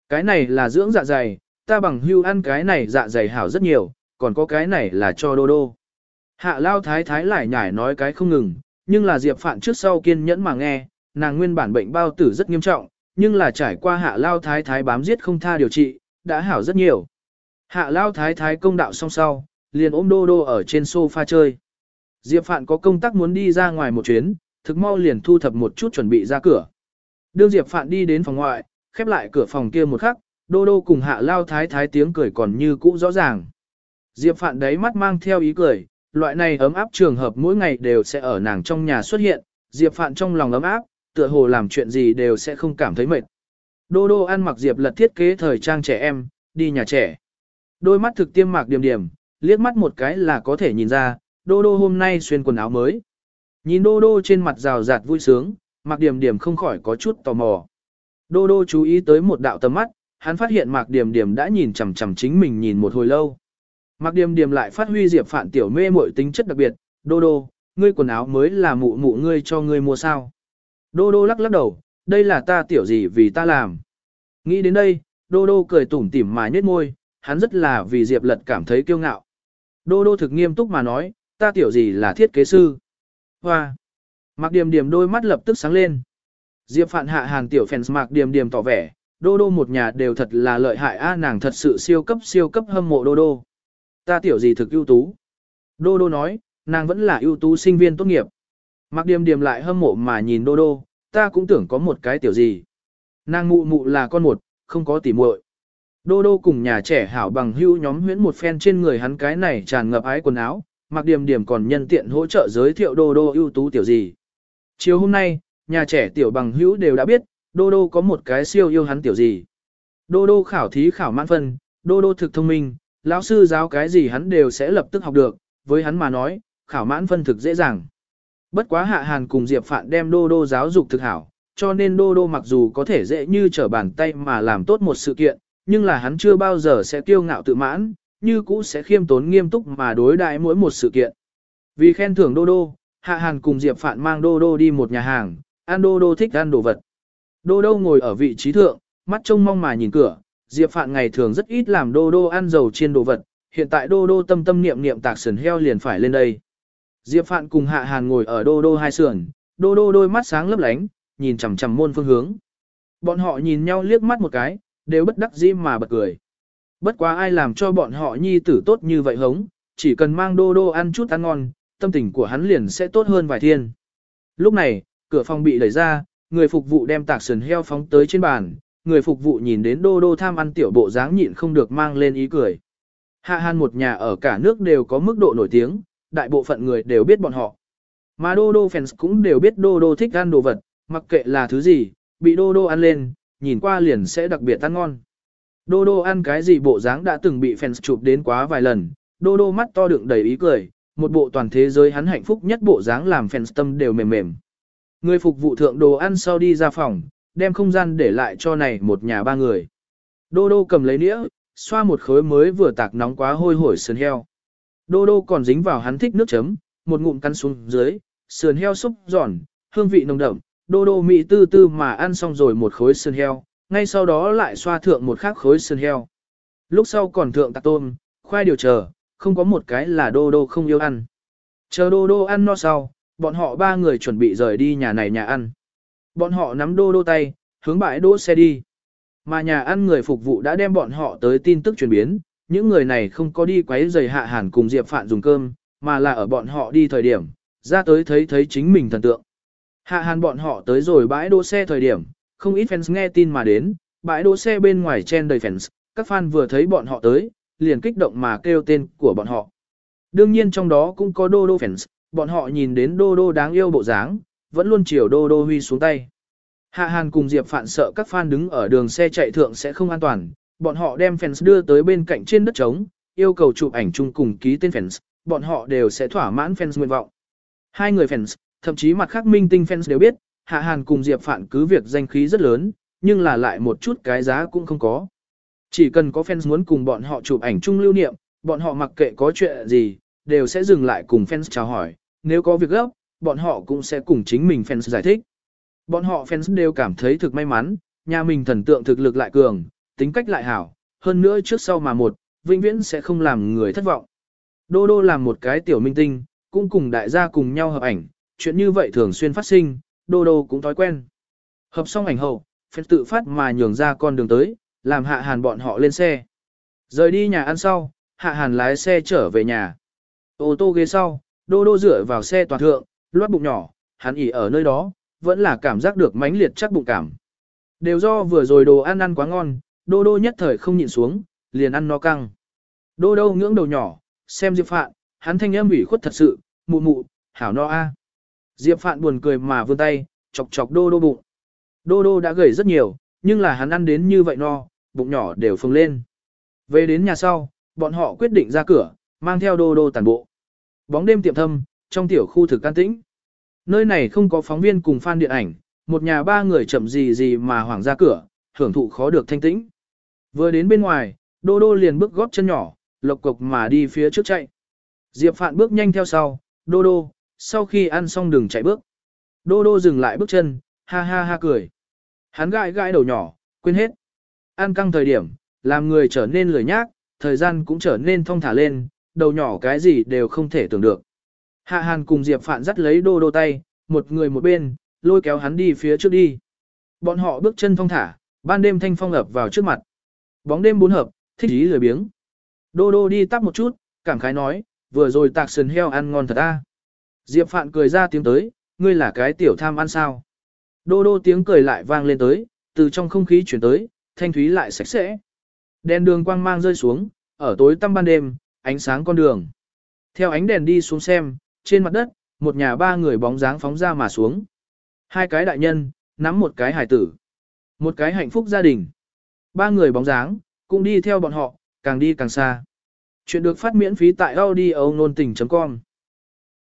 Cái này là dưỡng dạ dày, ta bằng hưu ăn cái này dạ dày hảo rất nhiều, còn có cái này là cho đô đô. Hạ lao thái thái lại nhải nói cái không ngừng, nhưng là Diệp Phạn trước sau kiên nhẫn mà nghe, nàng nguyên bản bệnh bao tử rất nghiêm trọng, nhưng là trải qua hạ lao thái thái bám giết không tha điều trị, đã hảo rất nhiều. Hạ lao thái thái công đạo xong sau, liền ôm đô đô ở trên sofa chơi. Diệp Phạn có công tác muốn đi ra ngoài một chuyến, thực mau liền thu thập một chút chuẩn bị ra cửa. Đương Diệp Phạn đi đến phòng ngoại, khép lại cửa phòng kia một khắc, đô đô cùng hạ lao thái thái tiếng cười còn như cũ rõ ràng. Diệp Phạn đấy mắt mang theo ý cười, loại này ấm áp trường hợp mỗi ngày đều sẽ ở nàng trong nhà xuất hiện, Diệp Phạn trong lòng ấm áp, tựa hồ làm chuyện gì đều sẽ không cảm thấy mệt. Đô đô ăn mặc Diệp lật thiết kế thời trang trẻ em, đi nhà trẻ. Đôi mắt thực tiêm mạc điểm điểm, liếc mắt một cái là có thể nhìn ra, đô đô hôm nay xuyên quần áo mới. Nhìn đô đô trên mặt rào rạt vui sướng, mạc điểm điểm không khỏi có chút tò mò. Đô đô chú ý tới một đạo tầm mắt, hắn phát hiện mạc điểm điểm đã nhìn chằm chằm chính mình nhìn một hồi lâu. Mạc điểm điểm lại phát huy Diệp phản tiểu mê muội tính chất đặc biệt, "Đô đô, ngươi quần áo mới là mụ mụ ngươi cho ngươi mua sao?" Đô đô lắc lắc đầu, "Đây là ta tiểu gì vì ta làm." Nghĩ đến đây, Đô đô cười tủm tỉm mà nhếch môi, hắn rất là vì Diệp Lật cảm thấy kiêu ngạo. Đô đô thực nghiêm túc mà nói, "Ta tiểu gì là thiết kế sư." Hoa. Mạc điểm điểm đôi mắt lập tức sáng lên. Diệp Phạn hạ hàng tiểu fans Mạc điểm điểm tỏ vẻ, đô đô một nhà đều thật là lợi hại a nàng thật sự siêu cấp siêu cấp hâm mộ đô đô. Ta tiểu gì thực ưu tú. Đô đô nói, nàng vẫn là ưu tú sinh viên tốt nghiệp. Mạc điềm điềm lại hâm mộ mà nhìn đô đô, ta cũng tưởng có một cái tiểu gì. Nàng mụ mụ là con một, không có tỉ muội. Đô đô cùng nhà trẻ hảo bằng hữu nhóm huyễn một phen trên người hắn cái này tràn ngập ái quần áo, Mạc điềm điềm còn nhân tiện hỗ trợ giới thiệu đô đô ưu tú tiểu gì. Chiều hôm nay, nhà trẻ tiểu bằng hữu đều đã biết, đô đô có một cái siêu yêu hắn tiểu gì. Đô đô khảo thí khảo mãn phân, đô đô thực thông minh, lão sư giáo cái gì hắn đều sẽ lập tức học được, với hắn mà nói, khảo mãn phân thực dễ dàng. Bất quá hạ hàn cùng Diệp Phạn đem đô đô giáo dục thực hảo, cho nên đô đô mặc dù có thể dễ như trở bàn tay mà làm tốt một sự kiện, nhưng là hắn chưa bao giờ sẽ kiêu ngạo tự mãn, như cũ sẽ khiêm tốn nghiêm túc mà đối đại mỗi một sự kiện. Vì khen thưởng đô đô, hạ hàn cùng Diệp Phạn mang đô đô đi một nhà hàng, ăn đô đô thích ăn đồ vật. Đô đô ngồi ở vị trí thượng, mắt trông mong mà nhìn cửa, Diệp Phạn ngày thường rất ít làm đô đô ăn dầu chiên đồ vật, hiện tại đô đô tâm tâm niệm niệm tạc sườn heo liền phải lên đây. Diệp Phạn cùng Hạ Hàn ngồi ở đô đô hai sườn, đô đô đôi mắt sáng lấp lánh, nhìn chằm chằm môn phương hướng. Bọn họ nhìn nhau liếc mắt một cái, đều bất đắc dĩ mà bật cười. Bất quá ai làm cho bọn họ nhi tử tốt như vậy hống, chỉ cần mang đô đô ăn chút ăn ngon, tâm tình của hắn liền sẽ tốt hơn vài thiên. Lúc này, cửa phòng bị đẩy ra, người phục vụ đem tạc sườn heo phóng tới trên bàn, người phục vụ nhìn đến đô đô tham ăn tiểu bộ dáng nhịn không được mang lên ý cười. Hạ Hàn một nhà ở cả nước đều có mức độ nổi tiếng, đại bộ phận người đều biết bọn họ. Mà Đô Đô fans cũng đều biết Đô Đô thích ăn đồ vật, mặc kệ là thứ gì, bị Đô Đô ăn lên, nhìn qua liền sẽ đặc biệt ăn ngon. Đô Đô ăn cái gì bộ dáng đã từng bị fans chụp đến quá vài lần, Đô Đô mắt to đựng đầy ý cười, một bộ toàn thế giới hắn hạnh phúc nhất bộ dáng làm fans tâm đều mềm mềm. Người phục vụ thượng đồ ăn sau đi ra phòng, đem không gian để lại cho này một nhà ba người. Đô Đô cầm lấy nĩa, xoa một khối mới vừa tạc nóng quá hôi hổi sườn heo. Đô Đô còn dính vào hắn thích nước chấm, một ngụm cắn xuống dưới, sườn heo xúc giòn, hương vị nồng đậm, Đô Đô mị tư tư mà ăn xong rồi một khối sườn heo, ngay sau đó lại xoa thượng một khác khối sườn heo. Lúc sau còn thượng tạc tôm, khoai điều chờ, không có một cái là Đô Đô không yêu ăn. Chờ Đô Đô ăn no sau, bọn họ ba người chuẩn bị rời đi nhà này nhà ăn. Bọn họ nắm Đô Đô tay, hướng bãi đỗ xe đi. Mà nhà ăn người phục vụ đã đem bọn họ tới tin tức chuyển biến, những người này không có đi quấy giày hạ hàn cùng Diệp Phạn dùng cơm, mà là ở bọn họ đi thời điểm, ra tới thấy thấy chính mình thần tượng. Hạ hàn bọn họ tới rồi bãi đỗ xe thời điểm, không ít fans nghe tin mà đến, bãi đỗ xe bên ngoài chen đầy fans, các fan vừa thấy bọn họ tới, liền kích động mà kêu tên của bọn họ. Đương nhiên trong đó cũng có Đô Đô fans, bọn họ nhìn đến Đô Đô đáng yêu bộ dáng, vẫn luôn chiều Đô Đô huy xuống tay. Hạ Hàn cùng Diệp Phạn sợ các fan đứng ở đường xe chạy thượng sẽ không an toàn, bọn họ đem fans đưa tới bên cạnh trên đất trống, yêu cầu chụp ảnh chung cùng ký tên fans, bọn họ đều sẽ thỏa mãn fans nguyện vọng. Hai người fans, thậm chí mặt khác minh tinh fans đều biết, Hạ Hàn cùng Diệp Phạn cứ việc danh khí rất lớn, nhưng là lại một chút cái giá cũng không có. Chỉ cần có fans muốn cùng bọn họ chụp ảnh chung lưu niệm, bọn họ mặc kệ có chuyện gì, đều sẽ dừng lại cùng fans chào hỏi, nếu có việc gấp, bọn họ cũng sẽ cùng chính mình fans giải thích. Bọn họ fans đều cảm thấy thực may mắn, nhà mình thần tượng thực lực lại cường, tính cách lại hảo, hơn nữa trước sau mà một, vĩnh viễn sẽ không làm người thất vọng. Đô đô làm một cái tiểu minh tinh, cũng cùng đại gia cùng nhau hợp ảnh, chuyện như vậy thường xuyên phát sinh, đô đô cũng thói quen. Hợp xong ảnh hậu, phép tự phát mà nhường ra con đường tới, làm hạ hàn bọn họ lên xe. Rời đi nhà ăn sau, hạ hàn lái xe trở về nhà. Ô tô ghế sau, đô đô dựa vào xe toàn thượng, loát bụng nhỏ, hắn ỉ ở nơi đó, vẫn là cảm giác được mãnh liệt chắc bụng cảm. Đều do vừa rồi đồ ăn ăn quá ngon, đô đô nhất thời không nhịn xuống, liền ăn no căng. Đô đô ngưỡng đầu nhỏ, xem Diệp Phạn, hắn thanh âm ủy khuất thật sự, mụ mụ, hảo no a. Diệp Phạn buồn cười mà vươn tay, chọc chọc đô đô bụng. Đô đô đã gầy rất nhiều, nhưng là hắn ăn đến như vậy no, bụng nhỏ đều phồng lên. Về đến nhà sau, bọn họ quyết định ra cửa, mang theo đô đô tàn bộ. Bóng đêm tiệm thâm, trong tiểu khu thực can tĩnh. Nơi này không có phóng viên cùng fan điện ảnh, một nhà ba người chậm gì gì mà hoảng ra cửa, hưởng thụ khó được thanh tĩnh. Vừa đến bên ngoài, đô đô liền bước góp chân nhỏ, lộc cộc mà đi phía trước chạy. Diệp Phạn bước nhanh theo sau, đô đô, sau khi ăn xong đừng chạy bước. Đô đô dừng lại bước chân, ha ha ha cười. Hắn gãi gãi đầu nhỏ, quên hết. Ăn căng thời điểm, làm người trở nên lười nhác, thời gian cũng trở nên thong thả lên, đầu nhỏ cái gì đều không thể tưởng được. Hạ Hàn cùng Diệp Phạn dắt lấy đô đô tay, một người một bên, lôi kéo hắn đi phía trước đi. Bọn họ bước chân thong thả, ban đêm thanh phong ập vào trước mặt. Bóng đêm bốn hợp, thích ý lười biếng. Đô đô đi tắp một chút, cảm khái nói, vừa rồi tạc sườn heo ăn ngon thật a. Diệp Phạn cười ra tiếng tới, ngươi là cái tiểu tham ăn sao. Đô đô tiếng cười lại vang lên tới, từ trong không khí chuyển tới, thanh thúy lại sạch sẽ. Đèn đường quang mang rơi xuống, ở tối tăm ban đêm, ánh sáng con đường. Theo ánh đèn đi xuống xem, trên mặt đất, một nhà ba người bóng dáng phóng ra mà xuống. Hai cái đại nhân, nắm một cái hải tử. Một cái hạnh phúc gia đình. Ba người bóng dáng, cũng đi theo bọn họ, càng đi càng xa. Chuyện được phát miễn phí tại audio nôn tình.com